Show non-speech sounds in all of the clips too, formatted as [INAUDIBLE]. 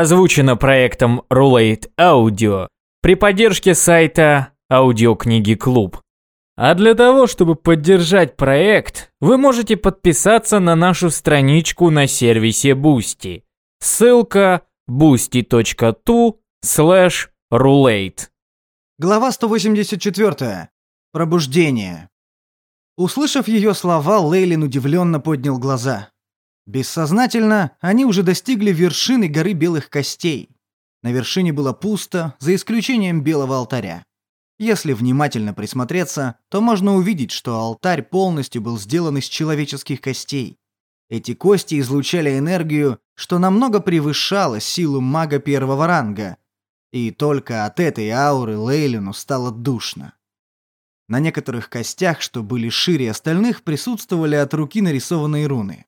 Озвучено проектом Roulette Audio при поддержке сайта Аудиокниги Клуб. А для того, чтобы поддержать проект, вы можете подписаться на нашу страничку на сервисе Boosty. Ссылка boosty.tu slash roulette. Глава 184. Пробуждение. Услышав ее слова, Лейлин удивленно поднял глаза. Бессознательно они уже достигли вершины горы белых костей. На вершине было пусто, за исключением белого алтаря. Если внимательно присмотреться, то можно увидеть, что алтарь полностью был сделан из человеческих костей. Эти кости излучали энергию, что намного превышало силу мага первого ранга. И только от этой ауры Лейлину стало душно. На некоторых костях, что были шире остальных, присутствовали от руки нарисованные руны.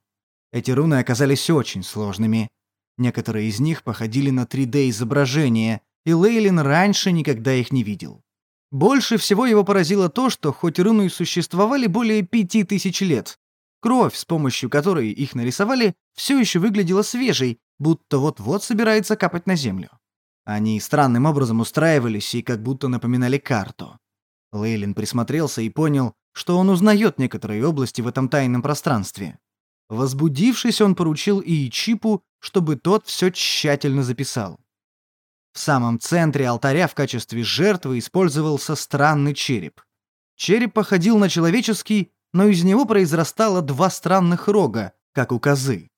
Эти руны оказались очень сложными. Некоторые из них походили на 3D-изображения, и Лейлин раньше никогда их не видел. Больше всего его поразило то, что хоть руны существовали более пяти тысяч лет, кровь, с помощью которой их нарисовали, все еще выглядела свежей, будто вот-вот собирается капать на землю. Они странным образом устраивались и как будто напоминали карту. Лейлин присмотрелся и понял, что он узнает некоторые области в этом тайном пространстве. Возбудившись, он поручил Иичипу, чтобы тот все тщательно записал. В самом центре алтаря в качестве жертвы использовался странный череп. Череп походил на человеческий, но из него произрастало два странных рога, как у козы.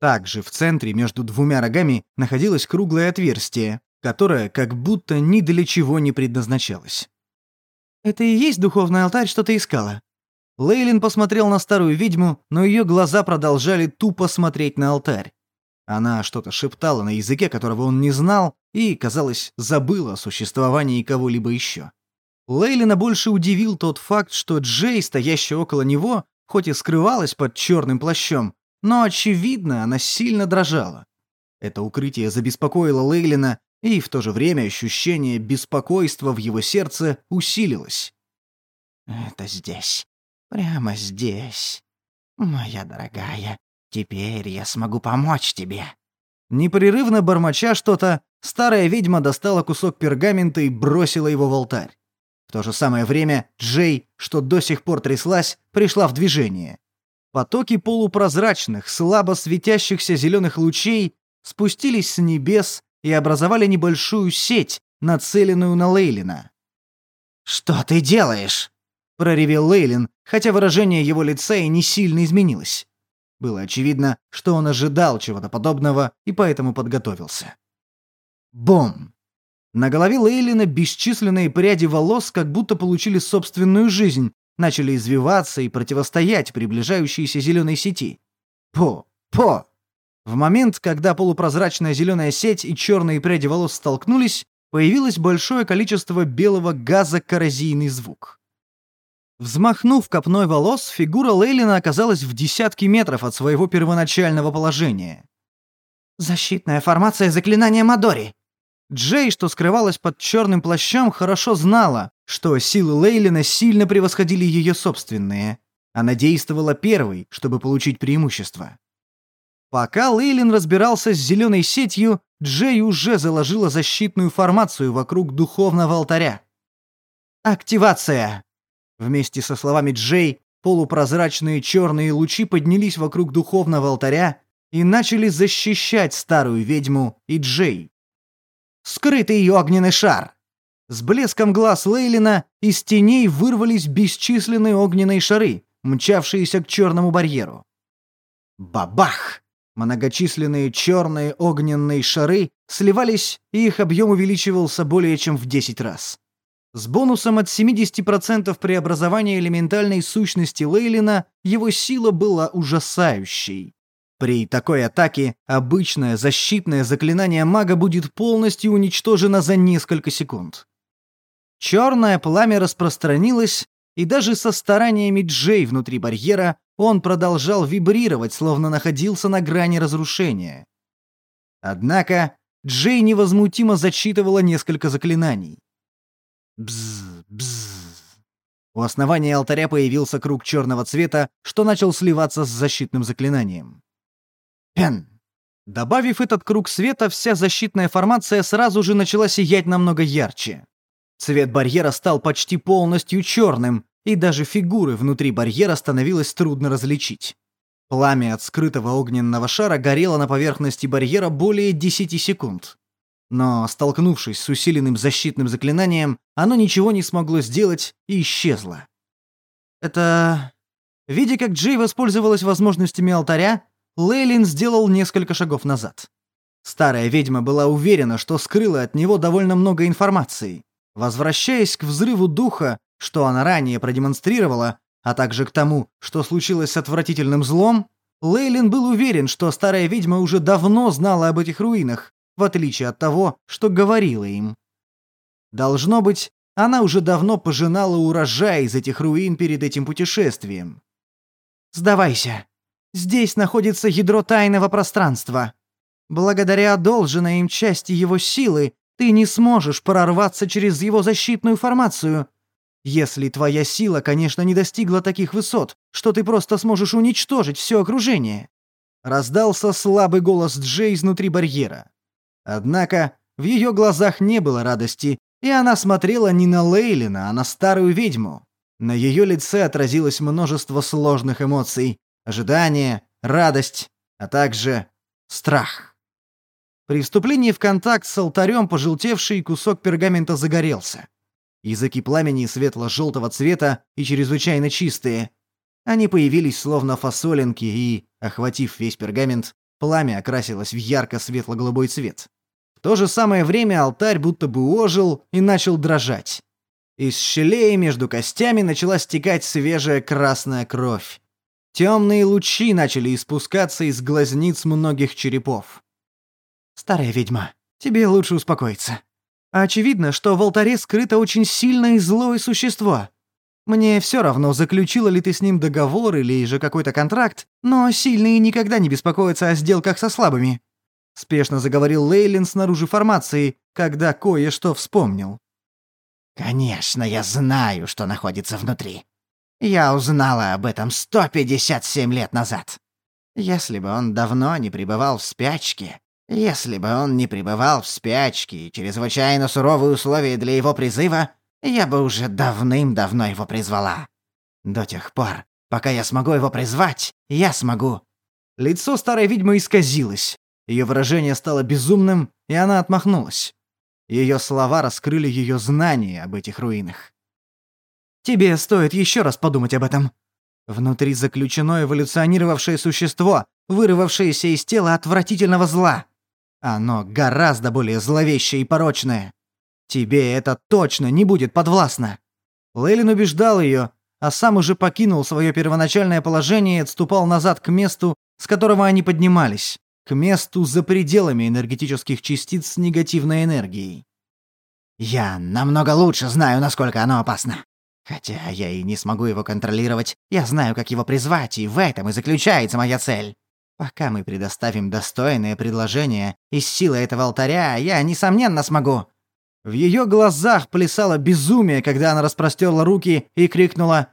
Также в центре между двумя рогами находилось круглое отверстие, которое как будто ни для чего не предназначалось. «Это и есть духовный алтарь, что ты искала?» Лейлин посмотрел на старую ведьму, но ее глаза продолжали тупо смотреть на алтарь. Она что-то шептала на языке, которого он не знал, и, казалось, забыла о существовании кого-либо еще. Лейлина больше удивил тот факт, что Джей, стоящая около него, хоть и скрывалась под черным плащом, но, очевидно, она сильно дрожала. Это укрытие забеспокоило Лейлина, и в то же время ощущение беспокойства в его сердце усилилось. «Это здесь. Прямо здесь. Моя дорогая, теперь я смогу помочь тебе». Непрерывно бормоча что-то, старая ведьма достала кусок пергамента и бросила его в алтарь. В то же самое время Джей, что до сих пор тряслась, пришла в движение. Потоки полупрозрачных, слабо светящихся зеленых лучей спустились с небес и образовали небольшую сеть, нацеленную на Лейлина. «Что ты делаешь?» — проревел Лейлин, хотя выражение его лица и не сильно изменилось. Было очевидно, что он ожидал чего-то подобного и поэтому подготовился. Бом! На голове Лейлина бесчисленные пряди волос как будто получили собственную жизнь, начали извиваться и противостоять приближающейся зеленой сети. По! По! В момент, когда полупрозрачная зеленая сеть и черные пряди волос столкнулись, появилось большое количество белого газа коррозийный звук. Взмахнув копной волос, фигура Лейлина оказалась в десятки метров от своего первоначального положения. «Защитная формация заклинания Мадори!» Джей, что скрывалась под черным плащом, хорошо знала, что силы Лейлина сильно превосходили ее собственные. Она действовала первой, чтобы получить преимущество. Пока Лейлин разбирался с зеленой сетью, Джей уже заложила защитную формацию вокруг духовного алтаря. «Активация!» Вместе со словами Джей, полупрозрачные черные лучи поднялись вокруг духовного алтаря и начали защищать старую ведьму и Джей. Скрытый огненный шар! С блеском глаз Лейлина из теней вырвались бесчисленные огненные шары, мчавшиеся к черному барьеру. Бабах! Многочисленные черные огненные шары сливались, и их объем увеличивался более чем в 10 раз. С бонусом от 70% преобразования элементальной сущности Лейлина его сила была ужасающей. При такой атаке обычное защитное заклинание мага будет полностью уничтожено за несколько секунд. Черное пламя распространилось, и даже со стараниями Джей внутри барьера он продолжал вибрировать, словно находился на грани разрушения. Однако Джей невозмутимо зачитывала несколько заклинаний. Бз, бз. У основания алтаря появился круг черного цвета, что начал сливаться с защитным заклинанием. Пен, Добавив этот круг света, вся защитная формация сразу же начала сиять намного ярче. Цвет барьера стал почти полностью черным, и даже фигуры внутри барьера становилось трудно различить. Пламя от скрытого огненного шара горело на поверхности барьера более 10 секунд. Но, столкнувшись с усиленным защитным заклинанием, оно ничего не смогло сделать и исчезло. Это... Видя, как Джей воспользовалась возможностями алтаря, Лейлин сделал несколько шагов назад. Старая ведьма была уверена, что скрыла от него довольно много информации. Возвращаясь к взрыву духа, что она ранее продемонстрировала, а также к тому, что случилось с отвратительным злом, Лейлин был уверен, что старая ведьма уже давно знала об этих руинах, в отличие от того, что говорила им. Должно быть, она уже давно пожинала урожай из этих руин перед этим путешествием. «Сдавайся», Здесь находится ядро тайного пространства. Благодаря одолженной им части его силы ты не сможешь прорваться через его защитную формацию. Если твоя сила, конечно, не достигла таких высот, что ты просто сможешь уничтожить все окружение. Раздался слабый голос Джей изнутри барьера. Однако в ее глазах не было радости, и она смотрела не на Лейлина, а на старую ведьму. На ее лице отразилось множество сложных эмоций, ожидание, радость, а также страх. При вступлении в контакт с алтарем пожелтевший кусок пергамента загорелся. Языки пламени светло-желтого цвета и чрезвычайно чистые. Они появились словно фасолинки и, охватив весь пергамент, пламя окрасилось в ярко-светло-голубой цвет. В то же самое время алтарь будто бы ожил и начал дрожать. Из щелей между костями начала стекать свежая красная кровь. Темные лучи начали испускаться из глазниц многих черепов. «Старая ведьма, тебе лучше успокоиться. Очевидно, что в алтаре скрыто очень сильное и злое существо. Мне все равно, заключила ли ты с ним договор или же какой-то контракт, но сильные никогда не беспокоятся о сделках со слабыми». Спешно заговорил Лейлин снаружи формации, когда кое-что вспомнил. «Конечно, я знаю, что находится внутри. Я узнала об этом 157 лет назад. Если бы он давно не пребывал в спячке, если бы он не пребывал в спячке и чрезвычайно суровые условия для его призыва, я бы уже давным-давно его призвала. До тех пор, пока я смогу его призвать, я смогу. Лицо старой ведьмы исказилось. Ее выражение стало безумным, и она отмахнулась. Ее слова раскрыли ее знания об этих руинах. Тебе стоит еще раз подумать об этом. Внутри заключено эволюционировавшее существо, вырвавшееся из тела отвратительного зла. Оно гораздо более зловещее и порочное. Тебе это точно не будет подвластно. Лейлин убеждал ее, а сам уже покинул свое первоначальное положение и отступал назад к месту, с которого они поднимались, к месту за пределами энергетических частиц с негативной энергией. «Я намного лучше знаю, насколько оно опасно. Хотя я и не смогу его контролировать, я знаю, как его призвать, и в этом и заключается моя цель. Пока мы предоставим достойное предложение из силы этого алтаря, я, несомненно, смогу». В ее глазах плясало безумие, когда она распростерла руки и крикнула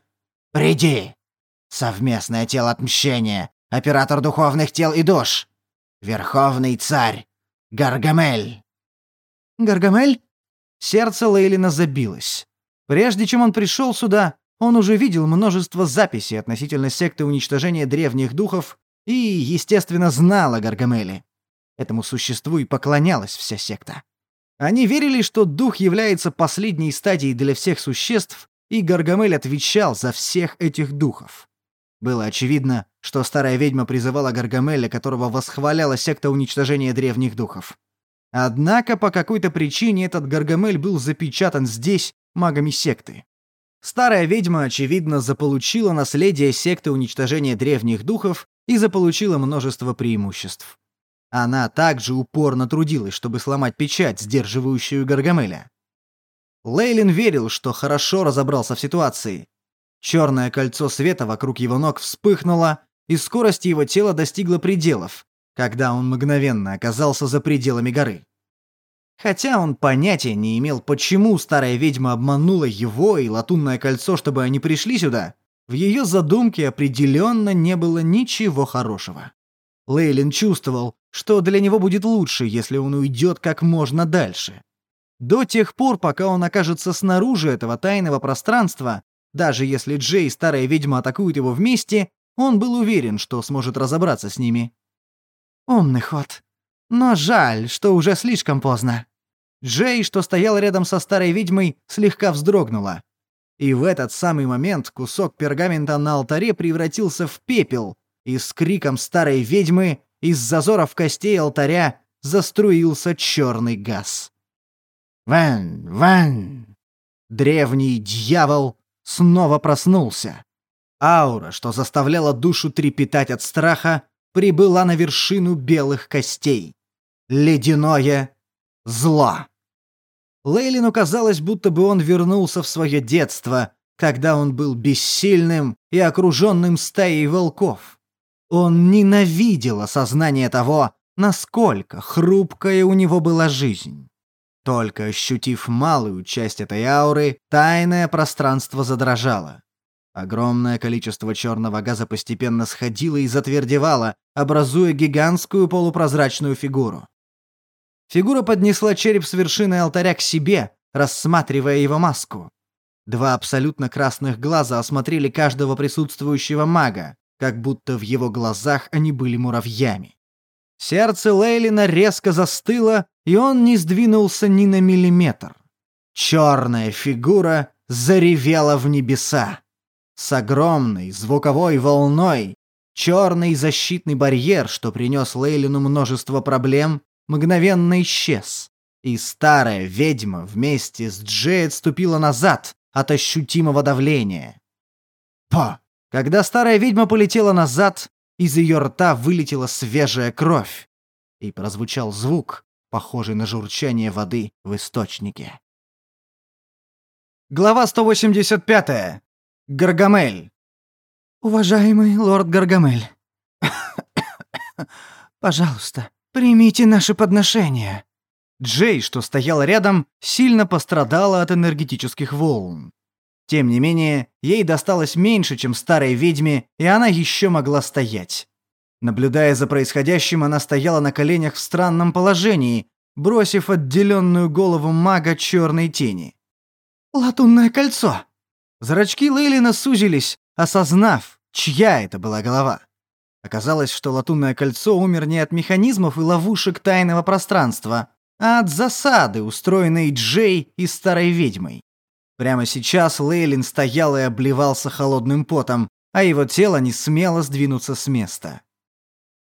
«Приди! Совместное тело отмщения, оператор духовных тел и душ, Верховный царь, Гаргамель!» «Гаргамель?» Сердце Лейлина забилось. Прежде чем он пришел сюда, он уже видел множество записей относительно секты уничтожения древних духов и, естественно, знал о Гаргамеле. Этому существу и поклонялась вся секта. Они верили, что дух является последней стадией для всех существ, и Гаргамель отвечал за всех этих духов. Было очевидно, что старая ведьма призывала Гаргамеля, которого восхваляла секта уничтожения древних духов. Однако по какой-то причине этот Гаргамель был запечатан здесь магами секты. Старая ведьма, очевидно, заполучила наследие секты уничтожения древних духов и заполучила множество преимуществ. Она также упорно трудилась, чтобы сломать печать, сдерживающую Гаргамеля. Лейлин верил, что хорошо разобрался в ситуации. Черное кольцо света вокруг его ног вспыхнуло, и скорость его тела достигла пределов, когда он мгновенно оказался за пределами горы. Хотя он понятия не имел, почему старая ведьма обманула его и латунное кольцо, чтобы они пришли сюда, в ее задумке определенно не было ничего хорошего. Лейлин чувствовал, что для него будет лучше, если он уйдет как можно дальше. До тех пор, пока он окажется снаружи этого тайного пространства, даже если Джей и старая ведьма атакуют его вместе, он был уверен, что сможет разобраться с ними. Умный ход. Но жаль, что уже слишком поздно. Джей, что стоял рядом со старой ведьмой, слегка вздрогнула. И в этот самый момент кусок пергамента на алтаре превратился в пепел, и с криком старой ведьмы из зазоров костей алтаря заструился черный газ. «Ван! Ван!» Древний дьявол снова проснулся. Аура, что заставляла душу трепетать от страха, прибыла на вершину белых костей. Ледяное зло. Лейлину казалось, будто бы он вернулся в свое детство, когда он был бессильным и окруженным стаей волков. Он ненавидел осознание того, насколько хрупкая у него была жизнь. Только ощутив малую часть этой ауры, тайное пространство задрожало. Огромное количество черного газа постепенно сходило и затвердевало, образуя гигантскую полупрозрачную фигуру. Фигура поднесла череп с вершины алтаря к себе, рассматривая его маску. Два абсолютно красных глаза осмотрели каждого присутствующего мага, как будто в его глазах они были муравьями. Сердце Лейлина резко застыло, и он не сдвинулся ни на миллиметр. Черная фигура заревела в небеса. С огромной звуковой волной черный защитный барьер, что принес Лейлину множество проблем, мгновенно исчез, и старая ведьма вместе с Джей отступила назад от ощутимого давления. По! Когда старая ведьма полетела назад, из ее рта вылетела свежая кровь, и прозвучал звук, похожий на журчание воды в источнике. Глава 185. Гаргамель. Уважаемый лорд Гаргамель, [COUGHS] пожалуйста, «Примите наши подношения». Джей, что стоял рядом, сильно пострадала от энергетических волн. Тем не менее, ей досталось меньше, чем старой ведьме, и она еще могла стоять. Наблюдая за происходящим, она стояла на коленях в странном положении, бросив отделенную голову мага черной тени. «Латунное кольцо!» Зрачки Лейлина сузились, осознав, чья это была голова. Оказалось, что латунное кольцо умер не от механизмов и ловушек тайного пространства, а от засады, устроенной Джей и старой ведьмой. Прямо сейчас Лейлин стоял и обливался холодным потом, а его тело не смело сдвинуться с места.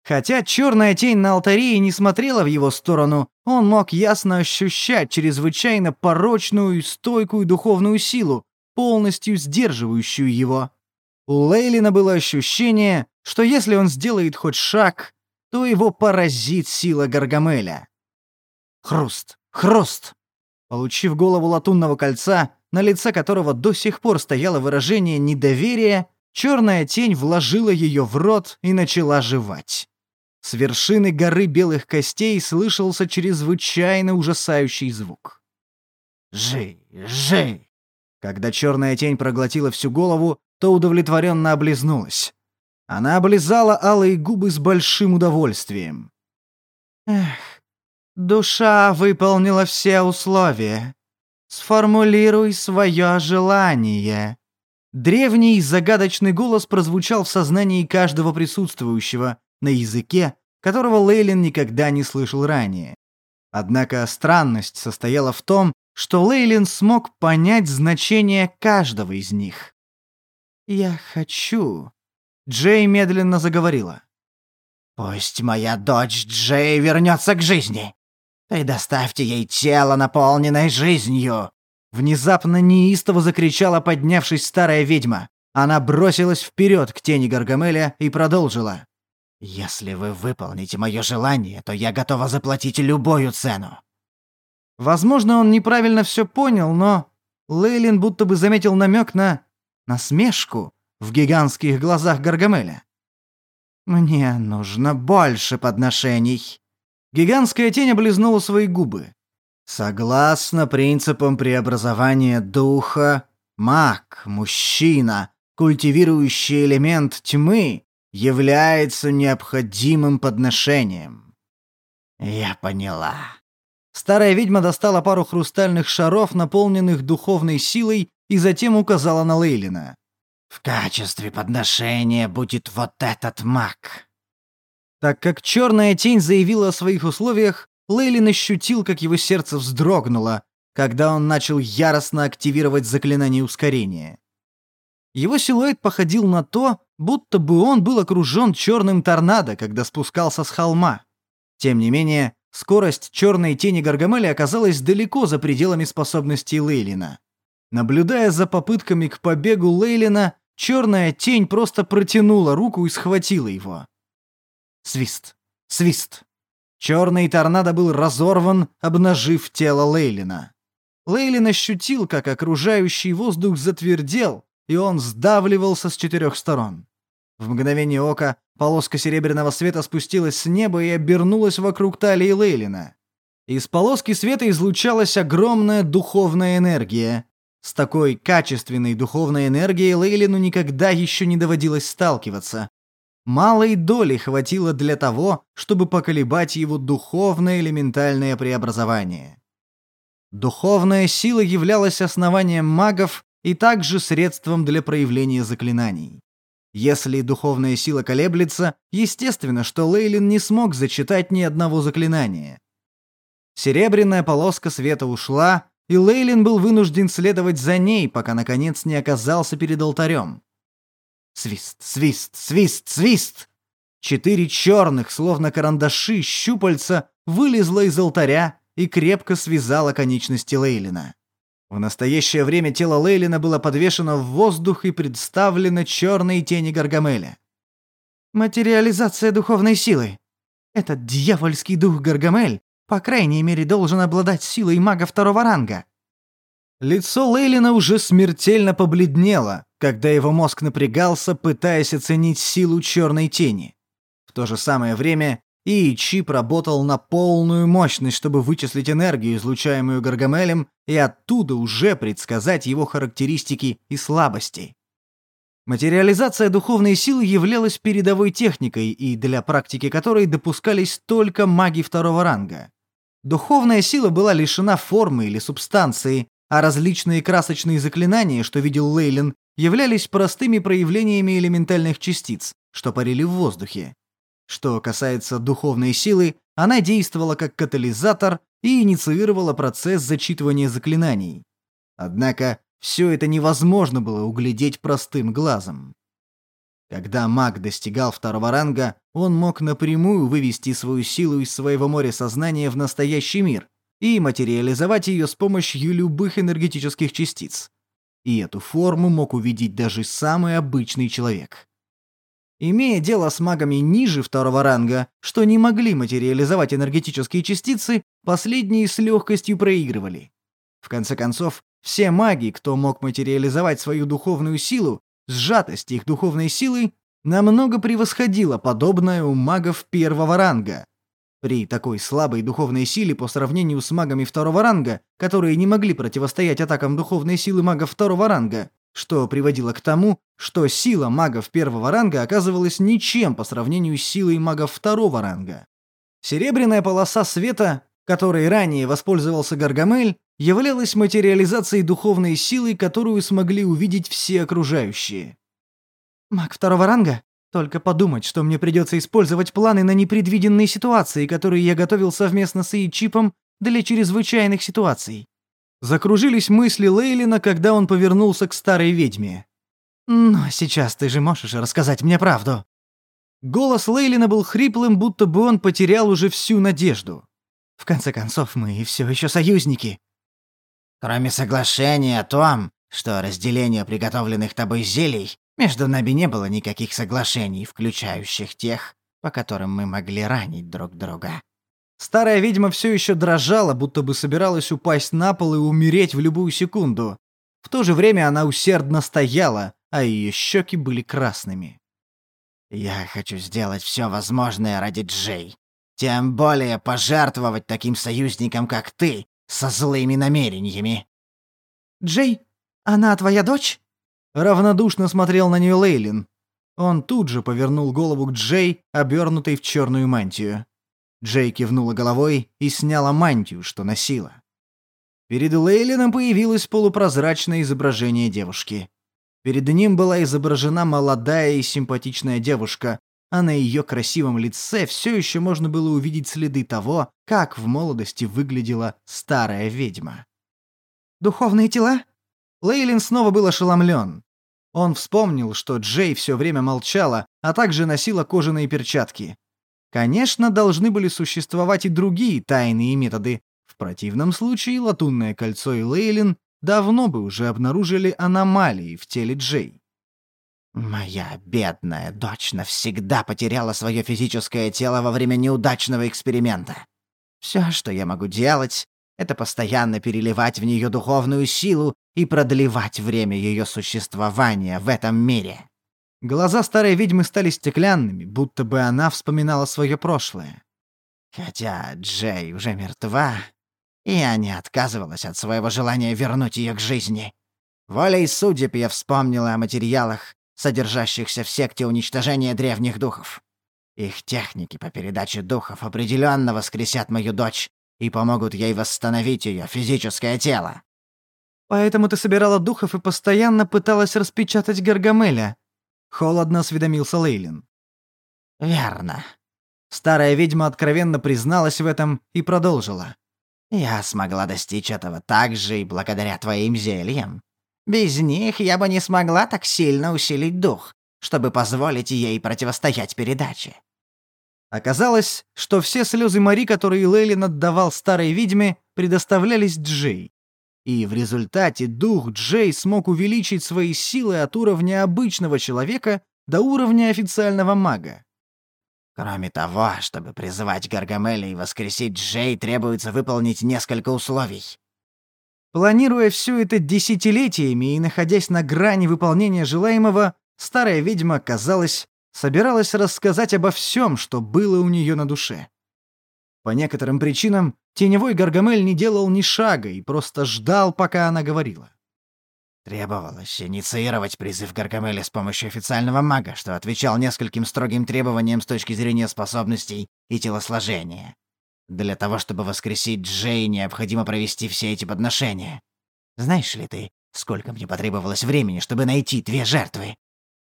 Хотя черная тень на алтаре и не смотрела в его сторону, он мог ясно ощущать чрезвычайно порочную и стойкую духовную силу, полностью сдерживающую его. У Лейлина было ощущение, что если он сделает хоть шаг, то его поразит сила Гаргамеля. Хруст, хруст. Получив голову латунного кольца, на лице которого до сих пор стояло выражение недоверия, черная тень вложила ее в рот и начала жевать. С вершины горы белых костей слышался чрезвычайно ужасающий звук. «Жи, жи!» Когда черная тень проглотила всю голову, то удовлетворенно облизнулась. Она облизала алые губы с большим удовольствием. «Эх, душа выполнила все условия. Сформулируй свое желание». Древний загадочный голос прозвучал в сознании каждого присутствующего на языке, которого Лейлин никогда не слышал ранее. Однако странность состояла в том, что Лейлин смог понять значение каждого из них. «Я хочу, Джей медленно заговорила. «Пусть моя дочь Джей вернется к жизни. Предоставьте ей тело, наполненное жизнью!» Внезапно неистово закричала, поднявшись старая ведьма. Она бросилась вперед к тени Гаргамеля и продолжила. «Если вы выполните мое желание, то я готова заплатить любую цену». Возможно, он неправильно все понял, но Лейлин будто бы заметил намек на насмешку в гигантских глазах Гаргамеля. «Мне нужно больше подношений». Гигантская тень облизнула свои губы. Согласно принципам преобразования духа, маг, мужчина, культивирующий элемент тьмы, является необходимым подношением. Я поняла. Старая ведьма достала пару хрустальных шаров, наполненных духовной силой, и затем указала на Лейлина. В качестве подношения будет вот этот маг. Так как черная тень заявила о своих условиях, Лейлин ощутил, как его сердце вздрогнуло, когда он начал яростно активировать заклинание ускорения. Его силуэт походил на то, будто бы он был окружен черным торнадо, когда спускался с холма. Тем не менее, скорость черной тени Гаргамеля оказалась далеко за пределами способностей Лейлина. Наблюдая за попытками к побегу Лейлина, черная тень просто протянула руку и схватила его. Свист. Свист. Черный торнадо был разорван, обнажив тело Лейлина. Лейлин ощутил, как окружающий воздух затвердел, и он сдавливался с четырех сторон. В мгновение ока полоска серебряного света спустилась с неба и обернулась вокруг талии Лейлина. Из полоски света излучалась огромная духовная энергия. С такой качественной духовной энергией Лейлину никогда еще не доводилось сталкиваться. Малой доли хватило для того, чтобы поколебать его духовное элементальное преобразование. Духовная сила являлась основанием магов и также средством для проявления заклинаний. Если духовная сила колеблется, естественно, что Лейлин не смог зачитать ни одного заклинания. Серебряная полоска света ушла, и Лейлин был вынужден следовать за ней, пока наконец не оказался перед алтарем. Свист, свист, свист, свист! Четыре черных, словно карандаши, щупальца вылезло из алтаря и крепко связало конечности Лейлина. В настоящее время тело Лейлина было подвешено в воздух и представлено черной тени Гаргамеля. Материализация духовной силы. Этот дьявольский дух Гаргамель, по крайней мере, должен обладать силой мага второго ранга. Лицо Лейлина уже смертельно побледнело, когда его мозг напрягался, пытаясь оценить силу черной тени. В то же самое время и чип работал на полную мощность, чтобы вычислить энергию, излучаемую Гаргамелем, и оттуда уже предсказать его характеристики и слабости. Материализация духовной силы являлась передовой техникой, и для практики которой допускались только маги второго ранга. Духовная сила была лишена формы или субстанции, а различные красочные заклинания, что видел Лейлин, являлись простыми проявлениями элементальных частиц, что парили в воздухе. Что касается духовной силы, она действовала как катализатор и инициировала процесс зачитывания заклинаний. Однако все это невозможно было углядеть простым глазом. Когда маг достигал второго ранга, он мог напрямую вывести свою силу из своего моря сознания в настоящий мир и материализовать ее с помощью любых энергетических частиц. И эту форму мог увидеть даже самый обычный человек. Имея дело с магами ниже второго ранга, что не могли материализовать энергетические частицы, последние с легкостью проигрывали. В конце концов, все маги, кто мог материализовать свою духовную силу, сжатость их духовной силы намного превосходила подобное у магов первого ранга. При такой слабой духовной силе по сравнению с магами второго ранга, которые не могли противостоять атакам духовной силы магов второго ранга, что приводило к тому, что сила магов первого ранга оказывалась ничем по сравнению с силой магов второго ранга. Серебряная полоса света, которой ранее воспользовался Гаргамель, являлась материализацией духовной силы, которую смогли увидеть все окружающие. «Маг второго ранга? Только подумать, что мне придется использовать планы на непредвиденные ситуации, которые я готовил совместно с Ичипом для чрезвычайных ситуаций. Закружились мысли Лейлина, когда он повернулся к старой ведьме. «Но сейчас ты же можешь рассказать мне правду». Голос Лейлина был хриплым, будто бы он потерял уже всю надежду. «В конце концов, мы все еще союзники». «Кроме соглашения о том, что разделение приготовленных тобой зелий, между нами не было никаких соглашений, включающих тех, по которым мы могли ранить друг друга», Старая ведьма все еще дрожала, будто бы собиралась упасть на пол и умереть в любую секунду. В то же время она усердно стояла, а ее щеки были красными. «Я хочу сделать все возможное ради Джей. Тем более пожертвовать таким союзникам, как ты, со злыми намерениями». «Джей, она твоя дочь?» Равнодушно смотрел на нее Лейлин. Он тут же повернул голову к Джей, обернутой в черную мантию. Джей кивнула головой и сняла мантию, что носила. Перед Лейлином появилось полупрозрачное изображение девушки. Перед ним была изображена молодая и симпатичная девушка, а на ее красивом лице все еще можно было увидеть следы того, как в молодости выглядела старая ведьма. «Духовные тела?» Лейлин снова был ошеломлен. Он вспомнил, что Джей все время молчала, а также носила кожаные перчатки. Конечно, должны были существовать и другие тайные методы. В противном случае Латунное кольцо и Лейлин давно бы уже обнаружили аномалии в теле Джей. Моя бедная дочь навсегда потеряла свое физическое тело во время неудачного эксперимента. Все, что я могу делать, это постоянно переливать в нее духовную силу и продлевать время ее существования в этом мире. Глаза старой ведьмы стали стеклянными, будто бы она вспоминала свое прошлое. Хотя Джей уже мертва, и я не отказывалась от своего желания вернуть ее к жизни. Волей судеб я вспомнила о материалах, содержащихся в секте уничтожения древних духов. Их техники по передаче духов определенно воскресят мою дочь и помогут ей восстановить ее физическое тело. «Поэтому ты собирала духов и постоянно пыталась распечатать Гаргамеля?» — холодно осведомился Лейлин. «Верно». Старая ведьма откровенно призналась в этом и продолжила. «Я смогла достичь этого также и благодаря твоим зельям. Без них я бы не смогла так сильно усилить дух, чтобы позволить ей противостоять передаче. Оказалось, что все слезы Мари, которые Лейлин отдавал старой ведьме, предоставлялись Джей. И в результате дух Джей смог увеличить свои силы от уровня обычного человека до уровня официального мага. Кроме того, чтобы призывать Гаргамеля и воскресить Джей, требуется выполнить несколько условий. Планируя все это десятилетиями и находясь на грани выполнения желаемого, старая ведьма, казалось, собиралась рассказать обо всем, что было у нее на душе. По некоторым причинам теневой Гаргамель не делал ни шага и просто ждал, пока она говорила. Требовалось инициировать призыв Гаргамеля с помощью официального мага, что отвечал нескольким строгим требованиям с точки зрения способностей и телосложения. Для того, чтобы воскресить Джей, необходимо провести все эти подношения. Знаешь ли ты, сколько мне потребовалось времени, чтобы найти две жертвы?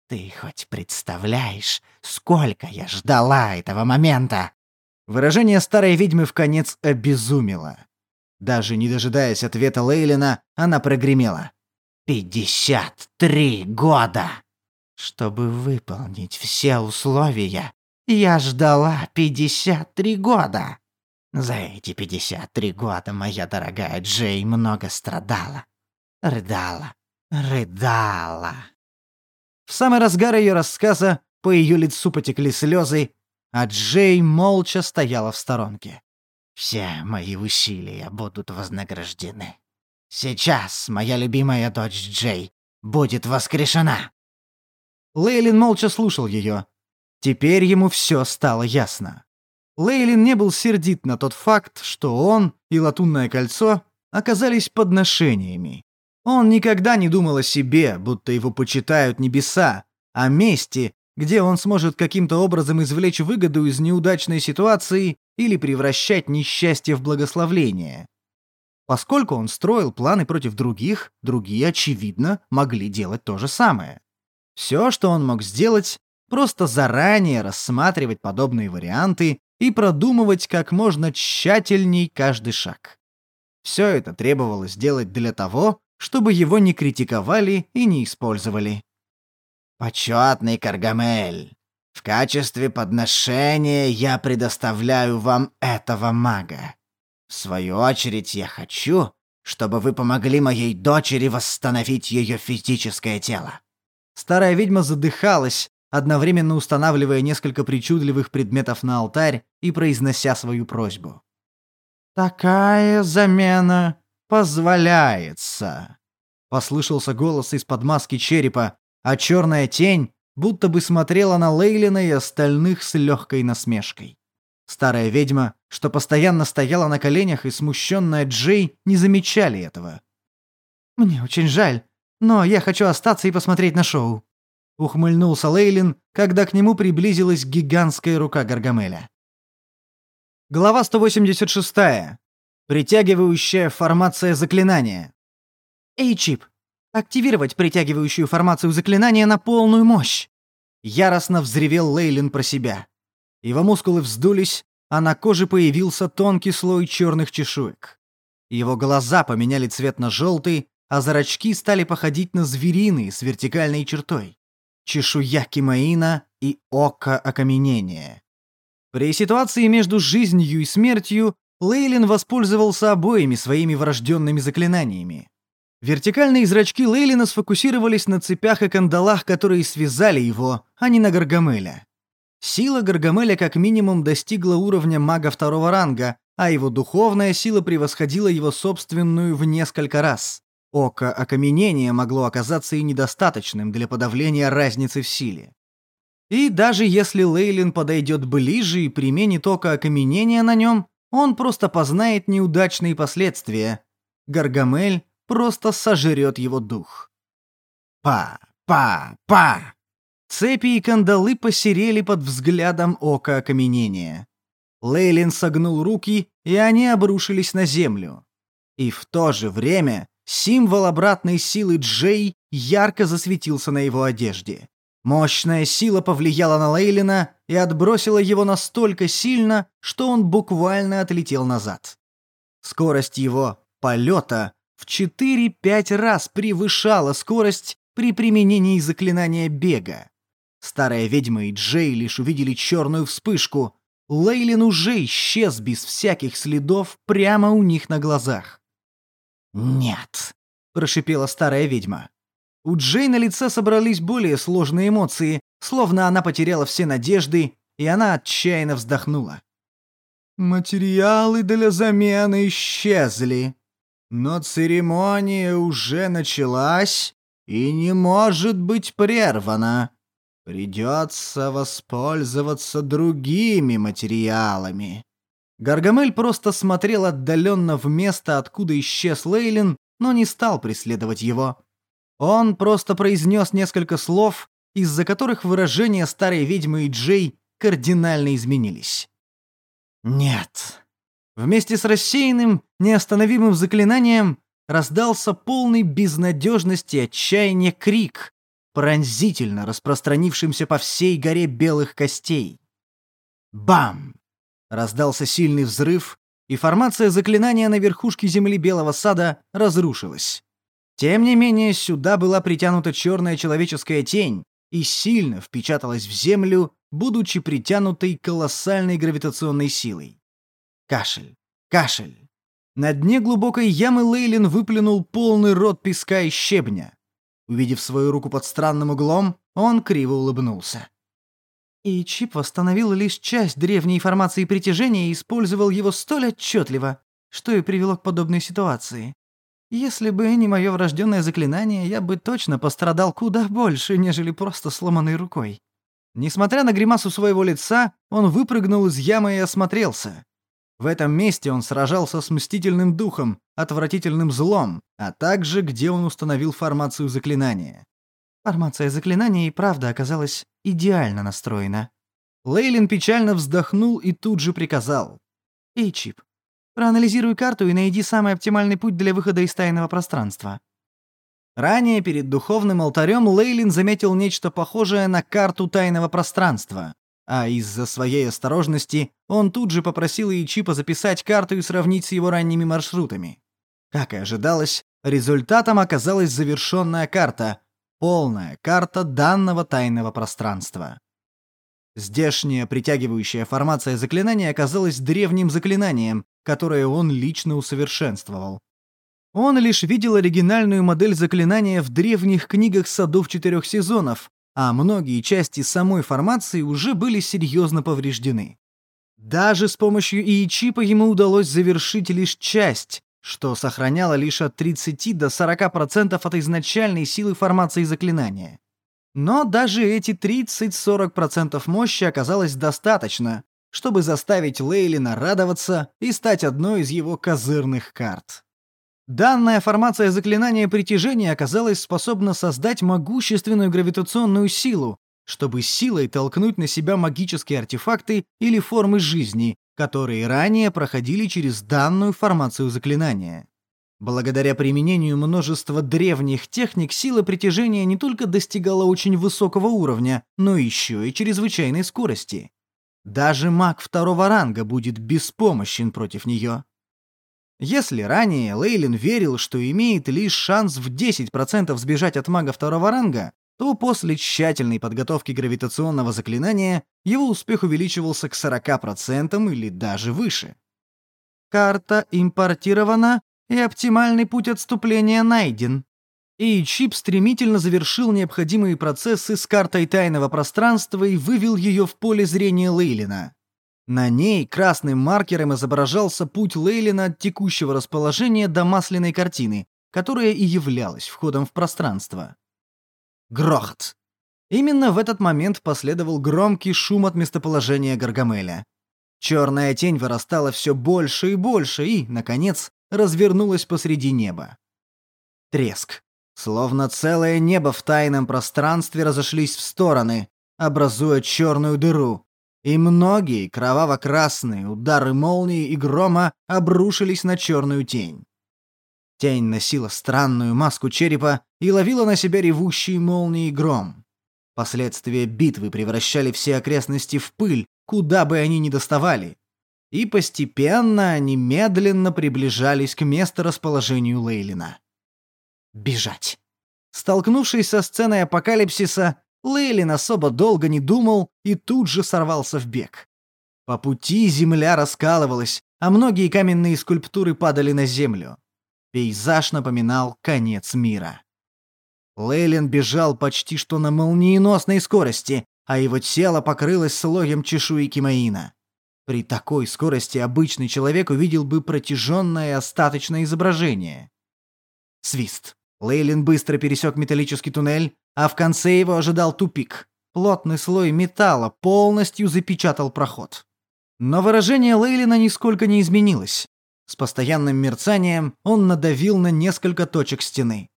Ты хоть представляешь, сколько я ждала этого момента?» Выражение старой ведьмы в конец обезумело. Даже не дожидаясь ответа Лейлина, она прогремела. «Пятьдесят три года! Чтобы выполнить все условия, я ждала пятьдесят три года!» За эти 53 года моя дорогая Джей много страдала. Рыдала, рыдала. В самый разгар ее рассказа по ее лицу потекли слезы, а Джей молча стояла в сторонке. Все мои усилия будут вознаграждены. Сейчас моя любимая дочь Джей будет воскрешена. Лейлин молча слушал ее. Теперь ему все стало ясно. Лейлин не был сердит на тот факт, что он и Латунное кольцо оказались подношениями. Он никогда не думал о себе, будто его почитают небеса, о месте, где он сможет каким-то образом извлечь выгоду из неудачной ситуации или превращать несчастье в благословление. Поскольку он строил планы против других, другие, очевидно, могли делать то же самое. Все, что он мог сделать, просто заранее рассматривать подобные варианты и продумывать как можно тщательней каждый шаг. Все это требовалось делать для того, чтобы его не критиковали и не использовали. «Почетный Каргамель, в качестве подношения я предоставляю вам этого мага. В свою очередь я хочу, чтобы вы помогли моей дочери восстановить ее физическое тело». Старая ведьма задыхалась, одновременно устанавливая несколько причудливых предметов на алтарь и произнося свою просьбу. «Такая замена позволяется», — послышался голос из-под маски черепа, а черная тень будто бы смотрела на Лейлина и остальных с легкой насмешкой. Старая ведьма, что постоянно стояла на коленях и смущенная Джей, не замечали этого. «Мне очень жаль, но я хочу остаться и посмотреть на шоу», ухмыльнулся Лейлин, когда к нему приблизилась гигантская рука Гаргамеля. Глава 186. Притягивающая формация заклинания. Эй, Чип, активировать притягивающую формацию заклинания на полную мощь. Яростно взревел Лейлин про себя. Его мускулы вздулись, а на коже появился тонкий слой черных чешуек. Его глаза поменяли цвет на желтый, а зрачки стали походить на звериные с вертикальной чертой. Чешуя Кимаина и око окаменения. При ситуации между жизнью и смертью Лейлин воспользовался обоими своими врожденными заклинаниями. Вертикальные зрачки Лейлина сфокусировались на цепях и кандалах, которые связали его, а не на Гаргамеля. Сила Гаргамеля как минимум достигла уровня мага второго ранга, а его духовная сила превосходила его собственную в несколько раз. Око окаменения могло оказаться и недостаточным для подавления разницы в силе. И даже если Лейлин подойдет ближе и применит око окаменения на нем, он просто познает неудачные последствия. Гаргамель просто сожрет его дух. Па, па, па! Цепи и кандалы посерели под взглядом ока окаменения. Лейлин согнул руки, и они обрушились на землю. И в то же время Символ обратной силы Джей ярко засветился на его одежде. Мощная сила повлияла на Лейлина и отбросила его настолько сильно, что он буквально отлетел назад. Скорость его полета в 4-5 раз превышала скорость при применении заклинания бега. Старая ведьма и Джей лишь увидели черную вспышку. Лейлин уже исчез без всяких следов прямо у них на глазах. «Нет», — прошипела старая ведьма. У Джей на лице собрались более сложные эмоции, словно она потеряла все надежды, и она отчаянно вздохнула. «Материалы для замены исчезли, но церемония уже началась и не может быть прервана. Придется воспользоваться другими материалами». Гаргамель просто смотрел отдаленно в место, откуда исчез Лейлин, но не стал преследовать его. Он просто произнес несколько слов, из-за которых выражения старой ведьмы и Джей кардинально изменились. «Нет». Вместе с рассеянным, неостановимым заклинанием раздался полный безнадежности отчаяния крик, пронзительно распространившимся по всей горе белых костей. Бам! Раздался сильный взрыв, и формация заклинания на верхушке земли Белого Сада разрушилась. Тем не менее, сюда была притянута черная человеческая тень и сильно впечаталась в землю, будучи притянутой колоссальной гравитационной силой. Кашель, кашель. На дне глубокой ямы Лейлин выплюнул полный рот песка и щебня. Увидев свою руку под странным углом, он криво улыбнулся. И чип восстановил лишь часть древней информации притяжения и использовал его столь отчетливо, что и привело к подобной ситуации. Если бы не мое врожденное заклинание, я бы точно пострадал куда больше, нежели просто сломанной рукой. Несмотря на гримасу своего лица, он выпрыгнул из ямы и осмотрелся. В этом месте он сражался с мстительным духом, отвратительным злом, а также где он установил формацию заклинания. Формация заклинания и правда оказалась идеально настроена. Лейлин печально вздохнул и тут же приказал. «Эй, Чип, проанализируй карту и найди самый оптимальный путь для выхода из тайного пространства». Ранее перед духовным алтарем Лейлин заметил нечто похожее на карту тайного пространства, а из-за своей осторожности он тут же попросил Ичипа записать карту и сравнить с его ранними маршрутами. Как и ожидалось, результатом оказалась завершенная карта, Полная карта данного тайного пространства. Здешняя притягивающая формация заклинания оказалась древним заклинанием, которое он лично усовершенствовал. Он лишь видел оригинальную модель заклинания в древних книгах садов четырех сезонов, а многие части самой формации уже были серьезно повреждены. Даже с помощью ИИ-чипа ему удалось завершить лишь часть, что сохраняло лишь от 30 до 40% от изначальной силы формации заклинания. Но даже эти 30-40% мощи оказалось достаточно, чтобы заставить Лейлина радоваться и стать одной из его козырных карт. Данная формация заклинания притяжения оказалась способна создать могущественную гравитационную силу, чтобы силой толкнуть на себя магические артефакты или формы жизни, которые ранее проходили через данную формацию заклинания. Благодаря применению множества древних техник сила притяжения не только достигала очень высокого уровня, но еще и чрезвычайной скорости. Даже маг второго ранга будет беспомощен против нее. Если ранее Лейлин верил, что имеет лишь шанс в 10% сбежать от мага второго ранга, то после тщательной подготовки гравитационного заклинания его успех увеличивался к 40% или даже выше. Карта импортирована, и оптимальный путь отступления найден. И чип стремительно завершил необходимые процессы с картой тайного пространства и вывел ее в поле зрения Лейлина. На ней красным маркером изображался путь Лейлина от текущего расположения до масляной картины, которая и являлась входом в пространство. Грохот. Именно в этот момент последовал громкий шум от местоположения Гаргамеля. Черная тень вырастала все больше и больше и, наконец, развернулась посреди неба. Треск. Словно целое небо в тайном пространстве разошлись в стороны, образуя черную дыру. И многие кроваво-красные удары молнии и грома обрушились на черную тень. Тень носила странную маску черепа и ловила на себя ревущие молнии и гром. Последствия битвы превращали все окрестности в пыль, куда бы они ни доставали. И постепенно они медленно приближались к месторасположению Лейлина. Бежать. Столкнувшись со сценой апокалипсиса, Лейлин особо долго не думал и тут же сорвался в бег. По пути земля раскалывалась, а многие каменные скульптуры падали на землю. Пейзаж напоминал конец мира. Лейлин бежал почти что на молниеносной скорости, а его тело покрылось слоем чешуи Кимаина. При такой скорости обычный человек увидел бы протяженное остаточное изображение. Свист. Лейлин быстро пересек металлический туннель, а в конце его ожидал тупик. Плотный слой металла полностью запечатал проход. Но выражение Лейлина нисколько не изменилось. С постоянным мерцанием он надавил на несколько точек стены.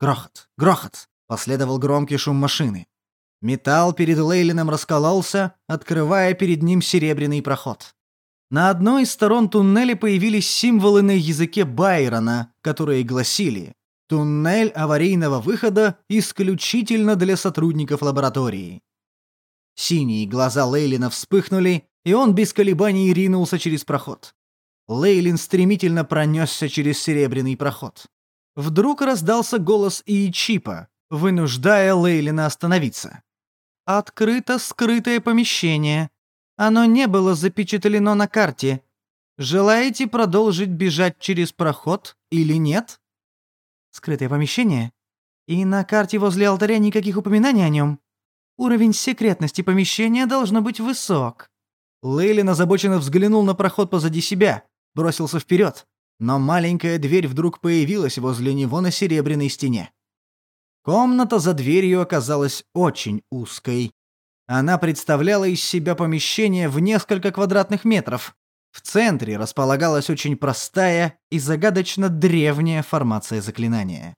Грохот, грохот, последовал громкий шум машины. Металл перед Лейлином раскололся, открывая перед ним серебряный проход. На одной из сторон туннеля появились символы на языке Байрона, которые гласили «Туннель аварийного выхода исключительно для сотрудников лаборатории». Синие глаза Лейлина вспыхнули, и он без колебаний ринулся через проход. Лейлин стремительно пронесся через серебряный проход. Вдруг раздался голос Иичипа, вынуждая Лейлина остановиться. «Открыто скрытое помещение. Оно не было запечатлено на карте. Желаете продолжить бежать через проход или нет?» «Скрытое помещение? И на карте возле алтаря никаких упоминаний о нем? Уровень секретности помещения должно быть высок». Лейлин озабоченно взглянул на проход позади себя, бросился вперед, но маленькая дверь вдруг появилась возле него на серебряной стене. Комната за дверью оказалась очень узкой. Она представляла из себя помещение в несколько квадратных метров. В центре располагалась очень простая и загадочно древняя формация заклинания.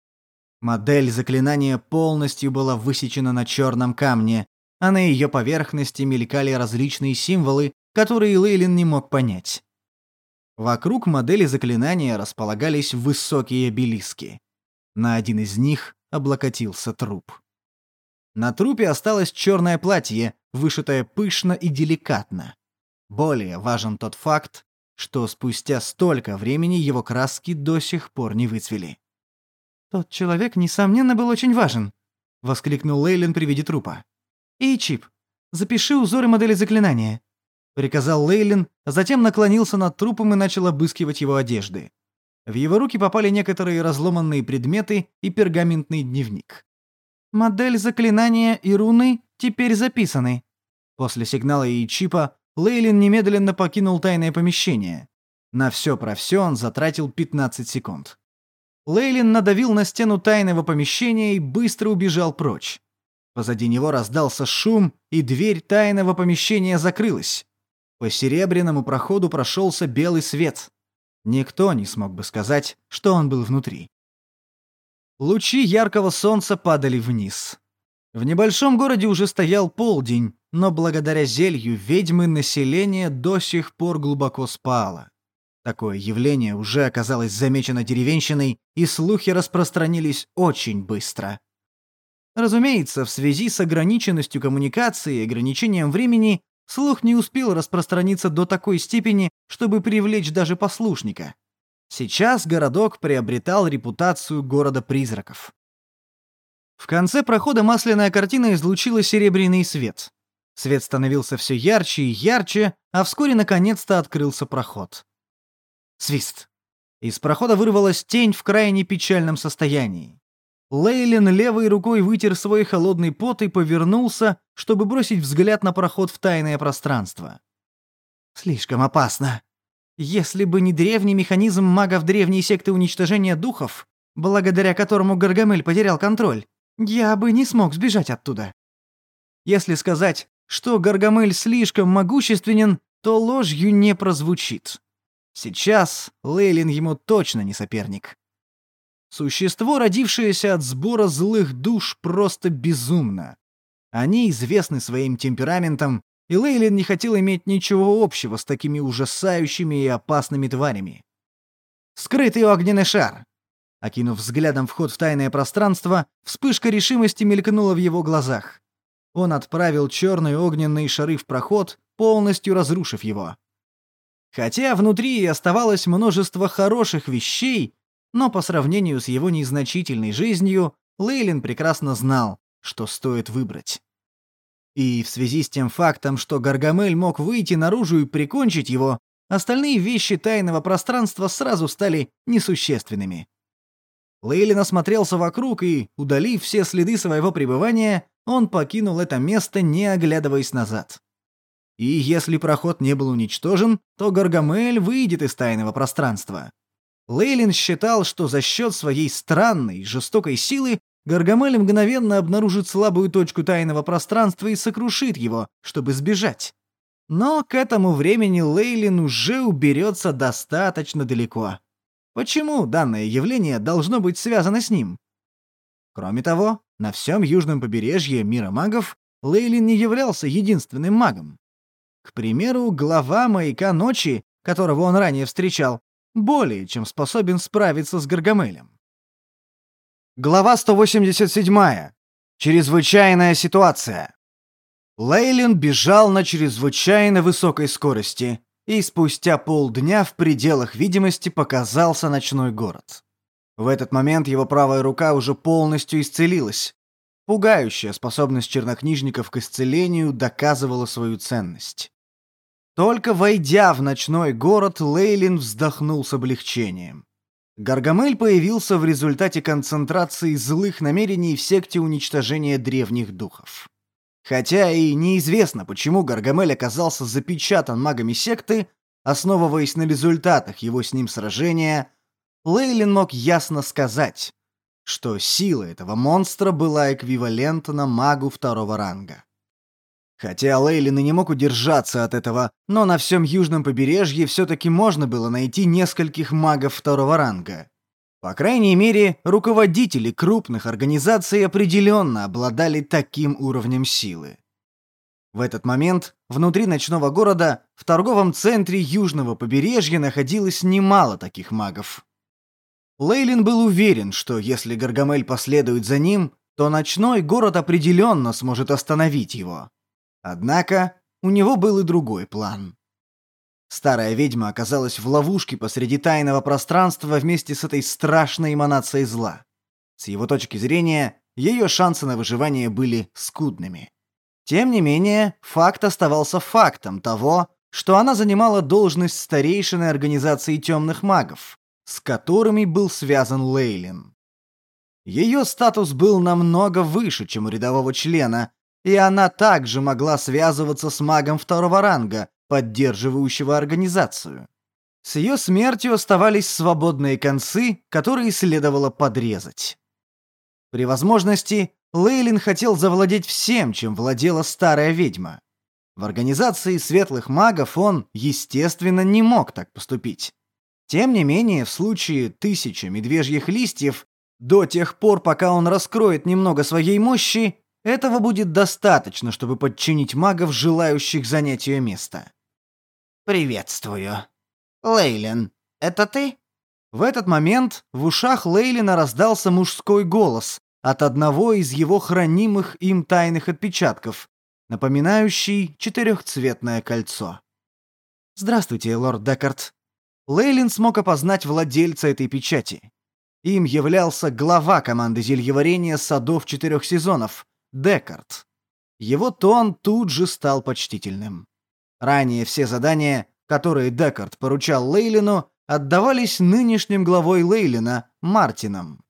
Модель заклинания полностью была высечена на черном камне, а на ее поверхности мелькали различные символы, которые Лейлин не мог понять. Вокруг модели заклинания располагались высокие обелиски. На один из них облокотился труп. На трупе осталось черное платье, вышитое пышно и деликатно. Более важен тот факт, что спустя столько времени его краски до сих пор не выцвели. «Тот человек, несомненно, был очень важен», — воскликнул Лейлин при виде трупа. «Эй, Чип, запиши узоры модели заклинания. — приказал Лейлин, а затем наклонился над трупом и начал обыскивать его одежды. В его руки попали некоторые разломанные предметы и пергаментный дневник. «Модель заклинания и руны теперь записаны». После сигнала и чипа Лейлин немедленно покинул тайное помещение. На все про все он затратил 15 секунд. Лейлин надавил на стену тайного помещения и быстро убежал прочь. Позади него раздался шум, и дверь тайного помещения закрылась. По серебряному проходу прошелся белый свет. Никто не смог бы сказать, что он был внутри. Лучи яркого солнца падали вниз. В небольшом городе уже стоял полдень, но благодаря зелью ведьмы население до сих пор глубоко спало. Такое явление уже оказалось замечено деревенщиной, и слухи распространились очень быстро. Разумеется, в связи с ограниченностью коммуникации и ограничением времени, слух не успел распространиться до такой степени, чтобы привлечь даже послушника. Сейчас городок приобретал репутацию города призраков. В конце прохода масляная картина излучила серебряный свет. Свет становился все ярче и ярче, а вскоре наконец-то открылся проход. Свист. Из прохода вырвалась тень в крайне печальном состоянии. Лейлин левой рукой вытер свой холодный пот и повернулся, чтобы бросить взгляд на проход в тайное пространство. «Слишком опасно. Если бы не древний механизм магов древней секты уничтожения духов, благодаря которому Гаргамель потерял контроль, я бы не смог сбежать оттуда. Если сказать, что Гаргамель слишком могущественен, то ложью не прозвучит. Сейчас Лейлин ему точно не соперник. Существо, родившееся от сбора злых душ, просто безумно. Они известны своим темпераментом, и Лейлин не хотел иметь ничего общего с такими ужасающими и опасными тварями. Скрытый огненный шар. Окинув взглядом вход в тайное пространство, вспышка решимости мелькнула в его глазах. Он отправил черные огненные шары в проход, полностью разрушив его. Хотя внутри и оставалось множество хороших вещей, но по сравнению с его незначительной жизнью, Лейлин прекрасно знал, что стоит выбрать. И в связи с тем фактом, что Гаргамель мог выйти наружу и прикончить его, остальные вещи тайного пространства сразу стали несущественными. Лейлин осмотрелся вокруг и, удалив все следы своего пребывания, он покинул это место, не оглядываясь назад. И если проход не был уничтожен, то Гаргамель выйдет из тайного пространства. Лейлин считал, что за счет своей странной, жестокой силы Гаргамель мгновенно обнаружит слабую точку тайного пространства и сокрушит его, чтобы сбежать. Но к этому времени Лейлин уже уберется достаточно далеко. Почему данное явление должно быть связано с ним? Кроме того, на всем южном побережье мира магов Лейлин не являлся единственным магом. К примеру, глава маяка ночи, которого он ранее встречал, более чем способен справиться с Гаргамелем. Глава 187. Чрезвычайная ситуация. Лейлин бежал на чрезвычайно высокой скорости, и спустя полдня в пределах видимости показался ночной город. В этот момент его правая рука уже полностью исцелилась. Пугающая способность чернокнижников к исцелению доказывала свою ценность. Только войдя в ночной город, Лейлин вздохнул с облегчением. Гаргамель появился в результате концентрации злых намерений в секте уничтожения древних духов. Хотя и неизвестно, почему Гаргамель оказался запечатан магами секты, основываясь на результатах его с ним сражения, Лейлин мог ясно сказать, что сила этого монстра была эквивалентна магу второго ранга. Хотя Лейлин не мог удержаться от этого, но на всем южном побережье все-таки можно было найти нескольких магов второго ранга. По крайней мере, руководители крупных организаций определенно обладали таким уровнем силы. В этот момент внутри ночного города, в торговом центре южного побережья находилось немало таких магов. Лейлин был уверен, что если Гаргамель последует за ним, то ночной город определенно сможет остановить его. Однако у него был и другой план. Старая ведьма оказалась в ловушке посреди тайного пространства вместе с этой страшной эманацией зла. С его точки зрения, ее шансы на выживание были скудными. Тем не менее, факт оставался фактом того, что она занимала должность старейшины организации темных магов, с которыми был связан Лейлин. Ее статус был намного выше, чем у рядового члена, и она также могла связываться с магом второго ранга, поддерживающего организацию. С ее смертью оставались свободные концы, которые следовало подрезать. При возможности Лейлин хотел завладеть всем, чем владела старая ведьма. В организации светлых магов он, естественно, не мог так поступить. Тем не менее, в случае тысячи медвежьих листьев, до тех пор, пока он раскроет немного своей мощи, Этого будет достаточно, чтобы подчинить магов, желающих занять ее место. «Приветствую. Лейлин, это ты?» В этот момент в ушах Лейлина раздался мужской голос от одного из его хранимых им тайных отпечатков, напоминающий четырехцветное кольцо. «Здравствуйте, лорд Декарт». Лейлин смог опознать владельца этой печати. Им являлся глава команды зельеварения садов четырех сезонов, Декарт. Его тон тут же стал почтительным. Ранее все задания, которые Декарт поручал Лейлину, отдавались нынешним главой Лейлина, Мартином.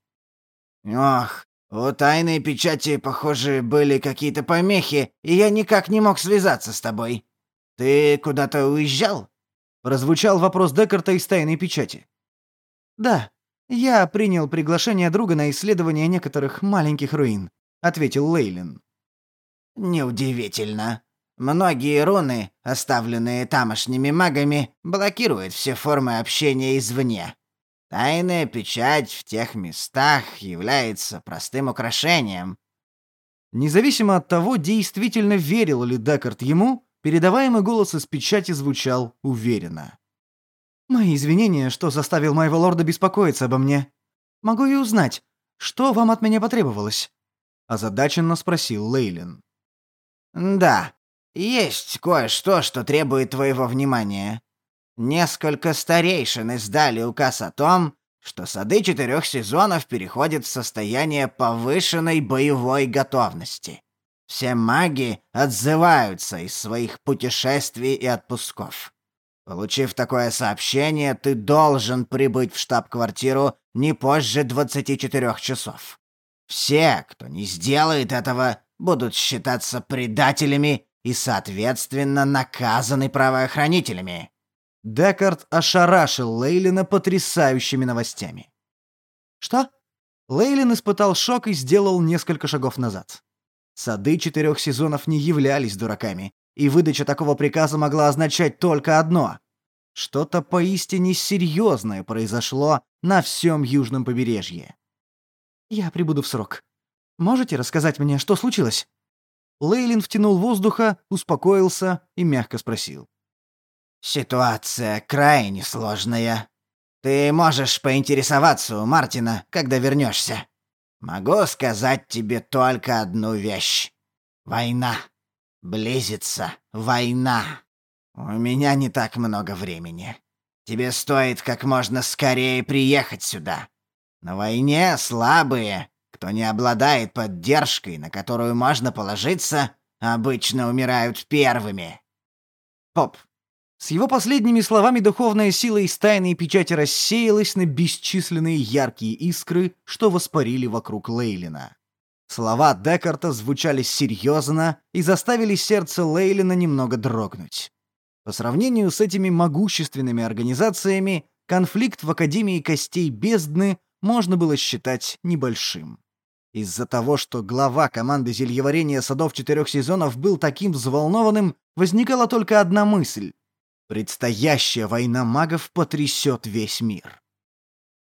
«Ох, у тайной печати, похоже, были какие-то помехи, и я никак не мог связаться с тобой. Ты куда-то уезжал?» Прозвучал вопрос Декарта из тайной печати. «Да, я принял приглашение друга на исследование некоторых маленьких руин ответил Лейлин. Неудивительно. Многие руны, оставленные тамошними магами, блокируют все формы общения извне. Тайная печать в тех местах является простым украшением. Независимо от того, действительно верил ли Декарт ему, передаваемый голос из печати звучал уверенно. «Мои извинения, что заставил моего лорда беспокоиться обо мне. Могу я узнать, что вам от меня потребовалось?» Озадаченно спросил Лейлин. Да, есть кое-что, что требует твоего внимания. Несколько старейшин издали указ о том, что сады четырех сезонов переходят в состояние повышенной боевой готовности. Все маги отзываются из своих путешествий и отпусков. Получив такое сообщение, ты должен прибыть в штаб-квартиру не позже 24 часов. Все, кто не сделает этого, будут считаться предателями и, соответственно, наказаны правоохранителями». Декард ошарашил Лейлина потрясающими новостями. «Что?» Лейлин испытал шок и сделал несколько шагов назад. Сады четырех сезонов не являлись дураками, и выдача такого приказа могла означать только одно. Что-то поистине серьезное произошло на всем южном побережье. «Я прибуду в срок. Можете рассказать мне, что случилось?» Лейлин втянул воздуха, успокоился и мягко спросил. «Ситуация крайне сложная. Ты можешь поинтересоваться у Мартина, когда вернешься. Могу сказать тебе только одну вещь. Война. Близится война. У меня не так много времени. Тебе стоит как можно скорее приехать сюда. На войне слабые, кто не обладает поддержкой, на которую можно положиться, обычно умирают первыми. Поп. С его последними словами духовная сила из тайной печати рассеялась на бесчисленные яркие искры, что воспарили вокруг Лейлина. Слова Декарта звучали серьезно и заставили сердце Лейлина немного дрогнуть. По сравнению с этими могущественными организациями, конфликт в Академии Костей Бездны можно было считать небольшим. Из-за того, что глава команды зельеварения садов четырех сезонов был таким взволнованным, возникала только одна мысль. Предстоящая война магов потрясет весь мир.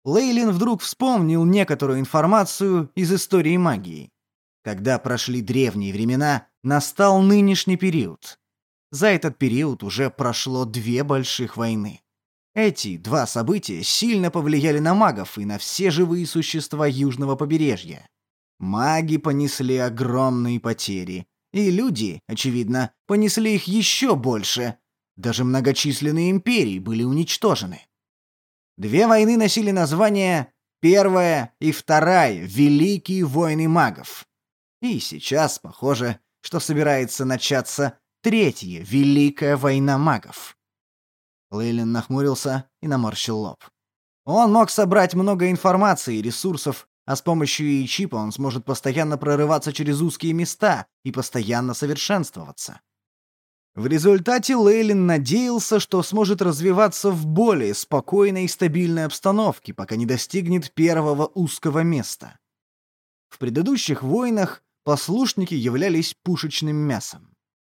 Лейлин вдруг вспомнил некоторую информацию из истории магии. Когда прошли древние времена, настал нынешний период. За этот период уже прошло две больших войны. Эти два события сильно повлияли на магов и на все живые существа южного побережья. Маги понесли огромные потери, и люди, очевидно, понесли их еще больше. Даже многочисленные империи были уничтожены. Две войны носили название Первая и Вторая Великие войны магов. И сейчас похоже, что собирается начаться Третья Великая война магов. Лейлин нахмурился и наморщил лоб. Он мог собрать много информации и ресурсов, а с помощью и-чипа он сможет постоянно прорываться через узкие места и постоянно совершенствоваться. В результате Лейлин надеялся, что сможет развиваться в более спокойной и стабильной обстановке, пока не достигнет первого узкого места. В предыдущих войнах послушники являлись пушечным мясом.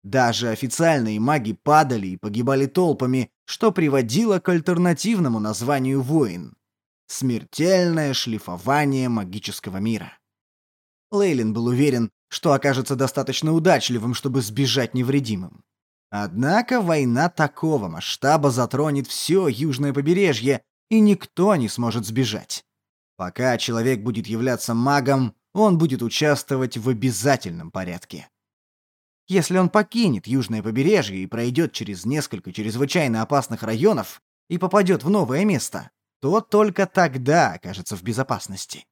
Даже официальные маги падали и погибали толпами, что приводило к альтернативному названию войн — смертельное шлифование магического мира. Лейлин был уверен, что окажется достаточно удачливым, чтобы сбежать невредимым. Однако война такого масштаба затронет все южное побережье, и никто не сможет сбежать. Пока человек будет являться магом, он будет участвовать в обязательном порядке. Если он покинет южное побережье и пройдет через несколько чрезвычайно опасных районов и попадет в новое место, то только тогда окажется в безопасности.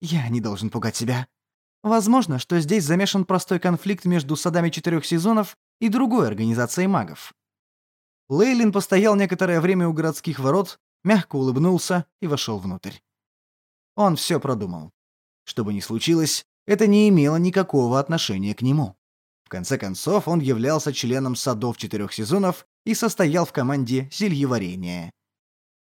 Я не должен пугать себя. Возможно, что здесь замешан простой конфликт между садами четырех сезонов и другой организацией магов. Лейлин постоял некоторое время у городских ворот, мягко улыбнулся и вошел внутрь. Он все продумал. Что бы ни случилось, это не имело никакого отношения к нему. В конце концов, он являлся членом садов четырех сезонов и состоял в команде зельеварения.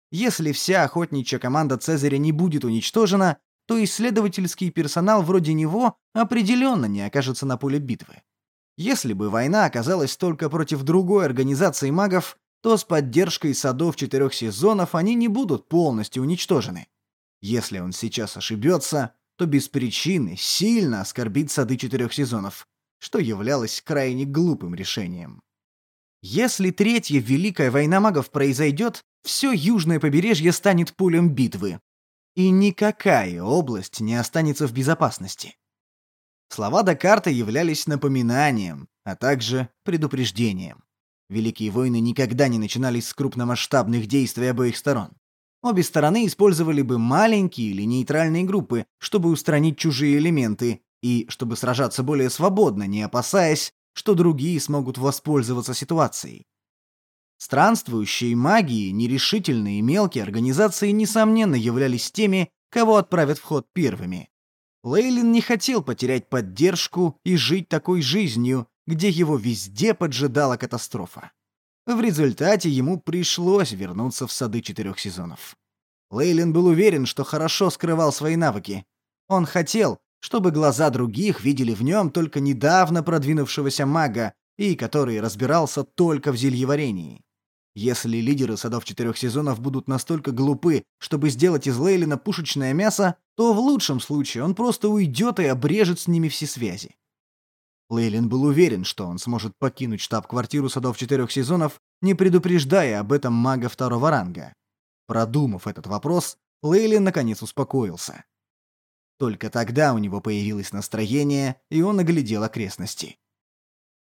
Если вся охотничья команда Цезаря не будет уничтожена, то исследовательский персонал вроде него определенно не окажется на поле битвы. Если бы война оказалась только против другой организации магов, то с поддержкой садов четырех сезонов они не будут полностью уничтожены. Если он сейчас ошибется, то без причины сильно оскорбит сады четырех сезонов, что являлось крайне глупым решением. Если третья Великая война магов произойдет, все южное побережье станет полем битвы, и никакая область не останется в безопасности. Слова Декарта являлись напоминанием, а также предупреждением. Великие войны никогда не начинались с крупномасштабных действий обоих сторон. Обе стороны использовали бы маленькие или нейтральные группы, чтобы устранить чужие элементы и чтобы сражаться более свободно, не опасаясь, что другие смогут воспользоваться ситуацией. Странствующие магии, нерешительные и мелкие организации, несомненно, являлись теми, кого отправят в ход первыми. Лейлин не хотел потерять поддержку и жить такой жизнью, где его везде поджидала катастрофа. В результате ему пришлось вернуться в сады четырех сезонов. Лейлин был уверен, что хорошо скрывал свои навыки. Он хотел, чтобы глаза других видели в нем только недавно продвинувшегося мага и который разбирался только в зельеварении. Если лидеры садов четырех сезонов будут настолько глупы, чтобы сделать из Лейлина пушечное мясо, то в лучшем случае он просто уйдет и обрежет с ними все связи. Лейлин был уверен, что он сможет покинуть штаб-квартиру садов четырех сезонов, не предупреждая об этом мага второго ранга. Продумав этот вопрос, Лейлин наконец успокоился. Только тогда у него появилось настроение, и он оглядел окрестности.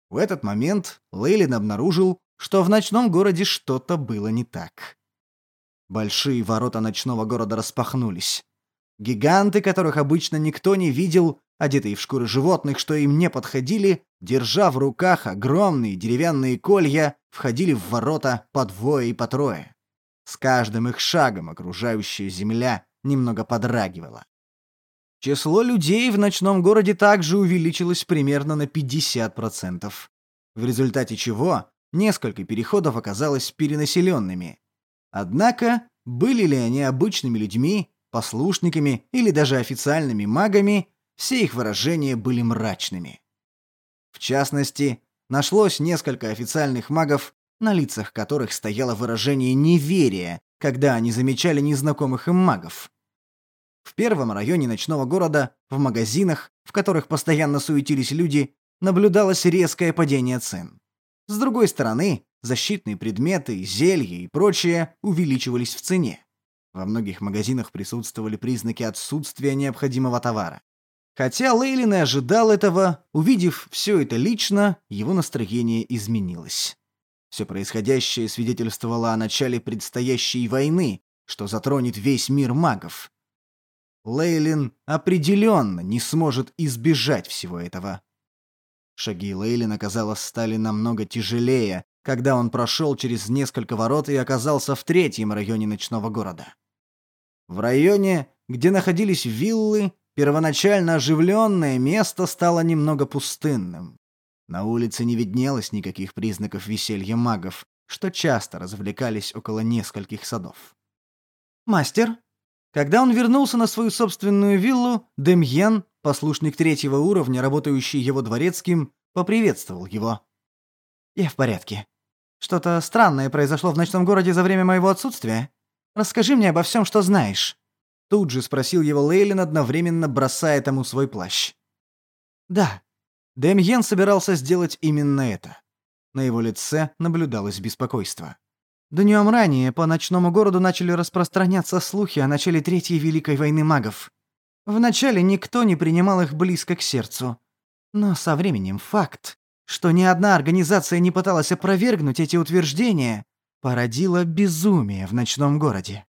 В этот момент Лейлин обнаружил, что в ночном городе что-то было не так. Большие ворота ночного города распахнулись. Гиганты, которых обычно никто не видел, одетые в шкуры животных, что им не подходили, держа в руках огромные деревянные колья, входили в ворота по двое и по трое. С каждым их шагом окружающая земля немного подрагивала. Число людей в ночном городе также увеличилось примерно на 50%, в результате чего Несколько переходов оказалось перенаселенными. Однако, были ли они обычными людьми, послушниками или даже официальными магами, все их выражения были мрачными. В частности, нашлось несколько официальных магов, на лицах которых стояло выражение неверия, когда они замечали незнакомых им магов. В первом районе ночного города, в магазинах, в которых постоянно суетились люди, наблюдалось резкое падение цен. С другой стороны, защитные предметы, зелья и прочее увеличивались в цене. Во многих магазинах присутствовали признаки отсутствия необходимого товара. Хотя Лейлин и ожидал этого, увидев все это лично, его настроение изменилось. Все происходящее свидетельствовало о начале предстоящей войны, что затронет весь мир магов. Лейлин определенно не сможет избежать всего этого. Шаги Лейлина, казалось, стали намного тяжелее, когда он прошел через несколько ворот и оказался в третьем районе ночного города. В районе, где находились виллы, первоначально оживленное место стало немного пустынным. На улице не виднелось никаких признаков веселья магов, что часто развлекались около нескольких садов. «Мастер?» Когда он вернулся на свою собственную виллу, Демьен послушник третьего уровня, работающий его дворецким, поприветствовал его. «Я в порядке. Что-то странное произошло в ночном городе за время моего отсутствия? Расскажи мне обо всем, что знаешь». Тут же спросил его Лейлин, одновременно бросая тому свой плащ. Да, Демьен собирался сделать именно это. На его лице наблюдалось беспокойство. Днем ранее по ночному городу начали распространяться слухи о начале Третьей Великой войны магов. Вначале никто не принимал их близко к сердцу. Но со временем факт, что ни одна организация не пыталась опровергнуть эти утверждения, породила безумие в ночном городе.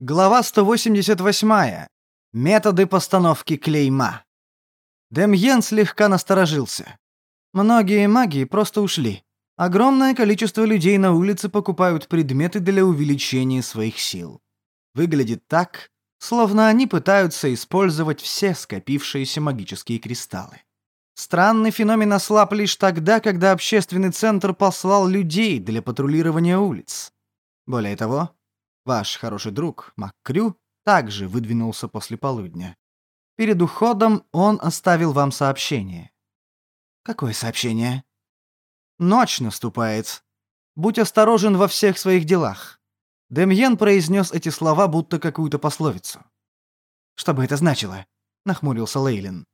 Глава 188. Методы постановки клейма. Демьен слегка насторожился. Многие маги просто ушли. Огромное количество людей на улице покупают предметы для увеличения своих сил. Выглядит так, словно они пытаются использовать все скопившиеся магические кристаллы. Странный феномен ослаб лишь тогда, когда общественный центр послал людей для патрулирования улиц. Более того, ваш хороший друг, МакКрю, также выдвинулся после полудня. Перед уходом он оставил вам сообщение. Какое сообщение? Ночь наступает. Будь осторожен во всех своих делах. Демьен произнес эти слова, будто какую-то пословицу. Что бы это значило? Нахмурился Лейлин.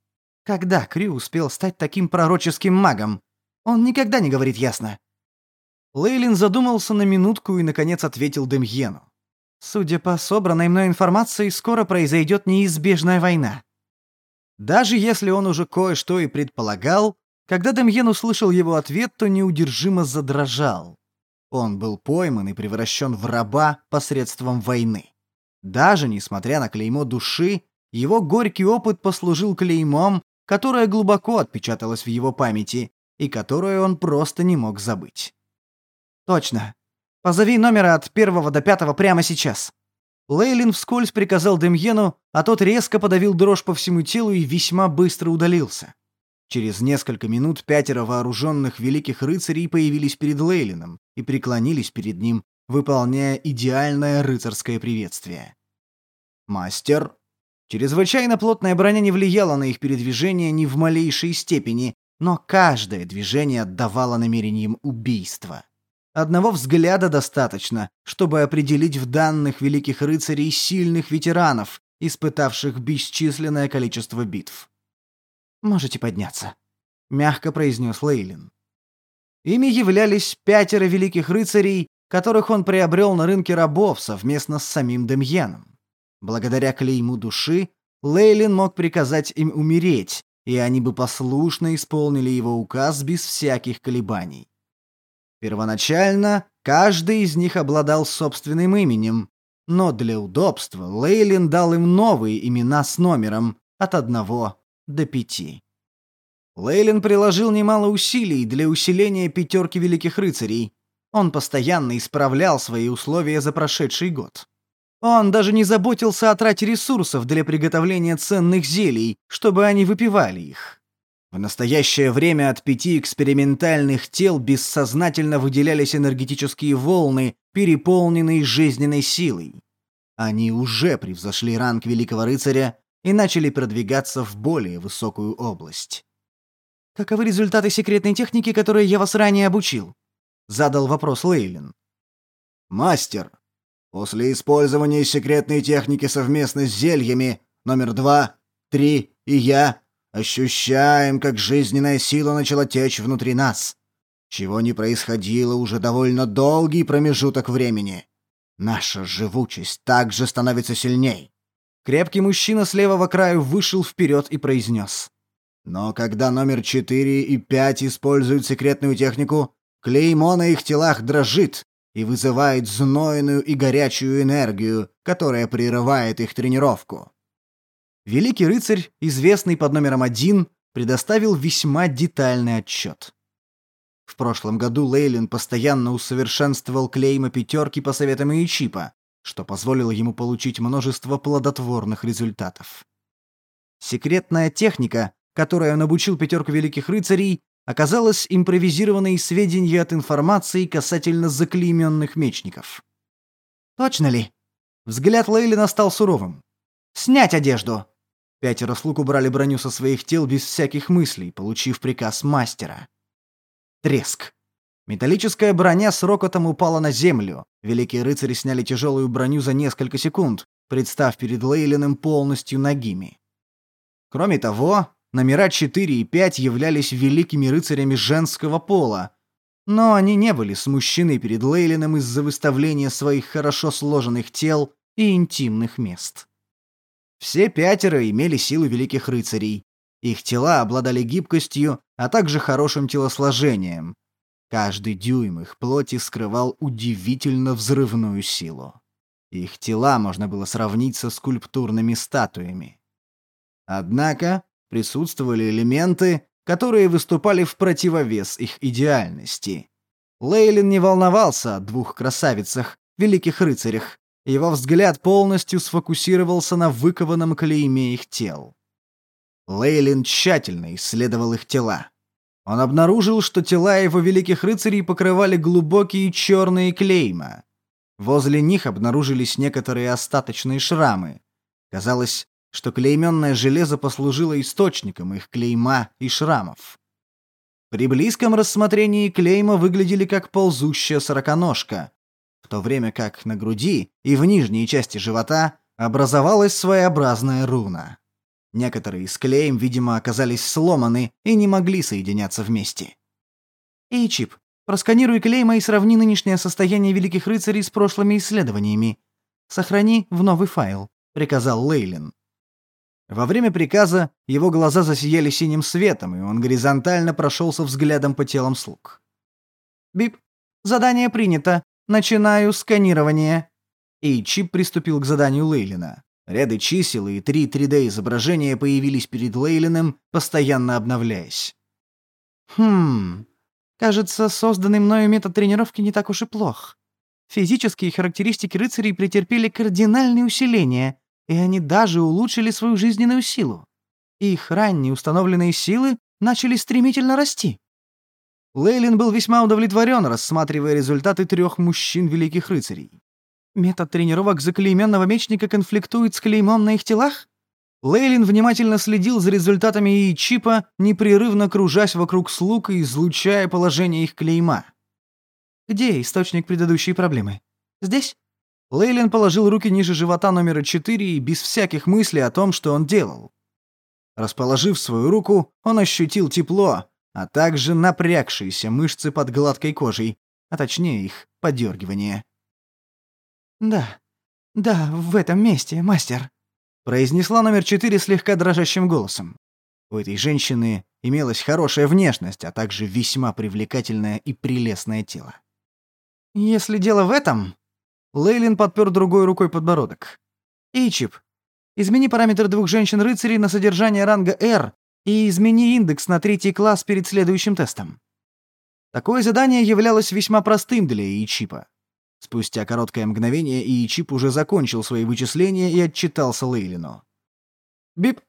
Когда Крю успел стать таким пророческим магом? Он никогда не говорит ясно. Лейлин задумался на минутку и, наконец, ответил Демьену. «Судя по собранной мной информации, скоро произойдет неизбежная война». Даже если он уже кое-что и предполагал, когда Демьен услышал его ответ, то неудержимо задрожал. Он был пойман и превращен в раба посредством войны. Даже несмотря на клеймо души, его горький опыт послужил клеймом, которая глубоко отпечаталась в его памяти и которую он просто не мог забыть. «Точно. Позови номера от первого до пятого прямо сейчас». Лейлин вскользь приказал Демьену, а тот резко подавил дрожь по всему телу и весьма быстро удалился. Через несколько минут пятеро вооруженных великих рыцарей появились перед Лейлином и преклонились перед ним, выполняя идеальное рыцарское приветствие. «Мастер», Чрезвычайно плотная броня не влияла на их передвижение ни в малейшей степени, но каждое движение отдавало намерением убийства. Одного взгляда достаточно, чтобы определить в данных великих рыцарей сильных ветеранов, испытавших бесчисленное количество битв. «Можете подняться», — мягко произнес Лейлин. Ими являлись пятеро великих рыцарей, которых он приобрел на рынке рабов совместно с самим Демьяном. Благодаря клейму души Лейлин мог приказать им умереть, и они бы послушно исполнили его указ без всяких колебаний. Первоначально каждый из них обладал собственным именем, но для удобства Лейлин дал им новые имена с номером от одного до пяти. Лейлин приложил немало усилий для усиления пятерки великих рыцарей. Он постоянно исправлял свои условия за прошедший год. Он даже не заботился о трате ресурсов для приготовления ценных зелий, чтобы они выпивали их. В настоящее время от пяти экспериментальных тел бессознательно выделялись энергетические волны, переполненные жизненной силой. Они уже превзошли ранг Великого Рыцаря и начали продвигаться в более высокую область. «Каковы результаты секретной техники, которой я вас ранее обучил?» — задал вопрос Лейлин. «Мастер, После использования секретной техники совместно с зельями, номер два, три и я ощущаем, как жизненная сила начала течь внутри нас, чего не происходило уже довольно долгий промежуток времени. Наша живучесть также становится сильней. Крепкий мужчина с левого краю вышел вперед и произнес. Но когда номер четыре и пять используют секретную технику, клеймо на их телах дрожит, и вызывает знойную и горячую энергию, которая прерывает их тренировку. Великий рыцарь, известный под номером один, предоставил весьма детальный отчет. В прошлом году Лейлин постоянно усовершенствовал клейма пятерки по советам Ичипа, что позволило ему получить множество плодотворных результатов. Секретная техника, которой он обучил пятерку великих рыцарей, оказалось импровизированные сведения от информации касательно заклейменных мечников. «Точно ли?» Взгляд Лейлина стал суровым. «Снять одежду!» Пятеро слуг убрали броню со своих тел без всяких мыслей, получив приказ мастера. Треск. Металлическая броня с рокотом упала на землю. Великие рыцари сняли тяжелую броню за несколько секунд, представ перед Лейлиным полностью нагими. Кроме того, номера 4 и 5 являлись великими рыцарями женского пола, но они не были смущены перед Лейлином из-за выставления своих хорошо сложенных тел и интимных мест. Все пятеро имели силу великих рыцарей. Их тела обладали гибкостью, а также хорошим телосложением. Каждый дюйм их плоти скрывал удивительно взрывную силу. Их тела можно было сравнить со скульптурными статуями. Однако присутствовали элементы, которые выступали в противовес их идеальности. Лейлин не волновался о двух красавицах, великих рыцарях. Его взгляд полностью сфокусировался на выкованном клейме их тел. Лейлин тщательно исследовал их тела. Он обнаружил, что тела его великих рыцарей покрывали глубокие черные клейма. Возле них обнаружились некоторые остаточные шрамы. Казалось, что клейменное железо послужило источником их клейма и шрамов. При близком рассмотрении клейма выглядели как ползущая сороконожка, в то время как на груди и в нижней части живота образовалась своеобразная руна. Некоторые из клейм, видимо, оказались сломаны и не могли соединяться вместе. «Эй, Чип, просканируй клейма и сравни нынешнее состояние великих рыцарей с прошлыми исследованиями. Сохрани в новый файл», — приказал Лейлин. Во время приказа его глаза засияли синим светом, и он горизонтально прошелся взглядом по телам слуг. «Бип, задание принято. Начинаю сканирование». И Чип приступил к заданию Лейлина. Ряды чисел и три 3D-изображения появились перед Лейлиным, постоянно обновляясь. «Хм... Кажется, созданный мною метод тренировки не так уж и плох. Физические характеристики рыцарей претерпели кардинальные усиления, и они даже улучшили свою жизненную силу. Их ранние установленные силы начали стремительно расти. Лейлин был весьма удовлетворен, рассматривая результаты трех мужчин-великих рыцарей. Метод тренировок заклейменного мечника конфликтует с клеймом на их телах? Лейлин внимательно следил за результатами и чипа, непрерывно кружась вокруг слуг и излучая положение их клейма. Где источник предыдущей проблемы? Здесь? Лейлин положил руки ниже живота номера 4 и без всяких мыслей о том, что он делал. Расположив свою руку, он ощутил тепло, а также напрягшиеся мышцы под гладкой кожей, а точнее их подергивание. «Да, да, в этом месте, мастер», — произнесла номер 4 слегка дрожащим голосом. У этой женщины имелась хорошая внешность, а также весьма привлекательное и прелестное тело. «Если дело в этом, Лейлин подпер другой рукой подбородок. «Ичип, измени параметр двух женщин-рыцарей на содержание ранга R и измени индекс на третий класс перед следующим тестом». Такое задание являлось весьма простым для Ичипа. Спустя короткое мгновение Ичип уже закончил свои вычисления и отчитался Лейлину. «Бип,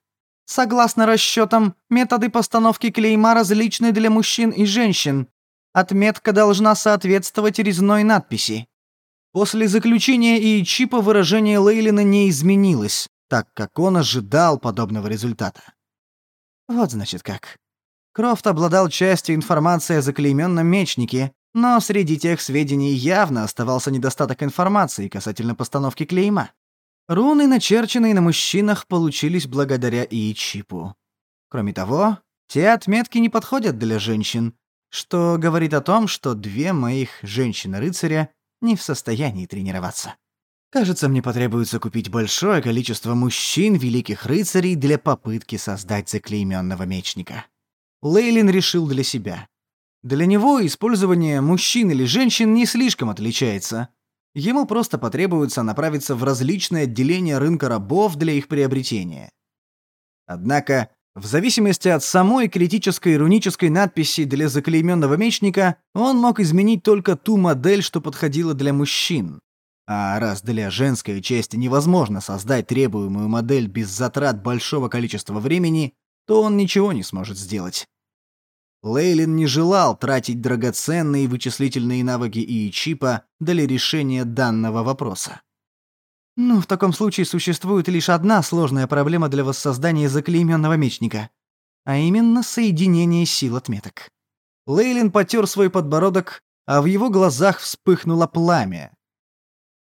согласно расчетам, методы постановки клейма различны для мужчин и женщин. Отметка должна соответствовать резной надписи. После заключения ИИ-чипа выражение Лейлина не изменилось, так как он ожидал подобного результата. Вот значит как. Крофт обладал частью информации о заклейменном мечнике, но среди тех сведений явно оставался недостаток информации касательно постановки клейма. Руны, начерченные на мужчинах, получились благодаря ИИ-чипу. Кроме того, те отметки не подходят для женщин, что говорит о том, что две моих женщины-рыцаря не в состоянии тренироваться. Кажется, мне потребуется купить большое количество мужчин, великих рыцарей для попытки создать заклейменного мечника. Лейлин решил для себя. Для него использование мужчин или женщин не слишком отличается. Ему просто потребуется направиться в различные отделения рынка рабов для их приобретения. Однако в зависимости от самой критической рунической надписи для заклейменного мечника, он мог изменить только ту модель, что подходила для мужчин. А раз для женской части невозможно создать требуемую модель без затрат большого количества времени, то он ничего не сможет сделать. Лейлин не желал тратить драгоценные вычислительные навыки и чипа для решения данного вопроса. Ну, в таком случае существует лишь одна сложная проблема для воссоздания заклейменного мечника, а именно соединение сил отметок. Лейлин потер свой подбородок, а в его глазах вспыхнуло пламя.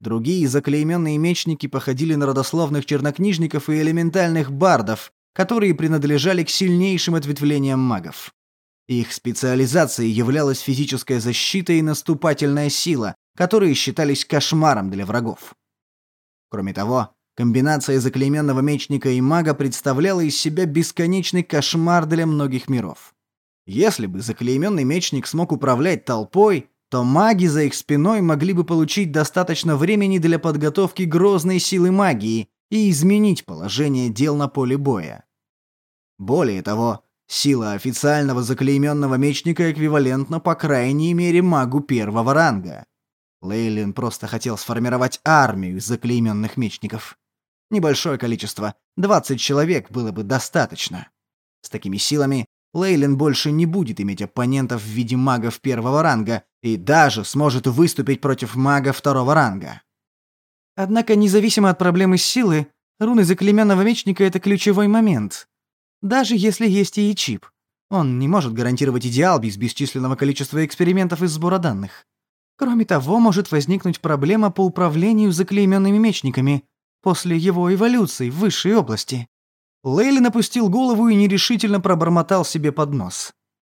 Другие заклейменные мечники походили на родословных чернокнижников и элементальных бардов, которые принадлежали к сильнейшим ответвлениям магов. Их специализацией являлась физическая защита и наступательная сила, которые считались кошмаром для врагов. Кроме того, комбинация заклейменного мечника и мага представляла из себя бесконечный кошмар для многих миров. Если бы заклейменный мечник смог управлять толпой, то маги за их спиной могли бы получить достаточно времени для подготовки грозной силы магии и изменить положение дел на поле боя. Более того, сила официального заклейменного мечника эквивалентна по крайней мере магу первого ранга. Лейлин просто хотел сформировать армию заклейменных мечников. Небольшое количество, 20 человек было бы достаточно. С такими силами Лейлин больше не будет иметь оппонентов в виде магов первого ранга и даже сможет выступить против мага второго ранга. Однако, независимо от проблемы силы, руны заклеменного мечника — это ключевой момент. Даже если есть и чип, он не может гарантировать идеал без бесчисленного количества экспериментов из сбора данных. Кроме того, может возникнуть проблема по управлению заклейменными мечниками после его эволюции в высшей области. Лейли напустил голову и нерешительно пробормотал себе под нос.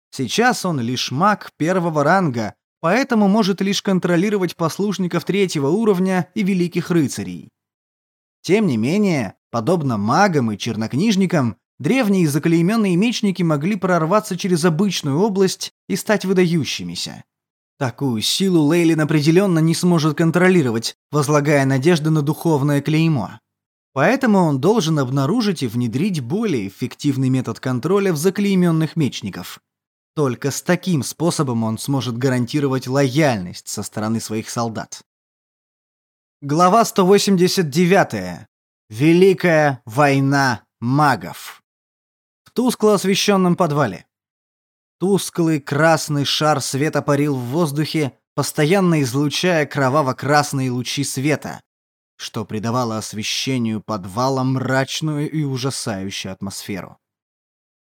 Сейчас он лишь маг первого ранга, поэтому может лишь контролировать послушников третьего уровня и великих рыцарей. Тем не менее, подобно магам и чернокнижникам, древние заклейменные мечники могли прорваться через обычную область и стать выдающимися. Такую силу Лейлин определенно не сможет контролировать, возлагая надежды на духовное клеймо. Поэтому он должен обнаружить и внедрить более эффективный метод контроля в заклейменных мечников. Только с таким способом он сможет гарантировать лояльность со стороны своих солдат. Глава 189. Великая война магов. Тускло освещенном подвале. Тусклый красный шар света парил в воздухе, постоянно излучая кроваво-красные лучи света, что придавало освещению подвала мрачную и ужасающую атмосферу.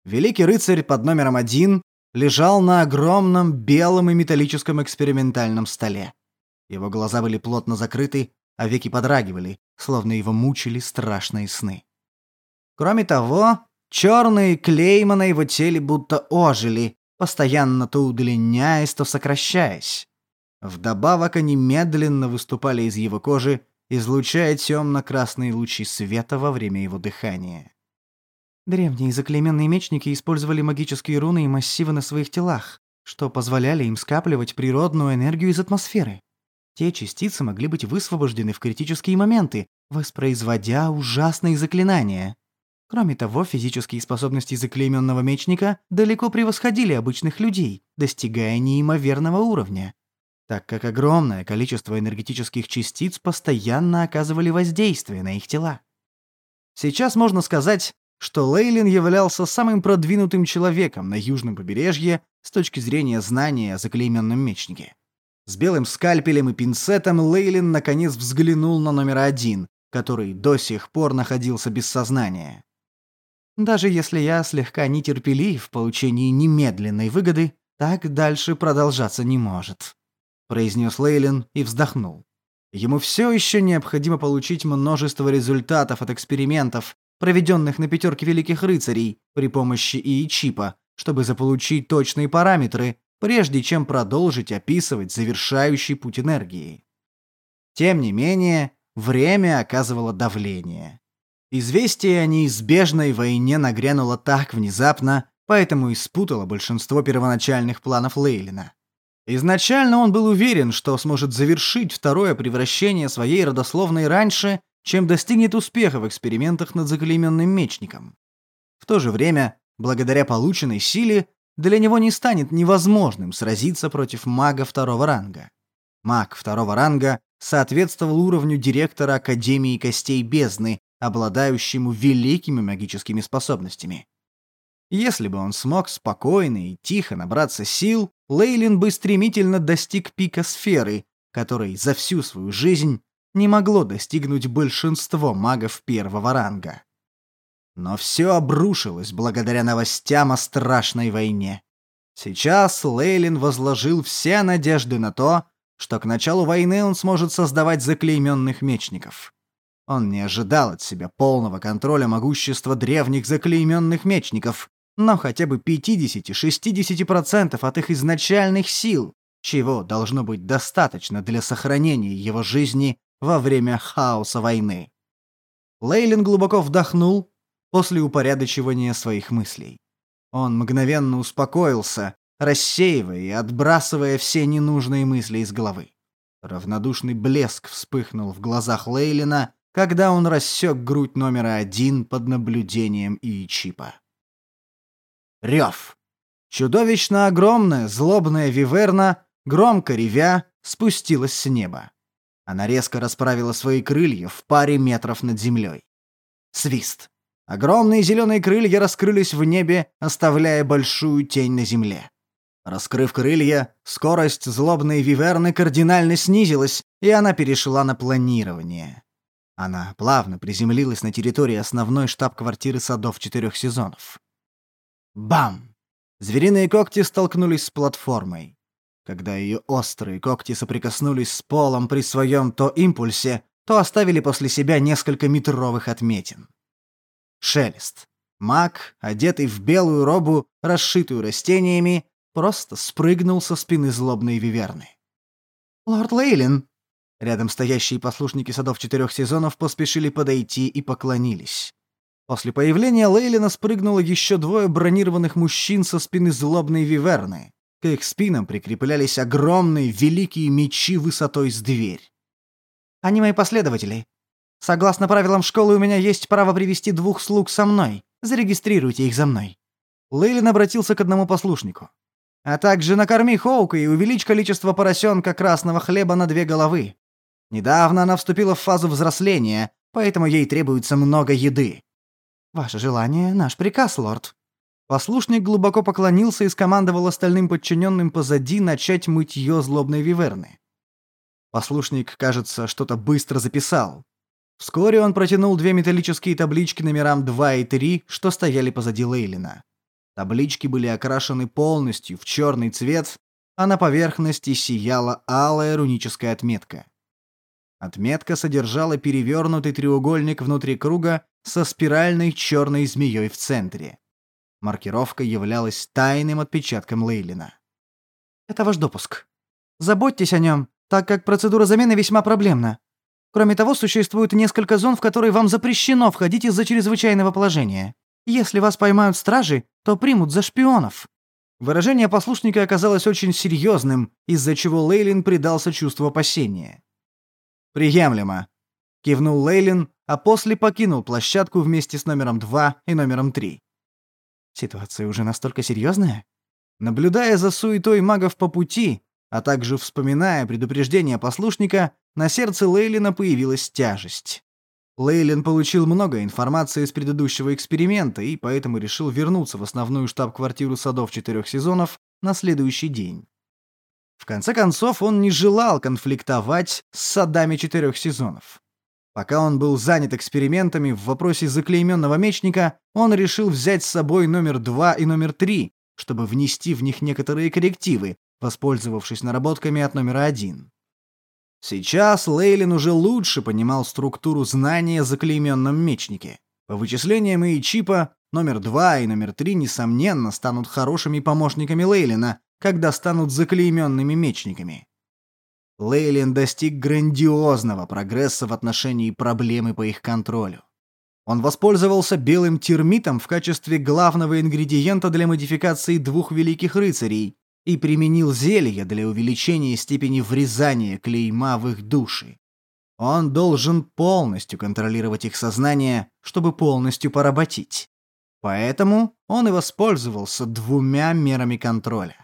Великий рыцарь под номером один лежал на огромном белом и металлическом экспериментальном столе. Его глаза были плотно закрыты, а веки подрагивали, словно его мучили страшные сны. Кроме того, черные клейма на его теле будто ожили, постоянно то удлиняясь, то сокращаясь. Вдобавок они медленно выступали из его кожи, излучая темно-красные лучи света во время его дыхания. Древние заклейменные мечники использовали магические руны и массивы на своих телах, что позволяли им скапливать природную энергию из атмосферы. Те частицы могли быть высвобождены в критические моменты, воспроизводя ужасные заклинания. Кроме того, физические способности заклейменного мечника далеко превосходили обычных людей, достигая неимоверного уровня так как огромное количество энергетических частиц постоянно оказывали воздействие на их тела. Сейчас можно сказать, что Лейлин являлся самым продвинутым человеком на южном побережье с точки зрения знания о заклейменном мечнике. С белым скальпелем и пинцетом Лейлин наконец взглянул на номер один, который до сих пор находился без сознания. Даже если я слегка нетерпелив в получении немедленной выгоды, так дальше продолжаться не может произнес Лейлин и вздохнул. Ему все еще необходимо получить множество результатов от экспериментов, проведенных на пятерке великих рыцарей при помощи ИИ-чипа, чтобы заполучить точные параметры, прежде чем продолжить описывать завершающий путь энергии. Тем не менее, время оказывало давление. Известие о неизбежной войне нагрянуло так внезапно, поэтому и спутало большинство первоначальных планов Лейлина. Изначально он был уверен, что сможет завершить второе превращение своей родословной раньше, чем достигнет успеха в экспериментах над заклейменным мечником. В то же время, благодаря полученной силе, для него не станет невозможным сразиться против мага второго ранга. Маг второго ранга соответствовал уровню директора Академии Костей Бездны, обладающему великими магическими способностями. Если бы он смог спокойно и тихо набраться сил, Лейлин бы стремительно достиг пика сферы, который за всю свою жизнь не могло достигнуть большинство магов первого ранга. Но все обрушилось благодаря новостям о страшной войне. Сейчас Лейлин возложил все надежды на то, что к началу войны он сможет создавать заклейменных мечников. Он не ожидал от себя полного контроля могущества древних заклейменных мечников, но хотя бы 50-60% от их изначальных сил, чего должно быть достаточно для сохранения его жизни во время хаоса войны. Лейлин глубоко вдохнул после упорядочивания своих мыслей. Он мгновенно успокоился, рассеивая и отбрасывая все ненужные мысли из головы. Равнодушный блеск вспыхнул в глазах Лейлина, когда он рассек грудь номера один под наблюдением Иичипа. Рев. Чудовищно огромная, злобная виверна, громко ревя, спустилась с неба. Она резко расправила свои крылья в паре метров над землей. Свист. Огромные зеленые крылья раскрылись в небе, оставляя большую тень на земле. Раскрыв крылья, скорость злобной виверны кардинально снизилась, и она перешла на планирование. Она плавно приземлилась на территории основной штаб-квартиры садов четырех сезонов. Бам! Звериные когти столкнулись с платформой. Когда ее острые когти соприкоснулись с полом при своем то импульсе, то оставили после себя несколько метровых отметин. Шелест. Маг, одетый в белую робу, расшитую растениями, просто спрыгнул со спины злобной виверны. «Лорд Лейлин!» Рядом стоящие послушники садов четырех сезонов поспешили подойти и поклонились. После появления Лейлина спрыгнуло еще двое бронированных мужчин со спины злобной виверны. К их спинам прикреплялись огромные великие мечи высотой с дверь. «Они мои последователи. Согласно правилам школы, у меня есть право привести двух слуг со мной. Зарегистрируйте их за мной». Лейлин обратился к одному послушнику. «А также накорми Хоука и увеличь количество поросенка красного хлеба на две головы. Недавно она вступила в фазу взросления, поэтому ей требуется много еды». «Ваше желание — наш приказ, лорд». Послушник глубоко поклонился и скомандовал остальным подчиненным позади начать мытье злобной виверны. Послушник, кажется, что-то быстро записал. Вскоре он протянул две металлические таблички номерам 2 и 3, что стояли позади Лейлина. Таблички были окрашены полностью в черный цвет, а на поверхности сияла алая руническая отметка. Отметка содержала перевернутый треугольник внутри круга со спиральной черной змеей в центре. Маркировка являлась тайным отпечатком Лейлина. «Это ваш допуск. Заботьтесь о нем, так как процедура замены весьма проблемна. Кроме того, существует несколько зон, в которые вам запрещено входить из-за чрезвычайного положения. Если вас поймают стражи, то примут за шпионов». Выражение послушника оказалось очень серьезным, из-за чего Лейлин предался чувству опасения. «Приемлемо», — кивнул Лейлин, а после покинул площадку вместе с номером 2 и номером 3. Ситуация уже настолько серьезная? Наблюдая за суетой магов по пути, а также вспоминая предупреждение послушника, на сердце Лейлина появилась тяжесть. Лейлин получил много информации из предыдущего эксперимента и поэтому решил вернуться в основную штаб-квартиру садов четырех сезонов на следующий день. В конце концов, он не желал конфликтовать с садами четырех сезонов. Пока он был занят экспериментами в вопросе заклейменного мечника, он решил взять с собой номер два и номер три, чтобы внести в них некоторые коррективы, воспользовавшись наработками от номера один. Сейчас Лейлин уже лучше понимал структуру знания о заклейменном мечнике. По вычислениям и чипа, номер 2 и номер 3, несомненно, станут хорошими помощниками Лейлина, когда станут заклейменными мечниками. Лейлин достиг грандиозного прогресса в отношении проблемы по их контролю. Он воспользовался белым термитом в качестве главного ингредиента для модификации двух великих рыцарей, и применил зелье для увеличения степени врезания клейма в их души. Он должен полностью контролировать их сознание, чтобы полностью поработить. Поэтому он и воспользовался двумя мерами контроля.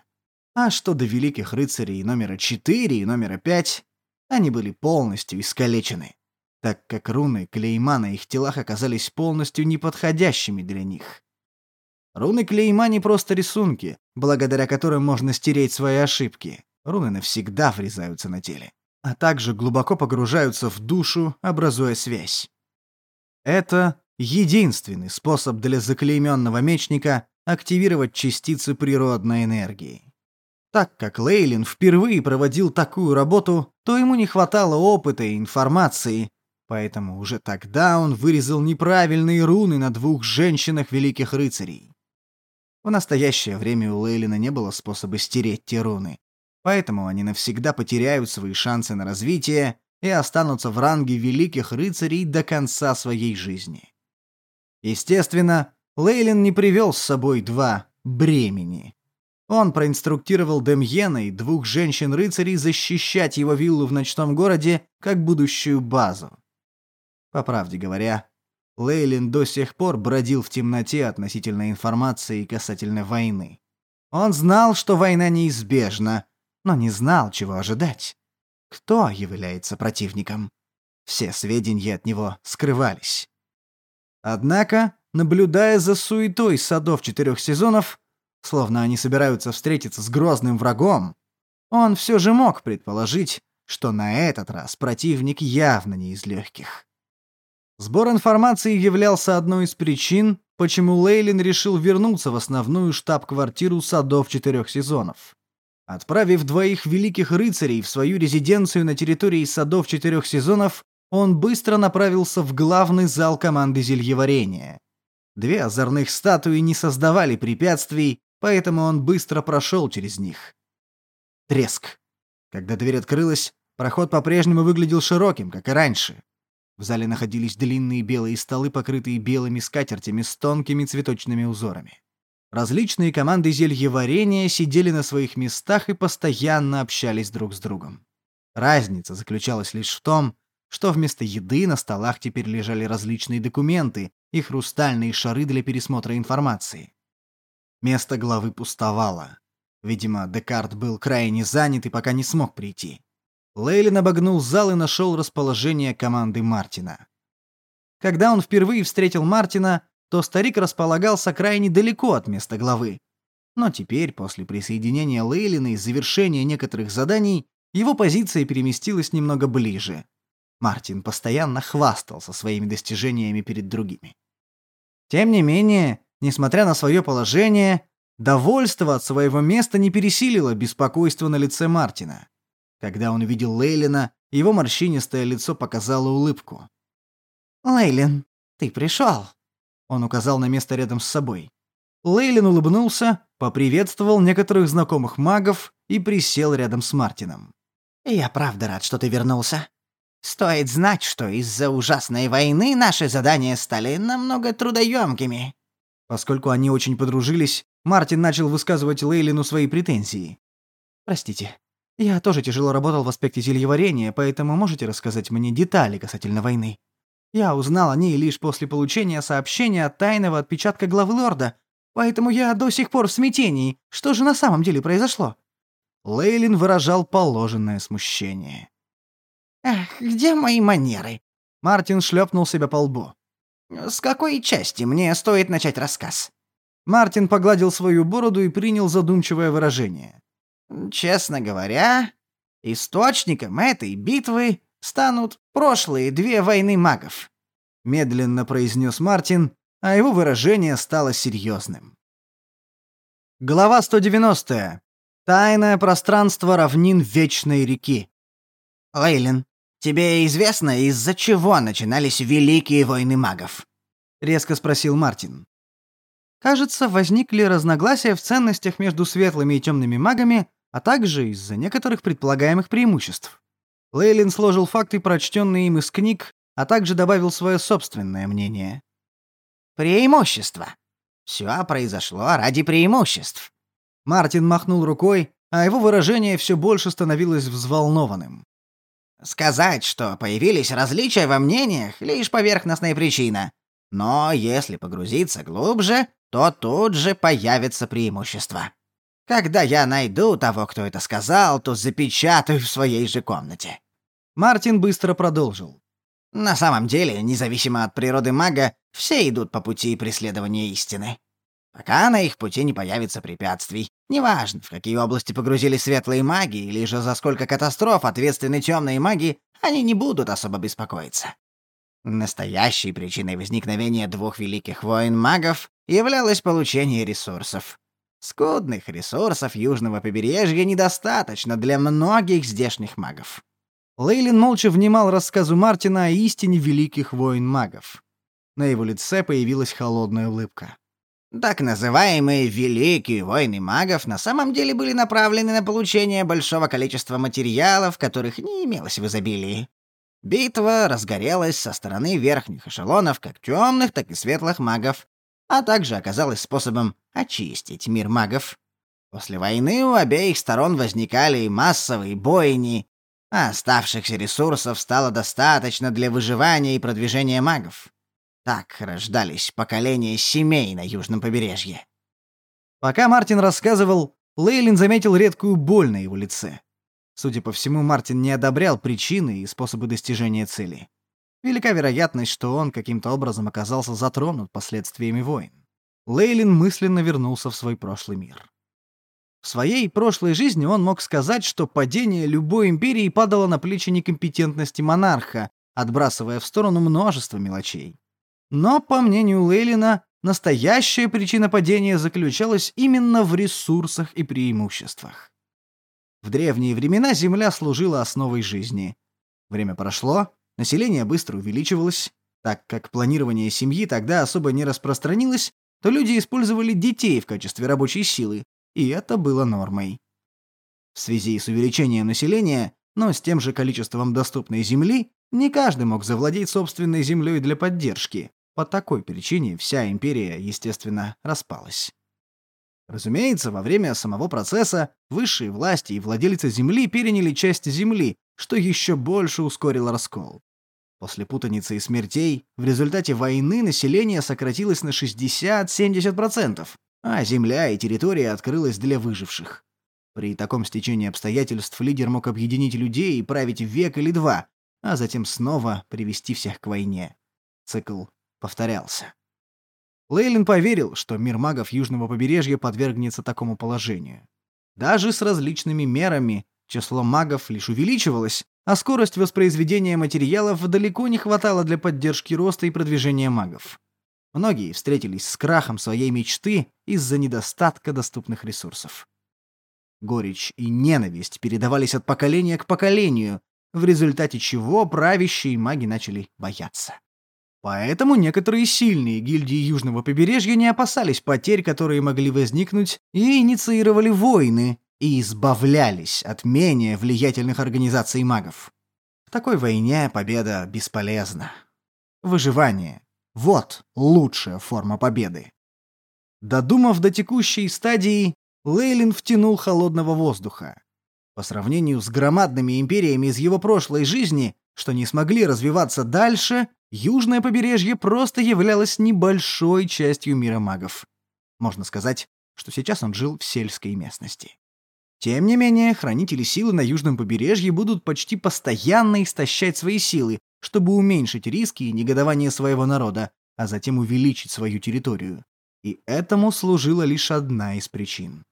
А что до великих рыцарей номера 4 и номера 5, они были полностью искалечены, так как руны клейма на их телах оказались полностью неподходящими для них. Руны клейма не просто рисунки, благодаря которым можно стереть свои ошибки. Руны навсегда врезаются на теле, а также глубоко погружаются в душу, образуя связь. Это единственный способ для заклейменного мечника активировать частицы природной энергии. Так как Лейлин впервые проводил такую работу, то ему не хватало опыта и информации, Поэтому уже тогда он вырезал неправильные руны на двух женщинах великих рыцарей. В настоящее время у Лейлина не было способа стереть те руны, поэтому они навсегда потеряют свои шансы на развитие и останутся в ранге великих рыцарей до конца своей жизни. Естественно, Лейлин не привел с собой два бремени. Он проинструктировал Демьена и двух женщин-рыцарей защищать его виллу в ночном городе как будущую базу. По правде говоря, Лейлин до сих пор бродил в темноте относительно информации касательно войны. Он знал, что война неизбежна, но не знал, чего ожидать. Кто является противником? Все сведения от него скрывались. Однако, наблюдая за суетой садов четырех сезонов, словно они собираются встретиться с грозным врагом, он все же мог предположить, что на этот раз противник явно не из легких. Сбор информации являлся одной из причин, почему Лейлин решил вернуться в основную штаб-квартиру садов четырех сезонов. Отправив двоих великих рыцарей в свою резиденцию на территории садов четырех сезонов, он быстро направился в главный зал команды зельеварения. Две озорных статуи не создавали препятствий, поэтому он быстро прошел через них. Треск. Когда дверь открылась, проход по-прежнему выглядел широким, как и раньше. В зале находились длинные белые столы, покрытые белыми скатертями с тонкими цветочными узорами. Различные команды зельеварения сидели на своих местах и постоянно общались друг с другом. Разница заключалась лишь в том, что вместо еды на столах теперь лежали различные документы и хрустальные шары для пересмотра информации. Место главы пустовало. Видимо, Декарт был крайне занят и пока не смог прийти. Лейлин обогнул зал и нашел расположение команды Мартина. Когда он впервые встретил Мартина, то старик располагался крайне далеко от места главы. Но теперь, после присоединения Лейлина и завершения некоторых заданий, его позиция переместилась немного ближе. Мартин постоянно хвастался своими достижениями перед другими. Тем не менее, несмотря на свое положение, довольство от своего места не пересилило беспокойство на лице Мартина. Когда он увидел Лейлина, его морщинистое лицо показало улыбку. «Лейлин, ты пришел!» Он указал на место рядом с собой. Лейлин улыбнулся, поприветствовал некоторых знакомых магов и присел рядом с Мартином. «Я правда рад, что ты вернулся. Стоит знать, что из-за ужасной войны наши задания стали намного трудоемкими». Поскольку они очень подружились, Мартин начал высказывать Лейлину свои претензии. «Простите, я тоже тяжело работал в аспекте зельеварения, поэтому можете рассказать мне детали касательно войны? Я узнал о ней лишь после получения сообщения от тайного отпечатка главы лорда, поэтому я до сих пор в смятении. Что же на самом деле произошло?» Лейлин выражал положенное смущение. «Эх, где мои манеры?» Мартин шлепнул себя по лбу. «С какой части мне стоит начать рассказ?» Мартин погладил свою бороду и принял задумчивое выражение. Честно говоря, источником этой битвы станут прошлые две войны магов, медленно произнес Мартин, а его выражение стало серьезным. Глава 190. Тайное пространство равнин Вечной реки. Лейлин, тебе известно, из-за чего начинались великие войны магов? резко спросил Мартин. Кажется, возникли разногласия в ценностях между светлыми и темными магами а также из-за некоторых предполагаемых преимуществ. Лейлин сложил факты, прочтенные им из книг, а также добавил свое собственное мнение. «Преимущества. Все произошло ради преимуществ». Мартин махнул рукой, а его выражение все больше становилось взволнованным. «Сказать, что появились различия во мнениях, лишь поверхностная причина. Но если погрузиться глубже, то тут же появится преимущество. Когда я найду того, кто это сказал, то запечатаю в своей же комнате». Мартин быстро продолжил. «На самом деле, независимо от природы мага, все идут по пути преследования истины. Пока на их пути не появится препятствий. Неважно, в какие области погрузились светлые маги, или же за сколько катастроф ответственны темные маги, они не будут особо беспокоиться. Настоящей причиной возникновения двух великих войн магов являлось получение ресурсов. Скудных ресурсов южного побережья недостаточно для многих здешних магов. Лейлин молча внимал рассказу Мартина о истине великих воин-магов. На его лице появилась холодная улыбка. Так называемые «великие войны магов» на самом деле были направлены на получение большого количества материалов, которых не имелось в изобилии. Битва разгорелась со стороны верхних эшелонов как темных, так и светлых магов, а также оказалась способом очистить мир магов. После войны у обеих сторон возникали массовые бойни, а оставшихся ресурсов стало достаточно для выживания и продвижения магов. Так рождались поколения семей на южном побережье. Пока Мартин рассказывал, Лейлин заметил редкую боль на его лице. Судя по всему, Мартин не одобрял причины и способы достижения цели. Велика вероятность, что он каким-то образом оказался затронут последствиями войн. Лейлин мысленно вернулся в свой прошлый мир. В своей прошлой жизни он мог сказать, что падение любой империи падало на плечи некомпетентности монарха, отбрасывая в сторону множество мелочей. Но, по мнению Лейлина, настоящая причина падения заключалась именно в ресурсах и преимуществах. В древние времена Земля служила основой жизни. Время прошло, население быстро увеличивалось. Так как планирование семьи тогда особо не распространилось, то люди использовали детей в качестве рабочей силы, и это было нормой. В связи с увеличением населения, но с тем же количеством доступной земли, не каждый мог завладеть собственной землей для поддержки. По такой причине вся империя, естественно, распалась. Разумеется, во время самого процесса высшие власти и владельцы земли переняли часть земли, что еще больше ускорило раскол. После путаницы и смертей в результате войны население сократилось на 60-70%, а земля и территория открылась для выживших. При таком стечении обстоятельств лидер мог объединить людей и править век или два, а затем снова привести всех к войне. Цикл повторялся. Лейлин поверил, что мир магов Южного побережья подвергнется такому положению. Даже с различными мерами число магов лишь увеличивалось, а скорость воспроизведения материалов далеко не хватало для поддержки роста и продвижения магов. Многие встретились с крахом своей мечты из-за недостатка доступных ресурсов. Горечь и ненависть передавались от поколения к поколению, в результате чего правящие маги начали бояться. Поэтому некоторые сильные гильдии Южного побережья не опасались потерь, которые могли возникнуть, и инициировали войны, и избавлялись от менее влиятельных организаций магов. В такой войне победа бесполезна. Выживание — вот лучшая форма победы. Додумав до текущей стадии, Лейлин втянул холодного воздуха. По сравнению с громадными империями из его прошлой жизни, что не смогли развиваться дальше, южное побережье просто являлось небольшой частью мира магов. Можно сказать, что сейчас он жил в сельской местности. Тем не менее, хранители силы на южном побережье будут почти постоянно истощать свои силы, чтобы уменьшить риски и негодование своего народа, а затем увеличить свою территорию. И этому служила лишь одна из причин.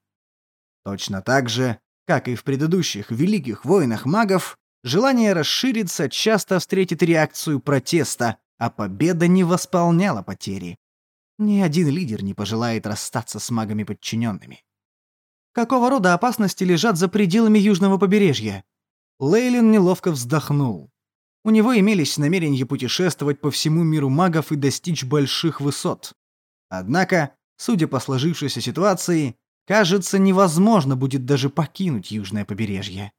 Точно так же, как и в предыдущих великих войнах магов, желание расшириться часто встретит реакцию протеста, а победа не восполняла потери. Ни один лидер не пожелает расстаться с магами-подчиненными. Какого рода опасности лежат за пределами южного побережья? Лейлин неловко вздохнул. У него имелись намерения путешествовать по всему миру магов и достичь больших высот. Однако, судя по сложившейся ситуации, кажется, невозможно будет даже покинуть южное побережье.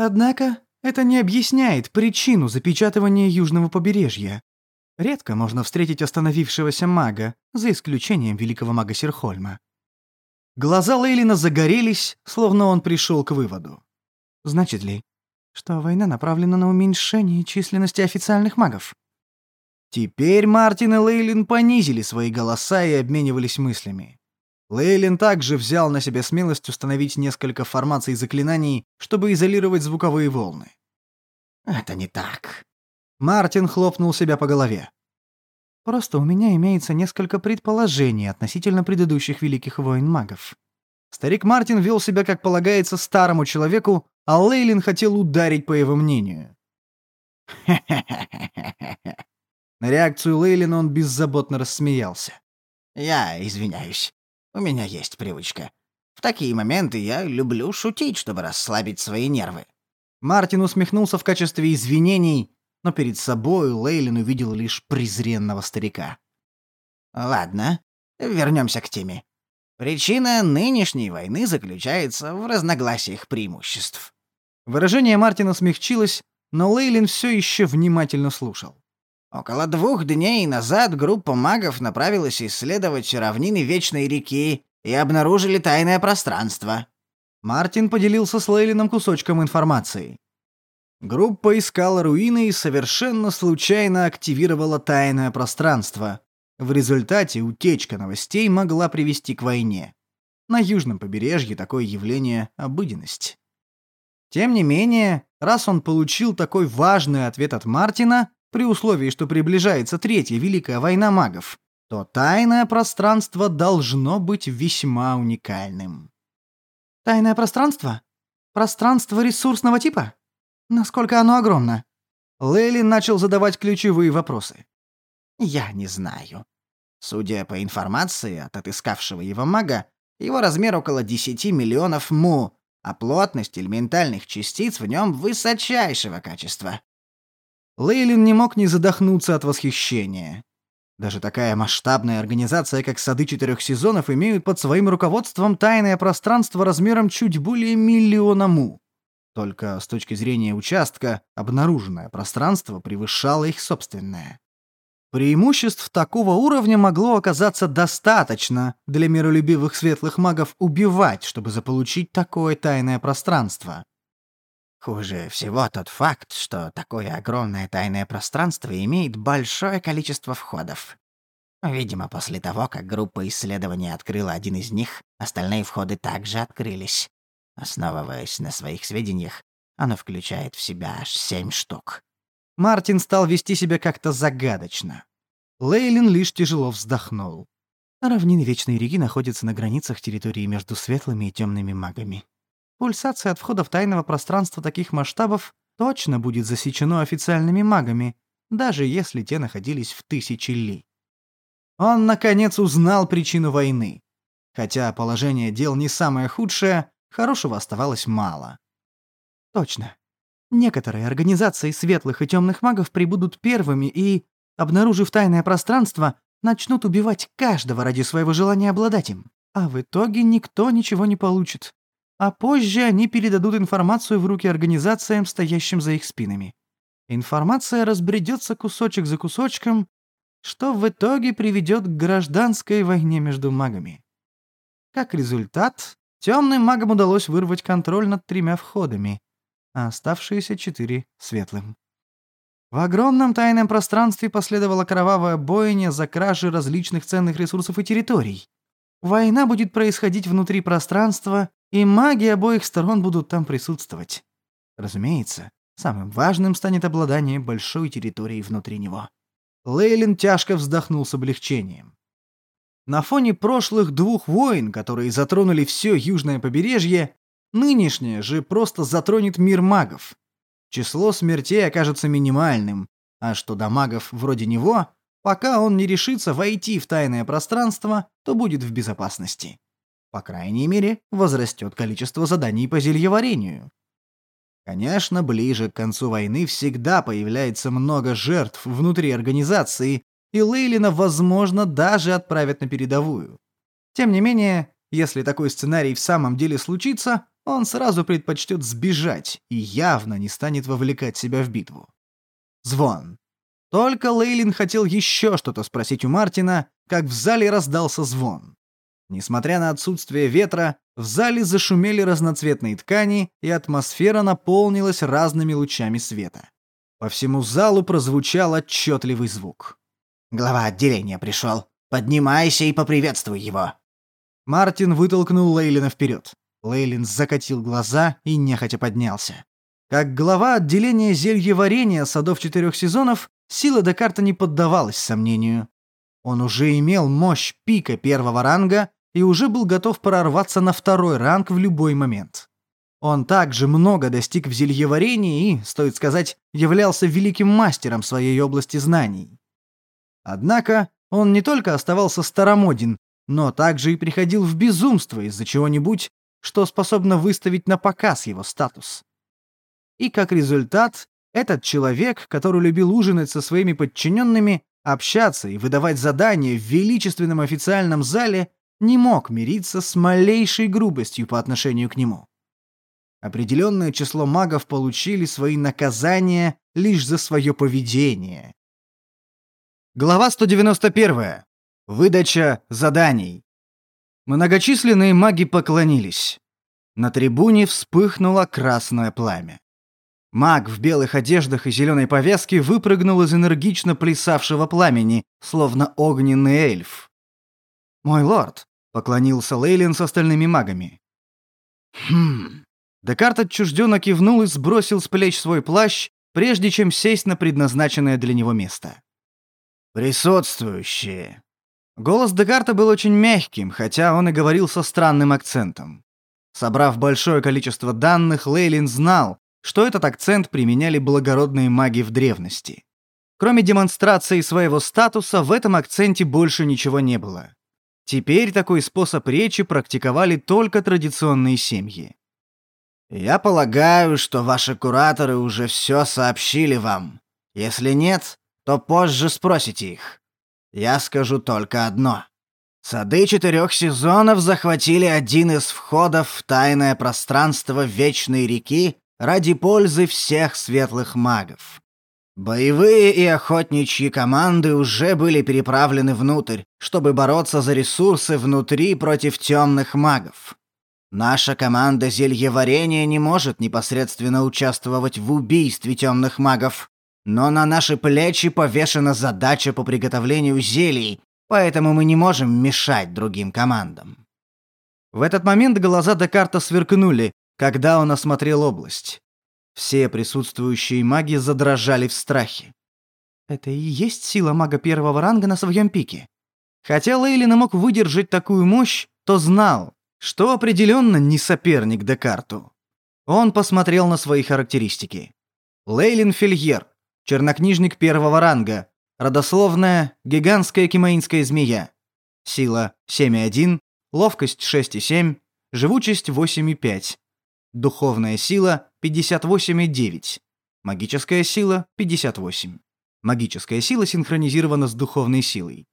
Однако, это не объясняет причину запечатывания южного побережья. Редко можно встретить остановившегося мага, за исключением великого мага Серхольма. Глаза Лейлина загорелись, словно он пришел к выводу. Значит ли, что война направлена на уменьшение численности официальных магов? Теперь Мартин и Лейлин понизили свои голоса и обменивались мыслями. Лейлин также взял на себя смелость установить несколько формаций заклинаний, чтобы изолировать звуковые волны. «Это не так». Мартин хлопнул себя по голове. Просто у меня имеется несколько предположений относительно предыдущих великих войн магов. Старик Мартин вел себя, как полагается, старому человеку, а Лейлин хотел ударить по его мнению. [LAUGHS] На реакцию Лейлина он беззаботно рассмеялся. «Я извиняюсь. У меня есть привычка. В такие моменты я люблю шутить, чтобы расслабить свои нервы. Мартин усмехнулся в качестве извинений, но перед собой Лейлин увидел лишь презренного старика. Ладно, вернемся к теме. Причина нынешней войны заключается в разногласиях преимуществ. Выражение Мартина смягчилось, но Лейлин все еще внимательно слушал. Около двух дней назад группа магов направилась исследовать равнины Вечной реки и обнаружили тайное пространство. Мартин поделился с Лейлином кусочком информации. Группа искала руины и совершенно случайно активировала тайное пространство. В результате утечка новостей могла привести к войне. На южном побережье такое явление – обыденность. Тем не менее, раз он получил такой важный ответ от Мартина, при условии, что приближается Третья Великая война магов, то тайное пространство должно быть весьма уникальным. Тайное пространство? Пространство ресурсного типа? Насколько оно огромно? Лейли начал задавать ключевые вопросы. Я не знаю. Судя по информации от отыскавшего его мага, его размер около 10 миллионов му, а плотность элементальных частиц в нем высочайшего качества. Лейлин не мог не задохнуться от восхищения. Даже такая масштабная организация, как Сады Четырех Сезонов, имеют под своим руководством тайное пространство размером чуть более миллиона му. Только с точки зрения участка, обнаруженное пространство превышало их собственное. Преимуществ такого уровня могло оказаться достаточно для миролюбивых светлых магов убивать, чтобы заполучить такое тайное пространство. Хуже всего тот факт, что такое огромное тайное пространство имеет большое количество входов. Видимо, после того, как группа исследований открыла один из них, остальные входы также открылись. Основываясь на своих сведениях, оно включает в себя аж семь штук. Мартин стал вести себя как-то загадочно. Лейлин лишь тяжело вздохнул. Равнины Вечной Реги находятся на границах территории между светлыми и темными магами. Пульсация от входа в тайного пространства таких масштабов точно будет засечено официальными магами, даже если те находились в тысячи ли. Он, наконец, узнал причину войны. Хотя положение дел не самое худшее, хорошего оставалось мало. Точно. Некоторые организации светлых и темных магов прибудут первыми и, обнаружив тайное пространство, начнут убивать каждого ради своего желания обладать им. А в итоге никто ничего не получит а позже они передадут информацию в руки организациям, стоящим за их спинами. Информация разбредется кусочек за кусочком, что в итоге приведет к гражданской войне между магами. Как результат, темным магам удалось вырвать контроль над тремя входами, а оставшиеся четыре — светлым. В огромном тайном пространстве последовала кровавая бойня за кражи различных ценных ресурсов и территорий. Война будет происходить внутри пространства, и маги обоих сторон будут там присутствовать. Разумеется, самым важным станет обладание большой территорией внутри него. Лейлин тяжко вздохнул с облегчением. На фоне прошлых двух войн, которые затронули все южное побережье, нынешняя же просто затронет мир магов. Число смертей окажется минимальным, а что до магов вроде него, пока он не решится войти в тайное пространство, то будет в безопасности. По крайней мере, возрастет количество заданий по зельеварению. Конечно, ближе к концу войны всегда появляется много жертв внутри организации, и Лейлина, возможно, даже отправят на передовую. Тем не менее, если такой сценарий в самом деле случится, он сразу предпочтет сбежать и явно не станет вовлекать себя в битву. Звон. Только Лейлин хотел еще что-то спросить у Мартина, как в зале раздался звон. Несмотря на отсутствие ветра, в зале зашумели разноцветные ткани, и атмосфера наполнилась разными лучами света. По всему залу прозвучал отчетливый звук. «Глава отделения пришел. Поднимайся и поприветствуй его». Мартин вытолкнул Лейлина вперед. Лейлин закатил глаза и нехотя поднялся. Как глава отделения зельеварения садов четырех сезонов, сила Декарта не поддавалась сомнению. Он уже имел мощь пика первого ранга и уже был готов прорваться на второй ранг в любой момент. Он также много достиг в зельеварении и, стоит сказать, являлся великим мастером своей области знаний. Однако он не только оставался старомоден, но также и приходил в безумство из-за чего-нибудь, что способно выставить на показ его статус. и как результат этот человек, который любил ужинать со своими подчиненными, общаться и выдавать задания в величественном официальном зале, не мог мириться с малейшей грубостью по отношению к нему. Определенное число магов получили свои наказания лишь за свое поведение. Глава 191. Выдача заданий. Многочисленные маги поклонились. На трибуне вспыхнуло красное пламя. Маг в белых одеждах и зеленой повязке выпрыгнул из энергично плясавшего пламени, словно огненный эльф. «Мой лорд», — поклонился Лейлин с остальными магами. «Хм...» Декарт отчужденно кивнул и сбросил с плеч свой плащ, прежде чем сесть на предназначенное для него место. «Присутствующие». Голос Декарта был очень мягким, хотя он и говорил со странным акцентом. Собрав большое количество данных, Лейлин знал, что этот акцент применяли благородные маги в древности. Кроме демонстрации своего статуса, в этом акценте больше ничего не было. Теперь такой способ речи практиковали только традиционные семьи. «Я полагаю, что ваши кураторы уже все сообщили вам. Если нет, то позже спросите их. Я скажу только одно. Сады четырех сезонов захватили один из входов в тайное пространство Вечной реки ради пользы всех светлых магов. Боевые и охотничьи команды уже были переправлены внутрь, чтобы бороться за ресурсы внутри против темных магов. Наша команда зельеварения не может непосредственно участвовать в убийстве темных магов, но на наши плечи повешена задача по приготовлению зелий, поэтому мы не можем мешать другим командам. В этот момент глаза Декарта сверкнули, когда он осмотрел область. Все присутствующие маги задрожали в страхе. Это и есть сила мага первого ранга на своем пике. Хотя Лейлин мог выдержать такую мощь, то знал, что определенно не соперник Декарту. Он посмотрел на свои характеристики. Лейлин Фильер, чернокнижник первого ранга, родословная гигантская кимаинская змея. Сила 7,1, ловкость 6,7, живучесть 8,5. Духовная сила 58,9. Магическая сила 58. Магическая сила синхронизирована с духовной силой.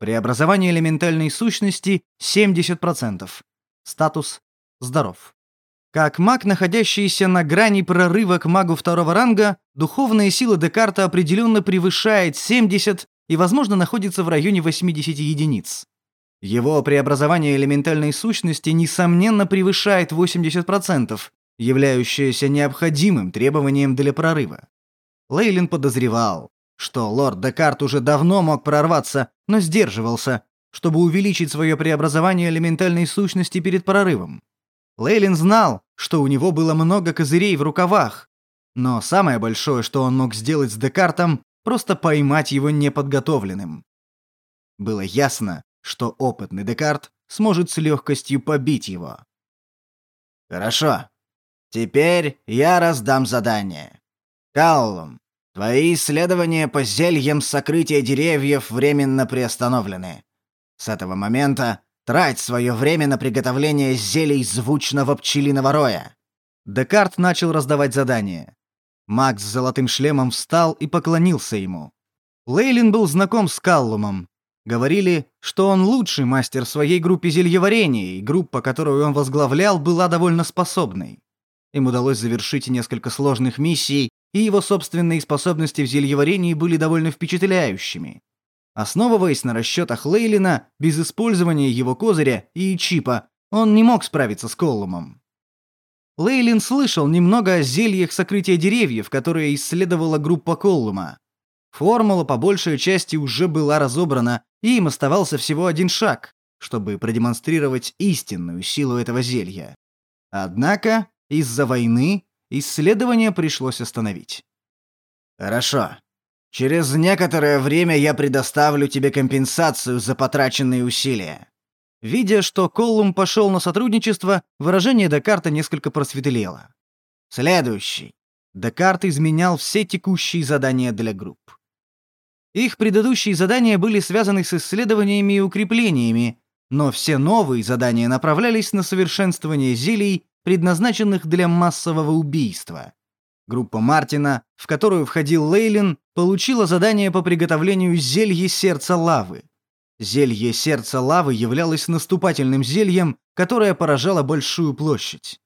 Преобразование элементальной сущности 70%. Статус здоров. Как маг, находящийся на грани прорыва к магу второго ранга, духовная сила Декарта определенно превышает 70 и, возможно, находится в районе 80 единиц. Его преобразование элементальной сущности, несомненно, превышает 80%, являющееся необходимым требованием для прорыва. Лейлин подозревал, что лорд Декарт уже давно мог прорваться, но сдерживался, чтобы увеличить свое преобразование элементальной сущности перед прорывом. Лейлин знал, что у него было много козырей в рукавах, но самое большое, что он мог сделать с Декартом, просто поймать его неподготовленным. Было ясно, что опытный Декарт сможет с легкостью побить его. «Хорошо. Теперь я раздам задание. Каллум, твои исследования по зельям сокрытия деревьев временно приостановлены. С этого момента трать свое время на приготовление зелий звучного пчелиного роя». Декарт начал раздавать задания. Макс с золотым шлемом встал и поклонился ему. Лейлин был знаком с Каллумом, Говорили, что он лучший мастер своей группе зельеварения, и группа, которую он возглавлял, была довольно способной. Им удалось завершить несколько сложных миссий, и его собственные способности в зельеварении были довольно впечатляющими. Основываясь на расчетах Лейлина, без использования его козыря и чипа, он не мог справиться с Коллумом. Лейлин слышал немного о зельях сокрытия деревьев, которые исследовала группа Коллума. Формула по большей части уже была разобрана, и им оставался всего один шаг, чтобы продемонстрировать истинную силу этого зелья. Однако из-за войны исследование пришлось остановить. «Хорошо. Через некоторое время я предоставлю тебе компенсацию за потраченные усилия». Видя, что Коллум пошел на сотрудничество, выражение Декарта несколько просветлело. Следующий. Декарт изменял все текущие задания для групп. Их предыдущие задания были связаны с исследованиями и укреплениями, но все новые задания направлялись на совершенствование зелий, предназначенных для массового убийства. Группа Мартина, в которую входил Лейлин, получила задание по приготовлению зелья сердца лавы. Зелье сердца лавы являлось наступательным зельем, которое поражало большую площадь.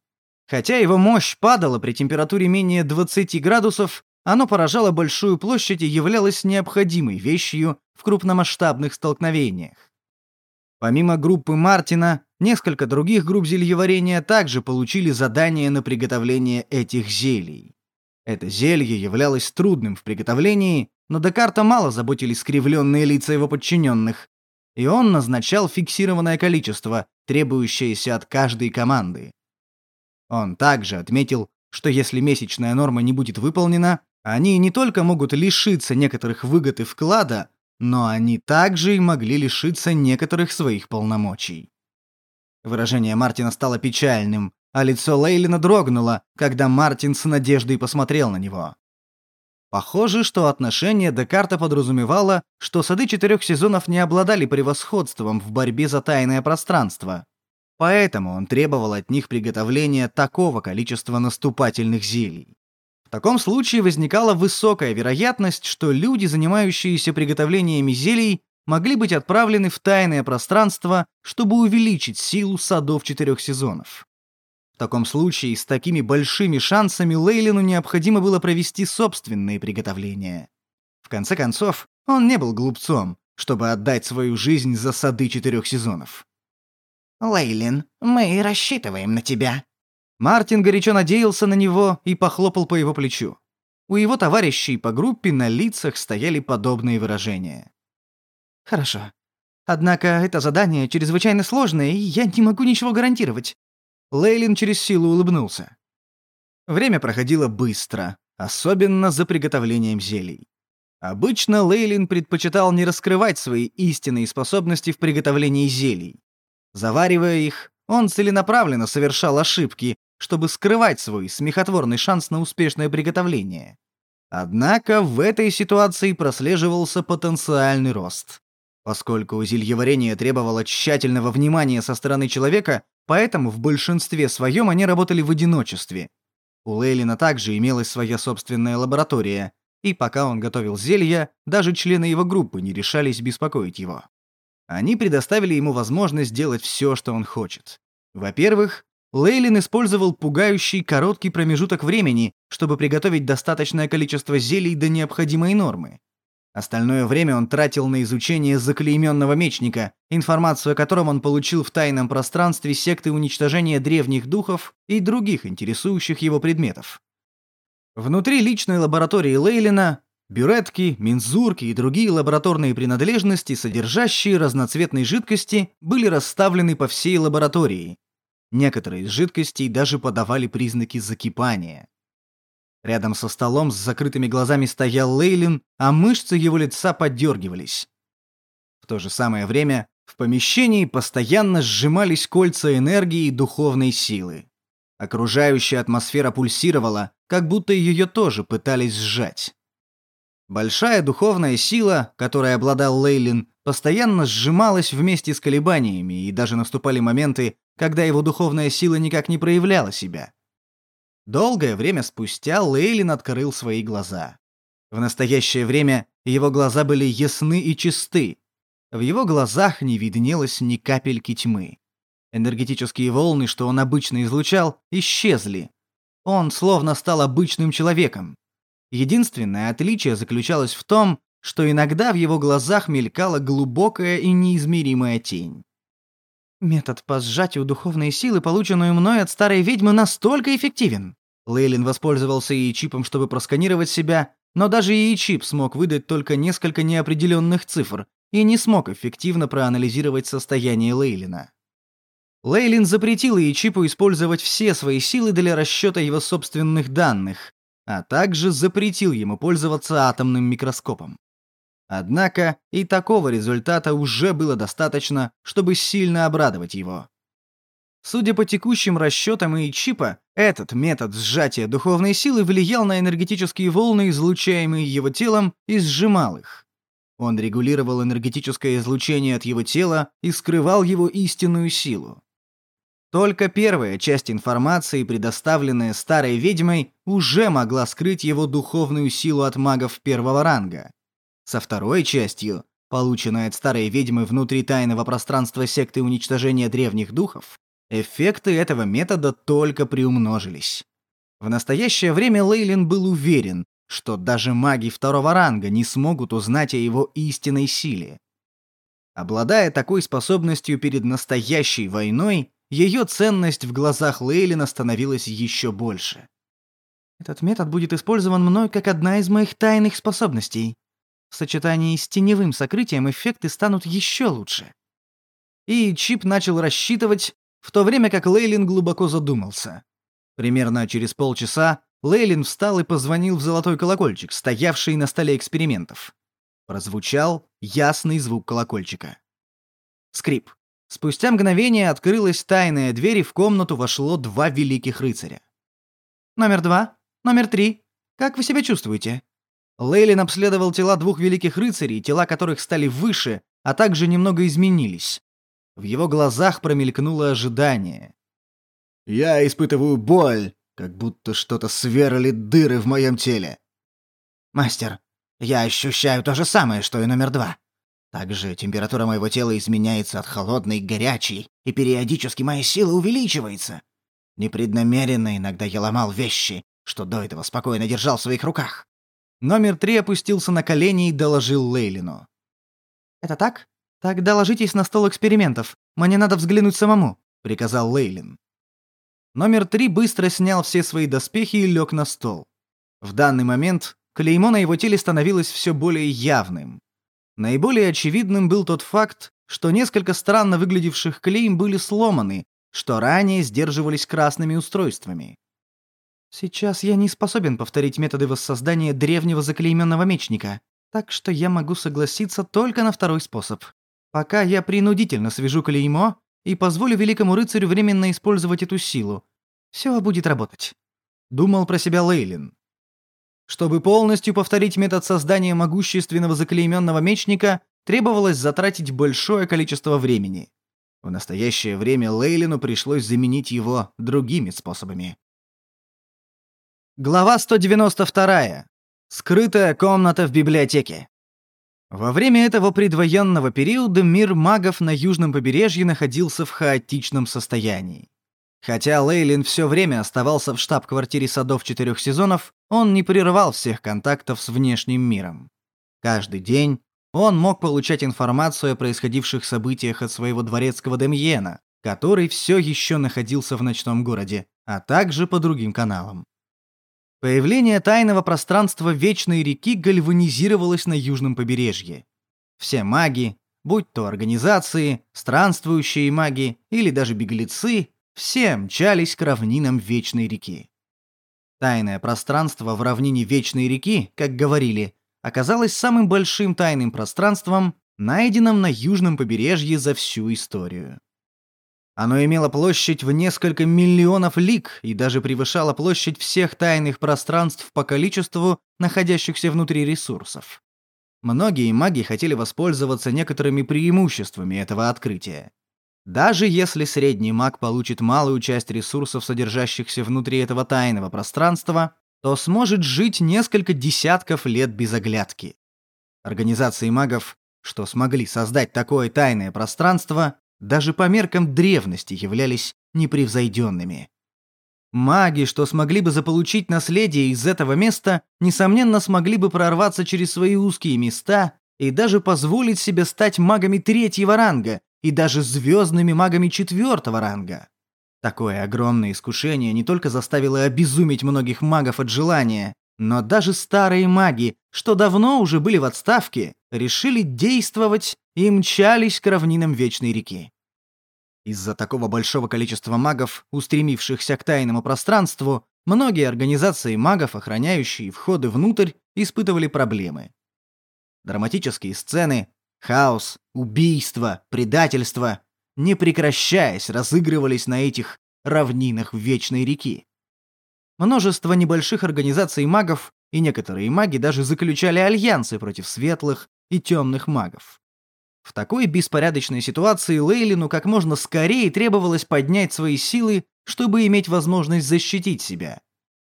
Хотя его мощь падала при температуре менее 20 градусов, оно поражало большую площадь и являлось необходимой вещью в крупномасштабных столкновениях. Помимо группы Мартина, несколько других групп зельеварения также получили задание на приготовление этих зелий. Это зелье являлось трудным в приготовлении, но Декарта мало заботили скривленные лица его подчиненных, и он назначал фиксированное количество, требующееся от каждой команды. Он также отметил, что если месячная норма не будет выполнена, они не только могут лишиться некоторых выгод и вклада, но они также и могли лишиться некоторых своих полномочий. Выражение Мартина стало печальным, а лицо Лейлина дрогнуло, когда Мартин с надеждой посмотрел на него. Похоже, что отношение Декарта подразумевало, что сады четырех сезонов не обладали превосходством в борьбе за тайное пространство. Поэтому он требовал от них приготовления такого количества наступательных зелий. В таком случае возникала высокая вероятность, что люди, занимающиеся приготовлениями зелий, могли быть отправлены в тайное пространство, чтобы увеличить силу садов четырех сезонов. В таком случае с такими большими шансами Лейлину необходимо было провести собственные приготовления. В конце концов, он не был глупцом, чтобы отдать свою жизнь за сады четырех сезонов. «Лейлин, мы рассчитываем на тебя». Мартин горячо надеялся на него и похлопал по его плечу. У его товарищей по группе на лицах стояли подобные выражения. «Хорошо. Однако это задание чрезвычайно сложное, и я не могу ничего гарантировать. Лейлин через силу улыбнулся. Время проходило быстро, особенно за приготовлением зелий. Обычно Лейлин предпочитал не раскрывать свои истинные способности в приготовлении зелий. Заваривая их, он целенаправленно совершал ошибки, чтобы скрывать свой смехотворный шанс на успешное приготовление. Однако в этой ситуации прослеживался потенциальный рост. Поскольку зельеварение требовало тщательного внимания со стороны человека, Поэтому в большинстве своем они работали в одиночестве. У Лейлина также имелась своя собственная лаборатория, и пока он готовил зелья, даже члены его группы не решались беспокоить его. Они предоставили ему возможность делать все, что он хочет. Во-первых, Лейлин использовал пугающий короткий промежуток времени, чтобы приготовить достаточное количество зелий до необходимой нормы. Остальное время он тратил на изучение заклейменного мечника, информацию о котором он получил в тайном пространстве секты уничтожения древних духов и других интересующих его предметов. Внутри личной лаборатории Лейлина бюретки, мензурки и другие лабораторные принадлежности, содержащие разноцветные жидкости, были расставлены по всей лаборатории. Некоторые из жидкостей даже подавали признаки закипания. Рядом со столом с закрытыми глазами стоял Лейлин, а мышцы его лица подергивались. В то же самое время в помещении постоянно сжимались кольца энергии и духовной силы. Окружающая атмосфера пульсировала, как будто ее тоже пытались сжать. Большая духовная сила, которой обладал Лейлин, постоянно сжималась вместе с колебаниями, и даже наступали моменты, когда его духовная сила никак не проявляла себя. Долгое время спустя Лейлин открыл свои глаза. В настоящее время его глаза были ясны и чисты. В его глазах не виднелось ни капельки тьмы. Энергетические волны, что он обычно излучал, исчезли. Он словно стал обычным человеком. Единственное отличие заключалось в том, что иногда в его глазах мелькала глубокая и неизмеримая тень. Метод по сжатию духовной силы, полученную мной от старой ведьмы, настолько эффективен. Лейлин воспользовался яичипом, чтобы просканировать себя, но даже яичип смог выдать только несколько неопределенных цифр и не смог эффективно проанализировать состояние Лейлина. Лейлин запретил яичипу использовать все свои силы для расчета его собственных данных, а также запретил ему пользоваться атомным микроскопом. Однако и такого результата уже было достаточно, чтобы сильно обрадовать его. Судя по текущим расчетам и чипа, этот метод сжатия духовной силы влиял на энергетические волны, излучаемые его телом, и сжимал их. Он регулировал энергетическое излучение от его тела и скрывал его истинную силу. Только первая часть информации, предоставленная старой ведьмой, уже могла скрыть его духовную силу от магов первого ранга. Со второй частью, полученной от старой ведьмы внутри тайного пространства секты уничтожения древних духов, эффекты этого метода только приумножились. В настоящее время Лейлин был уверен, что даже маги второго ранга не смогут узнать о его истинной силе. Обладая такой способностью перед настоящей войной, ее ценность в глазах Лейлина становилась еще больше. Этот метод будет использован мной как одна из моих тайных способностей. В сочетании с теневым сокрытием эффекты станут еще лучше. И Чип начал рассчитывать, в то время как Лейлин глубоко задумался. Примерно через полчаса Лейлин встал и позвонил в золотой колокольчик, стоявший на столе экспериментов. Прозвучал ясный звук колокольчика. Скрип. Спустя мгновение открылась тайная дверь, и в комнату вошло два великих рыцаря. «Номер два. Номер три. Как вы себя чувствуете?» Лейлин обследовал тела двух великих рыцарей, тела которых стали выше, а также немного изменились. В его глазах промелькнуло ожидание. «Я испытываю боль, как будто что-то сверли дыры в моем теле». «Мастер, я ощущаю то же самое, что и номер два. Также температура моего тела изменяется от холодной к горячей, и периодически моя сила увеличивается. Непреднамеренно иногда я ломал вещи, что до этого спокойно держал в своих руках. Номер три опустился на колени и доложил Лейлину. «Это так? Тогда ложитесь на стол экспериментов. Мне надо взглянуть самому», — приказал Лейлин. Номер три быстро снял все свои доспехи и лег на стол. В данный момент клеймо на его теле становилось все более явным. Наиболее очевидным был тот факт, что несколько странно выглядевших клейм были сломаны, что ранее сдерживались красными устройствами. Сейчас я не способен повторить методы воссоздания древнего заклейменного мечника, так что я могу согласиться только на второй способ. Пока я принудительно свяжу клеймо и позволю великому рыцарю временно использовать эту силу. Все будет работать. Думал про себя Лейлин. Чтобы полностью повторить метод создания могущественного заклейменного мечника, требовалось затратить большое количество времени. В настоящее время Лейлину пришлось заменить его другими способами. Глава 192. Скрытая комната в библиотеке. Во время этого предвоенного периода мир магов на южном побережье находился в хаотичном состоянии. Хотя Лейлин все время оставался в штаб-квартире садов четырех сезонов, он не прерывал всех контактов с внешним миром. Каждый день он мог получать информацию о происходивших событиях от своего дворецкого Демьена, который все еще находился в ночном городе, а также по другим каналам. Появление тайного пространства Вечной реки гальванизировалось на южном побережье. Все маги, будь то организации, странствующие маги или даже беглецы, все мчались к равнинам Вечной реки. Тайное пространство в равнине Вечной реки, как говорили, оказалось самым большим тайным пространством, найденным на южном побережье за всю историю. Оно имело площадь в несколько миллионов лиг и даже превышало площадь всех тайных пространств по количеству находящихся внутри ресурсов. Многие маги хотели воспользоваться некоторыми преимуществами этого открытия. Даже если средний маг получит малую часть ресурсов, содержащихся внутри этого тайного пространства, то сможет жить несколько десятков лет без оглядки. Организации магов, что смогли создать такое тайное пространство, даже по меркам древности являлись непревзойденными. Маги, что смогли бы заполучить наследие из этого места, несомненно смогли бы прорваться через свои узкие места и даже позволить себе стать магами третьего ранга, и даже звездными магами четвертого ранга. Такое огромное искушение не только заставило обезуметь многих магов от желания, но даже старые маги, что давно уже были в отставке, решили действовать и мчались к равнинам Вечной реки. Из-за такого большого количества магов, устремившихся к тайному пространству, многие организации магов, охраняющие входы внутрь, испытывали проблемы. Драматические сцены, Хаос, убийство, предательство, не прекращаясь, разыгрывались на этих равнинах Вечной реки. Множество небольших организаций магов и некоторые маги даже заключали альянсы против светлых и темных магов. В такой беспорядочной ситуации Лейлину как можно скорее требовалось поднять свои силы, чтобы иметь возможность защитить себя.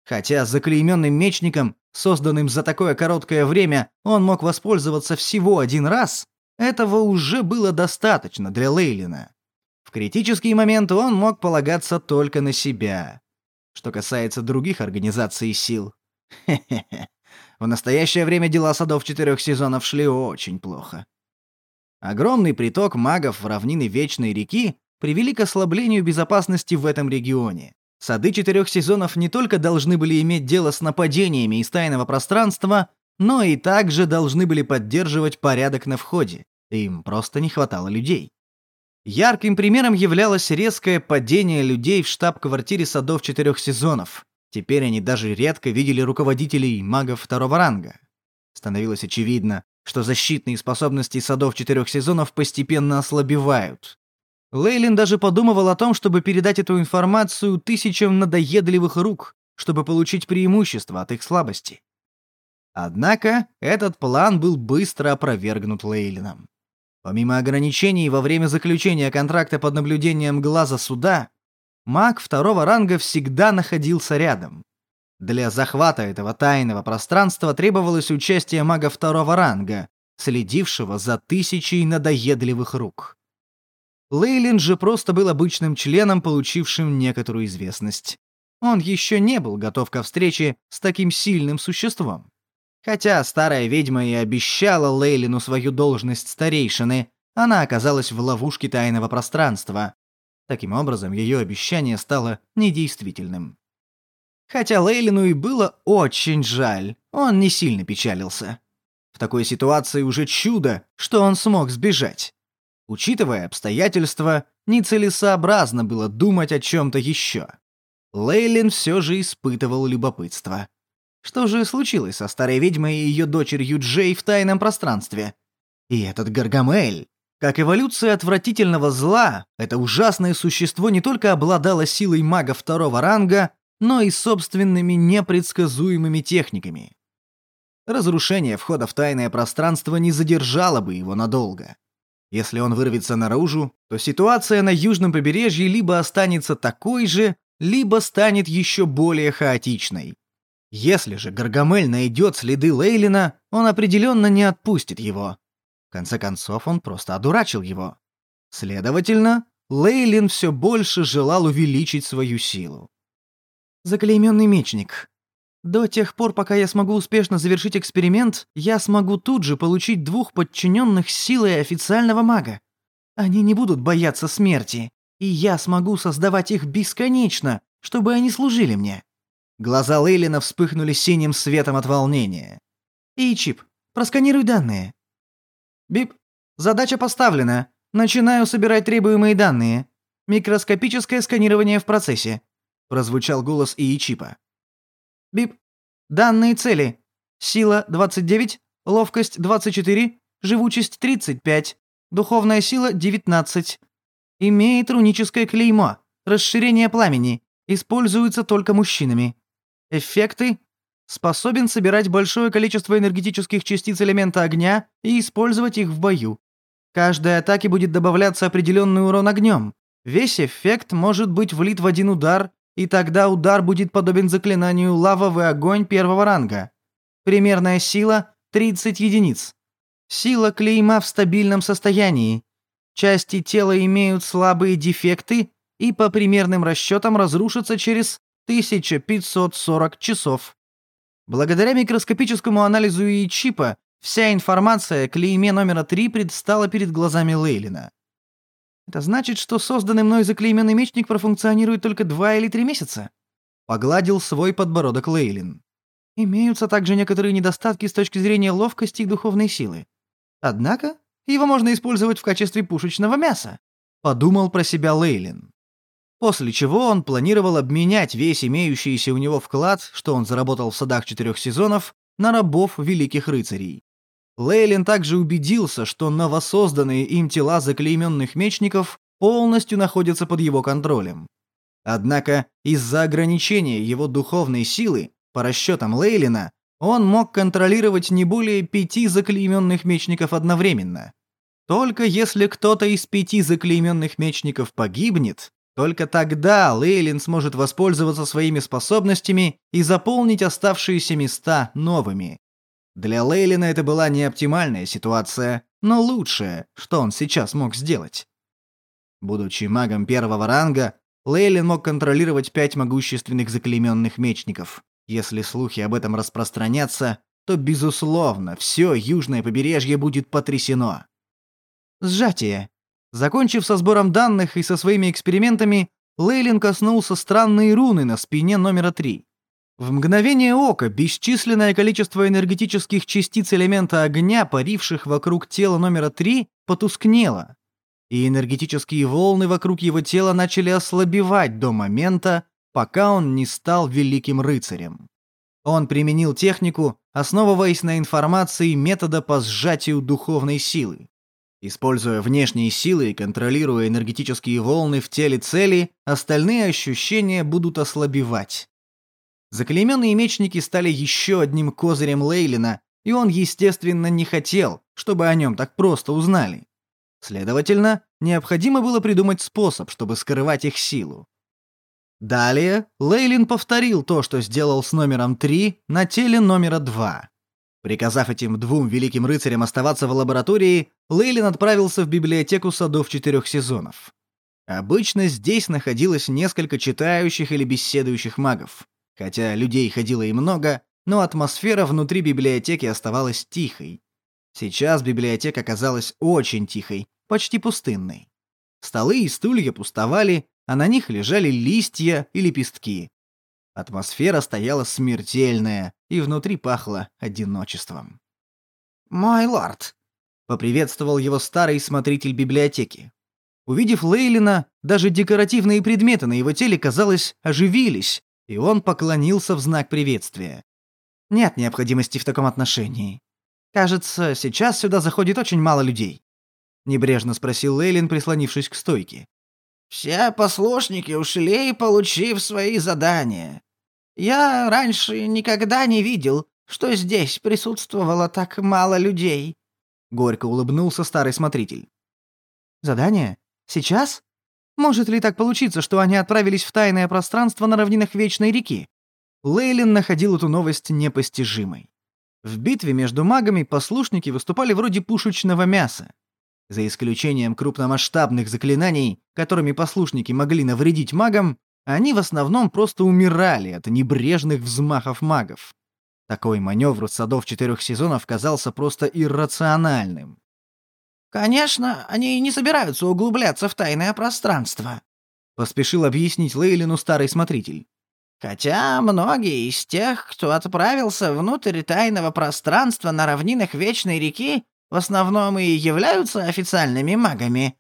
Хотя заклейменным мечником, созданным за такое короткое время, он мог воспользоваться всего один раз, этого уже было достаточно для Лейлина. В критический момент он мог полагаться только на себя. Что касается других организаций сил, [LAUGHS] хе-хе-хе, в настоящее время дела садов четырех сезонов шли очень плохо. Огромный приток магов в равнины Вечной реки привели к ослаблению безопасности в этом регионе. Сады четырех сезонов не только должны были иметь дело с нападениями из тайного пространства, но и также должны были поддерживать порядок на входе. Им просто не хватало людей. Ярким примером являлось резкое падение людей в штаб-квартире садов четырех сезонов. Теперь они даже редко видели руководителей магов второго ранга. Становилось очевидно, что защитные способности садов четырех сезонов постепенно ослабевают. Лейлин даже подумывал о том, чтобы передать эту информацию тысячам надоедливых рук, чтобы получить преимущество от их слабости. Однако этот план был быстро опровергнут Лейлином. Помимо ограничений во время заключения контракта под наблюдением глаза суда, маг второго ранга всегда находился рядом. Для захвата этого тайного пространства требовалось участие мага второго ранга, следившего за тысячей надоедливых рук. Лейлин же просто был обычным членом, получившим некоторую известность. Он еще не был готов ко встрече с таким сильным существом. Хотя старая ведьма и обещала Лейлину свою должность старейшины, она оказалась в ловушке тайного пространства. Таким образом, ее обещание стало недействительным. Хотя Лейлину и было очень жаль, он не сильно печалился. В такой ситуации уже чудо, что он смог сбежать. Учитывая обстоятельства, нецелесообразно было думать о чем-то еще. Лейлин все же испытывал любопытство. Что же случилось со старой ведьмой и ее дочерью Джей в тайном пространстве? И этот Гаргамель, как эволюция отвратительного зла, это ужасное существо не только обладало силой мага второго ранга, но и собственными непредсказуемыми техниками. Разрушение входа в тайное пространство не задержало бы его надолго. Если он вырвется наружу, то ситуация на южном побережье либо останется такой же, либо станет еще более хаотичной. Если же Гаргамель найдет следы Лейлина, он определенно не отпустит его. В конце концов, он просто одурачил его. Следовательно, Лейлин все больше желал увеличить свою силу. Заклейменный мечник. До тех пор, пока я смогу успешно завершить эксперимент, я смогу тут же получить двух подчиненных силой официального мага. Они не будут бояться смерти, и я смогу создавать их бесконечно, чтобы они служили мне. Глаза Лейлина вспыхнули синим светом от волнения. И чип, просканируй данные. Бип, задача поставлена. Начинаю собирать требуемые данные. Микроскопическое сканирование в процессе прозвучал голос Иичипа. Бип. Данные цели. Сила 29, ловкость 24, живучесть 35, духовная сила 19. Имеет руническое клеймо. Расширение пламени. Используется только мужчинами. Эффекты. Способен собирать большое количество энергетических частиц элемента огня и использовать их в бою. Каждой атаке будет добавляться определенный урон огнем. Весь эффект может быть влит в один удар и тогда удар будет подобен заклинанию «Лавовый огонь» первого ранга. Примерная сила – 30 единиц. Сила клейма в стабильном состоянии. Части тела имеют слабые дефекты и по примерным расчетам разрушатся через 1540 часов. Благодаря микроскопическому анализу и чипа вся информация о клейме номера 3 предстала перед глазами Лейлина. Это значит, что созданный мной заклейменный мечник профункционирует только два или три месяца. Погладил свой подбородок Лейлин. Имеются также некоторые недостатки с точки зрения ловкости и духовной силы. Однако, его можно использовать в качестве пушечного мяса. Подумал про себя Лейлин. После чего он планировал обменять весь имеющийся у него вклад, что он заработал в садах четырех сезонов, на рабов великих рыцарей. Лейлин также убедился, что новосозданные им тела заклейменных мечников полностью находятся под его контролем. Однако из-за ограничения его духовной силы, по расчетам Лейлина, он мог контролировать не более пяти заклейменных мечников одновременно. Только если кто-то из пяти заклейменных мечников погибнет, только тогда Лейлин сможет воспользоваться своими способностями и заполнить оставшиеся места новыми. Для Лейлина это была не оптимальная ситуация, но лучшее, что он сейчас мог сделать. Будучи магом первого ранга, Лейлин мог контролировать пять могущественных заклейменных мечников. Если слухи об этом распространятся, то, безусловно, все южное побережье будет потрясено. Сжатие. Закончив со сбором данных и со своими экспериментами, Лейлин коснулся странной руны на спине номера 3. В мгновение ока бесчисленное количество энергетических частиц элемента огня, паривших вокруг тела номера 3, потускнело, и энергетические волны вокруг его тела начали ослабевать до момента, пока он не стал великим рыцарем. Он применил технику, основываясь на информации метода по сжатию духовной силы. Используя внешние силы и контролируя энергетические волны в теле цели, остальные ощущения будут ослабевать. Заклейменные мечники стали еще одним козырем Лейлина, и он, естественно, не хотел, чтобы о нем так просто узнали. Следовательно, необходимо было придумать способ, чтобы скрывать их силу. Далее Лейлин повторил то, что сделал с номером 3 на теле номера 2. Приказав этим двум великим рыцарям оставаться в лаборатории, Лейлин отправился в библиотеку садов четырех сезонов. Обычно здесь находилось несколько читающих или беседующих магов. Хотя людей ходило и много, но атмосфера внутри библиотеки оставалась тихой. Сейчас библиотека казалась очень тихой, почти пустынной. Столы и стулья пустовали, а на них лежали листья и лепестки. Атмосфера стояла смертельная, и внутри пахло одиночеством. «Мой лорд!» — поприветствовал его старый смотритель библиотеки. Увидев Лейлина, даже декоративные предметы на его теле, казалось, оживились, и он поклонился в знак приветствия. Нет необходимости в таком отношении. Кажется, сейчас сюда заходит очень мало людей. Небрежно спросил Лейлин, прислонившись к стойке. Все послушники ушли, получив свои задания. Я раньше никогда не видел, что здесь присутствовало так мало людей. Горько улыбнулся старый смотритель. Задание? Сейчас? Может ли так получиться, что они отправились в тайное пространство на равнинах Вечной реки? Лейлин находил эту новость непостижимой. В битве между магами послушники выступали вроде пушечного мяса. За исключением крупномасштабных заклинаний, которыми послушники могли навредить магам, они в основном просто умирали от небрежных взмахов магов. Такой маневр садов четырех сезонов казался просто иррациональным. «Конечно, они не собираются углубляться в тайное пространство», — поспешил объяснить Лейлину старый смотритель. «Хотя многие из тех, кто отправился внутрь тайного пространства на равнинах Вечной реки, в основном и являются официальными магами.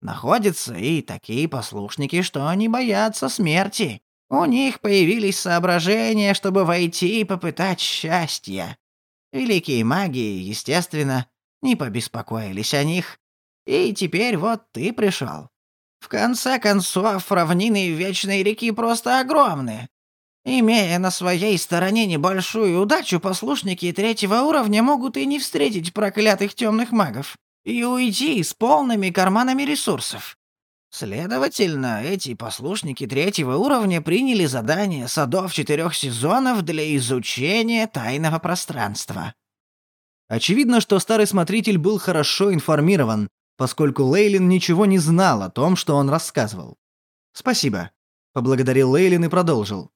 Находятся и такие послушники, что они боятся смерти. У них появились соображения, чтобы войти и попытать счастья. Великие маги, естественно, не побеспокоились о них. И теперь вот ты пришел. В конце концов, равнины Вечной реки просто огромны. Имея на своей стороне небольшую удачу, послушники третьего уровня могут и не встретить проклятых темных магов и уйти с полными карманами ресурсов. Следовательно, эти послушники третьего уровня приняли задание садов четырех сезонов для изучения тайного пространства. Очевидно, что старый смотритель был хорошо информирован, поскольку Лейлин ничего не знал о том, что он рассказывал. «Спасибо», — поблагодарил Лейлин и продолжил.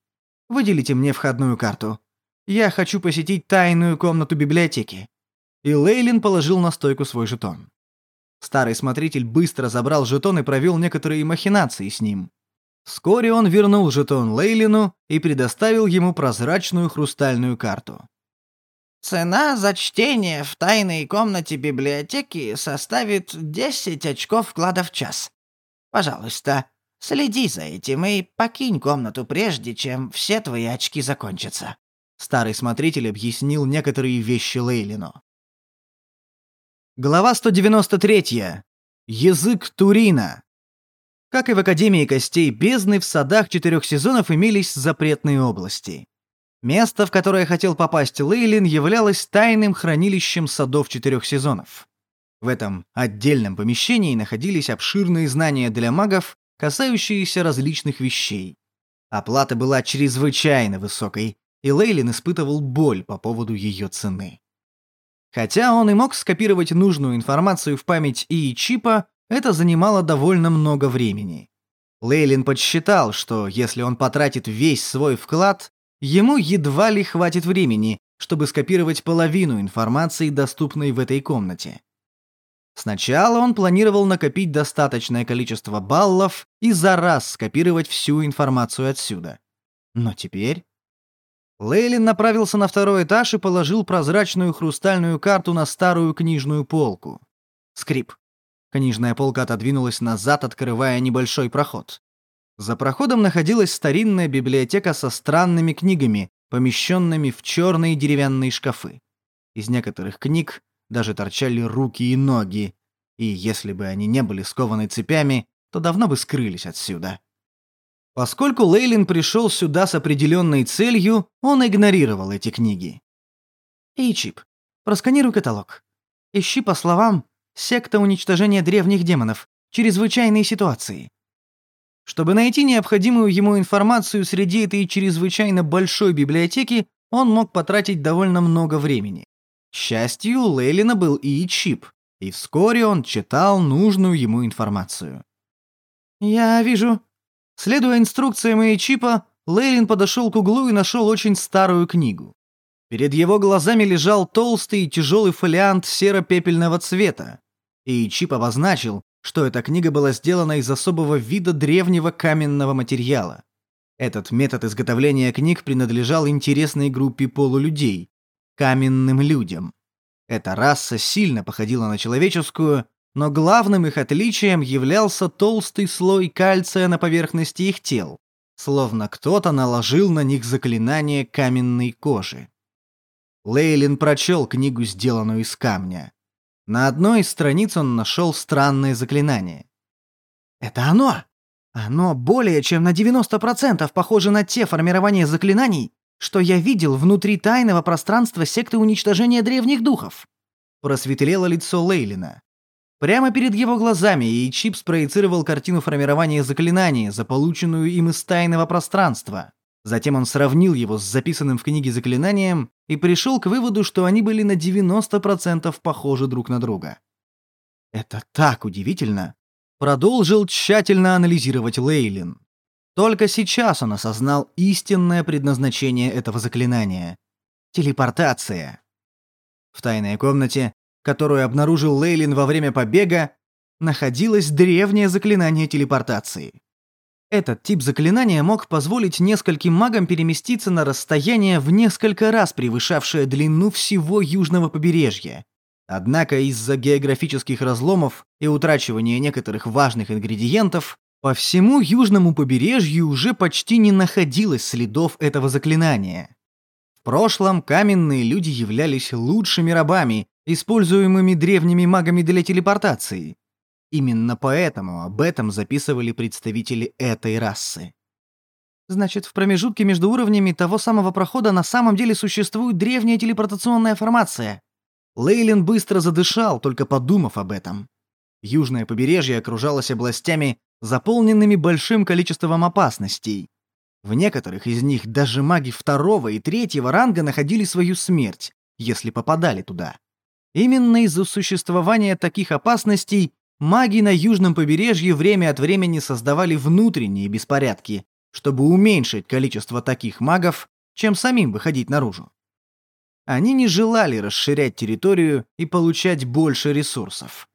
Выделите мне входную карту. Я хочу посетить тайную комнату библиотеки». И Лейлин положил на стойку свой жетон. Старый смотритель быстро забрал жетон и провел некоторые махинации с ним. Вскоре он вернул жетон Лейлину и предоставил ему прозрачную хрустальную карту. «Цена за чтение в тайной комнате библиотеки составит 10 очков вклада в час. Пожалуйста, Следи за этим и покинь комнату прежде, чем все твои очки закончатся». Старый смотритель объяснил некоторые вещи Лейлину. Глава 193. Язык Турина. Как и в Академии Костей Бездны, в садах четырех сезонов имелись запретные области. Место, в которое хотел попасть Лейлин, являлось тайным хранилищем садов четырех сезонов. В этом отдельном помещении находились обширные знания для магов, касающиеся различных вещей. Оплата была чрезвычайно высокой, и Лейлин испытывал боль по поводу ее цены. Хотя он и мог скопировать нужную информацию в память и чипа, это занимало довольно много времени. Лейлин подсчитал, что если он потратит весь свой вклад, ему едва ли хватит времени, чтобы скопировать половину информации, доступной в этой комнате. Сначала он планировал накопить достаточное количество баллов и за раз скопировать всю информацию отсюда. Но теперь... Лейлин направился на второй этаж и положил прозрачную хрустальную карту на старую книжную полку. Скрип. Книжная полка отодвинулась назад, открывая небольшой проход. За проходом находилась старинная библиотека со странными книгами, помещенными в черные деревянные шкафы. Из некоторых книг даже торчали руки и ноги, и если бы они не были скованы цепями, то давно бы скрылись отсюда. Поскольку Лейлин пришел сюда с определенной целью, он игнорировал эти книги. «Эй, Чип, просканируй каталог. Ищи по словам «Секта уничтожения древних демонов. Чрезвычайные ситуации». Чтобы найти необходимую ему информацию среди этой чрезвычайно большой библиотеки, он мог потратить довольно много времени. К счастью, у Лейлина был и чип, и вскоре он читал нужную ему информацию. «Я вижу». Следуя инструкциям и чипа, Лейлин подошел к углу и нашел очень старую книгу. Перед его глазами лежал толстый и тяжелый фолиант серо-пепельного цвета. И чип обозначил, что эта книга была сделана из особого вида древнего каменного материала. Этот метод изготовления книг принадлежал интересной группе полулюдей – каменным людям. Эта раса сильно походила на человеческую, но главным их отличием являлся толстый слой кальция на поверхности их тел, словно кто-то наложил на них заклинание каменной кожи. Лейлин прочел книгу, сделанную из камня. На одной из страниц он нашел странное заклинание. «Это оно! Оно более чем на 90% похоже на те формирования заклинаний, что я видел внутри тайного пространства секты уничтожения древних духов». Просветлело лицо Лейлина. Прямо перед его глазами и Чип спроецировал картину формирования заклинания, заполученную им из тайного пространства. Затем он сравнил его с записанным в книге заклинанием и пришел к выводу, что они были на 90% похожи друг на друга. «Это так удивительно!» Продолжил тщательно анализировать Лейлин. Только сейчас он осознал истинное предназначение этого заклинания. Телепортация. В тайной комнате, которую обнаружил Лейлин во время побега, находилось древнее заклинание телепортации. Этот тип заклинания мог позволить нескольким магам переместиться на расстояние в несколько раз превышавшее длину всего южного побережья. Однако из-за географических разломов и утрачивания некоторых важных ингредиентов по всему южному побережью уже почти не находилось следов этого заклинания. В прошлом каменные люди являлись лучшими рабами, используемыми древними магами для телепортации. Именно поэтому об этом записывали представители этой расы. Значит, в промежутке между уровнями того самого прохода на самом деле существует древняя телепортационная формация. Лейлин быстро задышал, только подумав об этом. Южное побережье окружалось областями, заполненными большим количеством опасностей. В некоторых из них даже маги второго и третьего ранга находили свою смерть, если попадали туда. Именно из-за существования таких опасностей Маги на южном побережье время от времени создавали внутренние беспорядки, чтобы уменьшить количество таких магов, чем самим выходить наружу. Они не желали расширять территорию и получать больше ресурсов.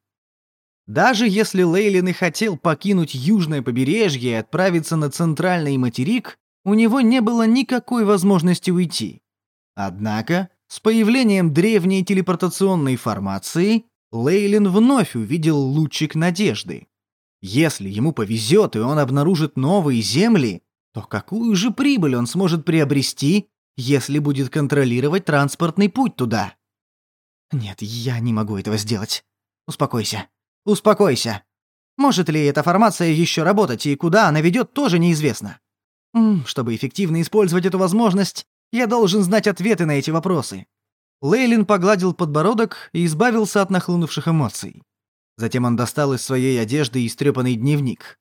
Даже если Лейлин и хотел покинуть южное побережье и отправиться на центральный материк, у него не было никакой возможности уйти. Однако, с появлением древней телепортационной формации, Лейлин вновь увидел лучик надежды. Если ему повезет и он обнаружит новые земли, то какую же прибыль он сможет приобрести, если будет контролировать транспортный путь туда? Нет, я не могу этого сделать. Успокойся. Успокойся. Может ли эта формация еще работать и куда она ведет, тоже неизвестно. Чтобы эффективно использовать эту возможность, я должен знать ответы на эти вопросы. Лейлин погладил подбородок и избавился от нахлынувших эмоций. Затем он достал из своей одежды истрепанный дневник.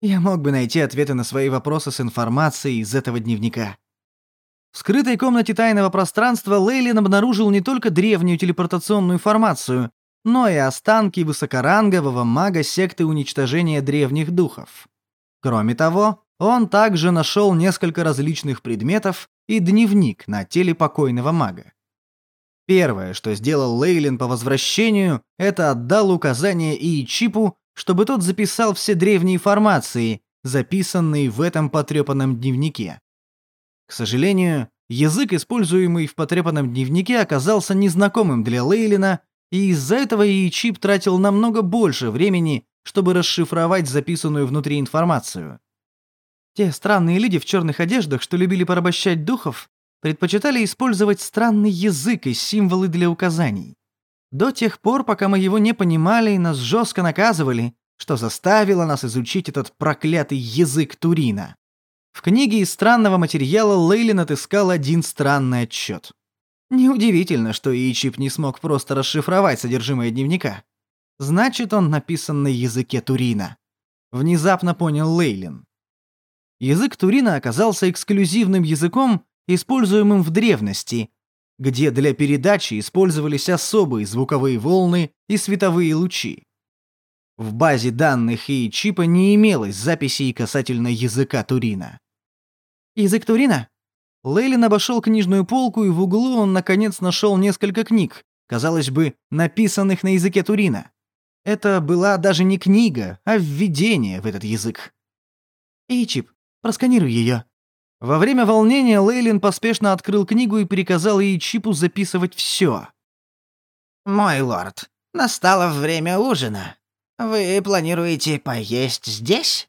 Я мог бы найти ответы на свои вопросы с информацией из этого дневника. В скрытой комнате тайного пространства Лейлин обнаружил не только древнюю телепортационную формацию, но и останки высокорангового мага секты уничтожения древних духов. Кроме того, он также нашел несколько различных предметов и дневник на теле покойного мага. Первое, что сделал Лейлин по возвращению, это отдал указание Иичипу, чтобы тот записал все древние формации, записанные в этом потрепанном дневнике. К сожалению, язык, используемый в потрепанном дневнике, оказался незнакомым для Лейлина, и из-за этого Иичип тратил намного больше времени, чтобы расшифровать записанную внутри информацию. Те странные люди в черных одеждах, что любили порабощать духов, предпочитали использовать странный язык и символы для указаний. До тех пор, пока мы его не понимали и нас жестко наказывали, что заставило нас изучить этот проклятый язык Турина. В книге из странного материала Лейлин отыскал один странный отчет. Неудивительно, что Ичип не смог просто расшифровать содержимое дневника. Значит, он написан на языке Турина. Внезапно понял Лейлин. Язык Турина оказался эксклюзивным языком, используемым в древности, где для передачи использовались особые звуковые волны и световые лучи. В базе данных и чипа не имелось записей касательно языка Турина. Язык Турина? Лейлин обошел книжную полку, и в углу он наконец нашел несколько книг, казалось бы, написанных на языке Турина. Это была даже не книга, а введение в этот язык. «Ичип, просканируй ее», во время волнения Лейлин поспешно открыл книгу и приказал ей Чипу записывать все. «Мой лорд, настало время ужина. Вы планируете поесть здесь?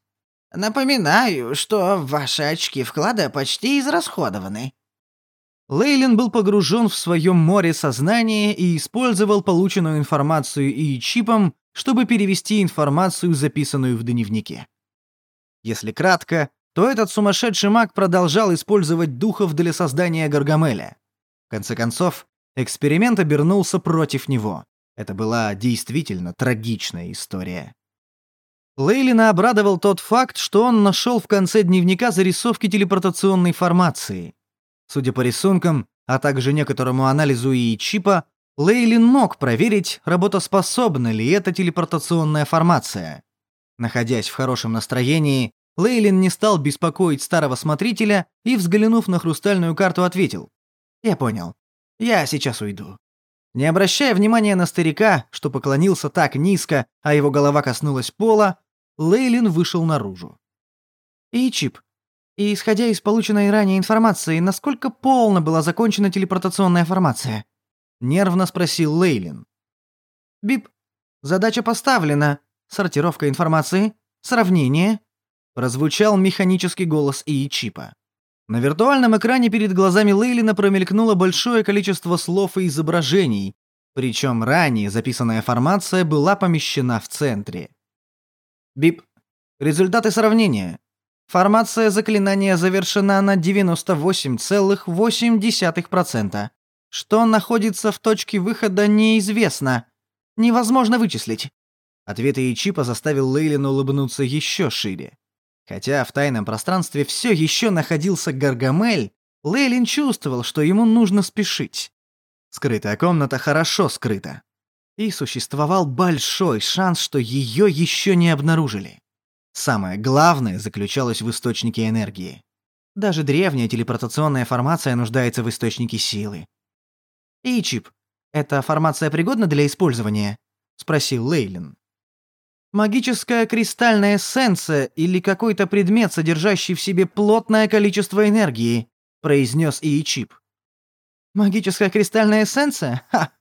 Напоминаю, что ваши очки вклада почти израсходованы». Лейлин был погружен в свое море сознания и использовал полученную информацию и чипом, чтобы перевести информацию, записанную в дневнике. Если кратко, то этот сумасшедший маг продолжал использовать духов для создания Гаргамеля. В конце концов, эксперимент обернулся против него. Это была действительно трагичная история. Лейлина обрадовал тот факт, что он нашел в конце дневника зарисовки телепортационной формации. Судя по рисункам, а также некоторому анализу и чипа, Лейлин мог проверить, работоспособна ли эта телепортационная формация. Находясь в хорошем настроении, Лейлин не стал беспокоить старого смотрителя и, взглянув на хрустальную карту, ответил. «Я понял. Я сейчас уйду». Не обращая внимания на старика, что поклонился так низко, а его голова коснулась пола, Лейлин вышел наружу. «И Чип, и исходя из полученной ранее информации, насколько полно была закончена телепортационная формация?» Нервно спросил Лейлин. «Бип, задача поставлена. Сортировка информации, сравнение, прозвучал механический голос Иичипа. На виртуальном экране перед глазами Лейлина промелькнуло большое количество слов и изображений, причем ранее записанная формация была помещена в центре. Бип. Результаты сравнения. Формация заклинания завершена на 98,8%. Что находится в точке выхода неизвестно. Невозможно вычислить. Ответ Ичипа заставил Лейлина улыбнуться еще шире. Хотя в тайном пространстве все еще находился Гаргамель, Лейлин чувствовал, что ему нужно спешить. Скрытая комната хорошо скрыта. И существовал большой шанс, что ее еще не обнаружили. Самое главное заключалось в источнике энергии. Даже древняя телепортационная формация нуждается в источнике силы. «Ичип, эта формация пригодна для использования?» — спросил Лейлин. Магическая кристальная эссенция или какой-то предмет, содержащий в себе плотное количество энергии, произнес Иичип. Магическая кристальная эссенция? Ха!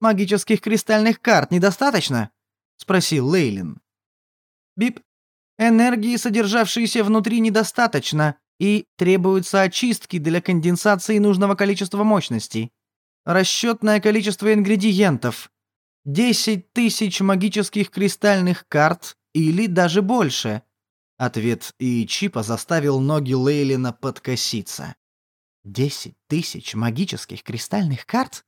Магических кристальных карт недостаточно? спросил Лейлин. Бип. Энергии, содержавшейся внутри, недостаточно, и требуются очистки для конденсации нужного количества мощности. Расчетное количество ингредиентов Десять тысяч магических кристальных карт или даже больше. Ответ Иичипа заставил ноги Лейлина подкоситься. Десять тысяч магических кристальных карт?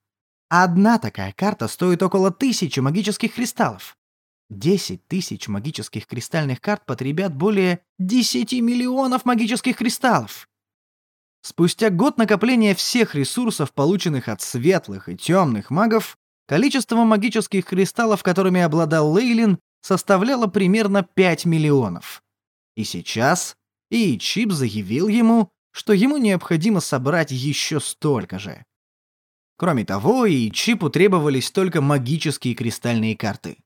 Одна такая карта стоит около тысячи магических кристаллов. 10 тысяч магических кристальных карт потребят более 10 миллионов магических кристаллов. Спустя год накопления всех ресурсов, полученных от светлых и темных магов, количество магических кристаллов, которыми обладал Лейлин, составляло примерно 5 миллионов. И сейчас И Чип заявил ему, что ему необходимо собрать еще столько же. Кроме того, и Чипу требовались только магические кристальные карты.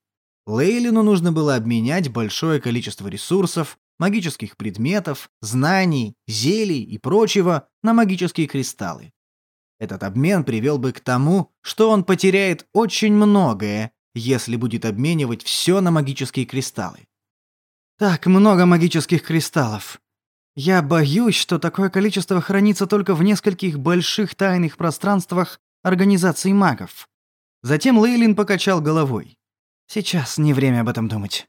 Лейлину нужно было обменять большое количество ресурсов, магических предметов, знаний, зелий и прочего на магические кристаллы. Этот обмен привел бы к тому, что он потеряет очень многое, если будет обменивать все на магические кристаллы. Так много магических кристаллов. Я боюсь, что такое количество хранится только в нескольких больших тайных пространствах организации магов. Затем Лейлин покачал головой. Сейчас не время об этом думать.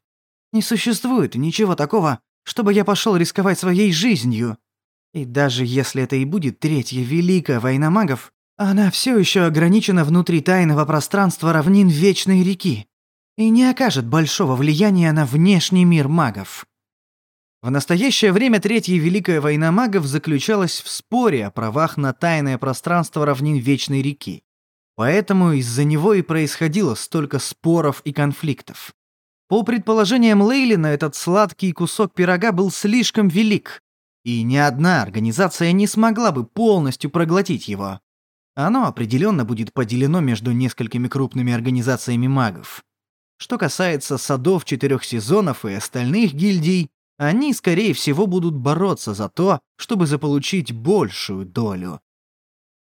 Не существует ничего такого, чтобы я пошел рисковать своей жизнью. И даже если это и будет третья великая война магов, она все еще ограничена внутри тайного пространства равнин Вечной реки и не окажет большого влияния на внешний мир магов. В настоящее время Третья Великая война магов заключалась в споре о правах на тайное пространство равнин Вечной реки. Поэтому из-за него и происходило столько споров и конфликтов. По предположениям Лейлина, этот сладкий кусок пирога был слишком велик, и ни одна организация не смогла бы полностью проглотить его. Оно определенно будет поделено между несколькими крупными организациями магов. Что касается садов четырех сезонов и остальных гильдий, они, скорее всего, будут бороться за то, чтобы заполучить большую долю.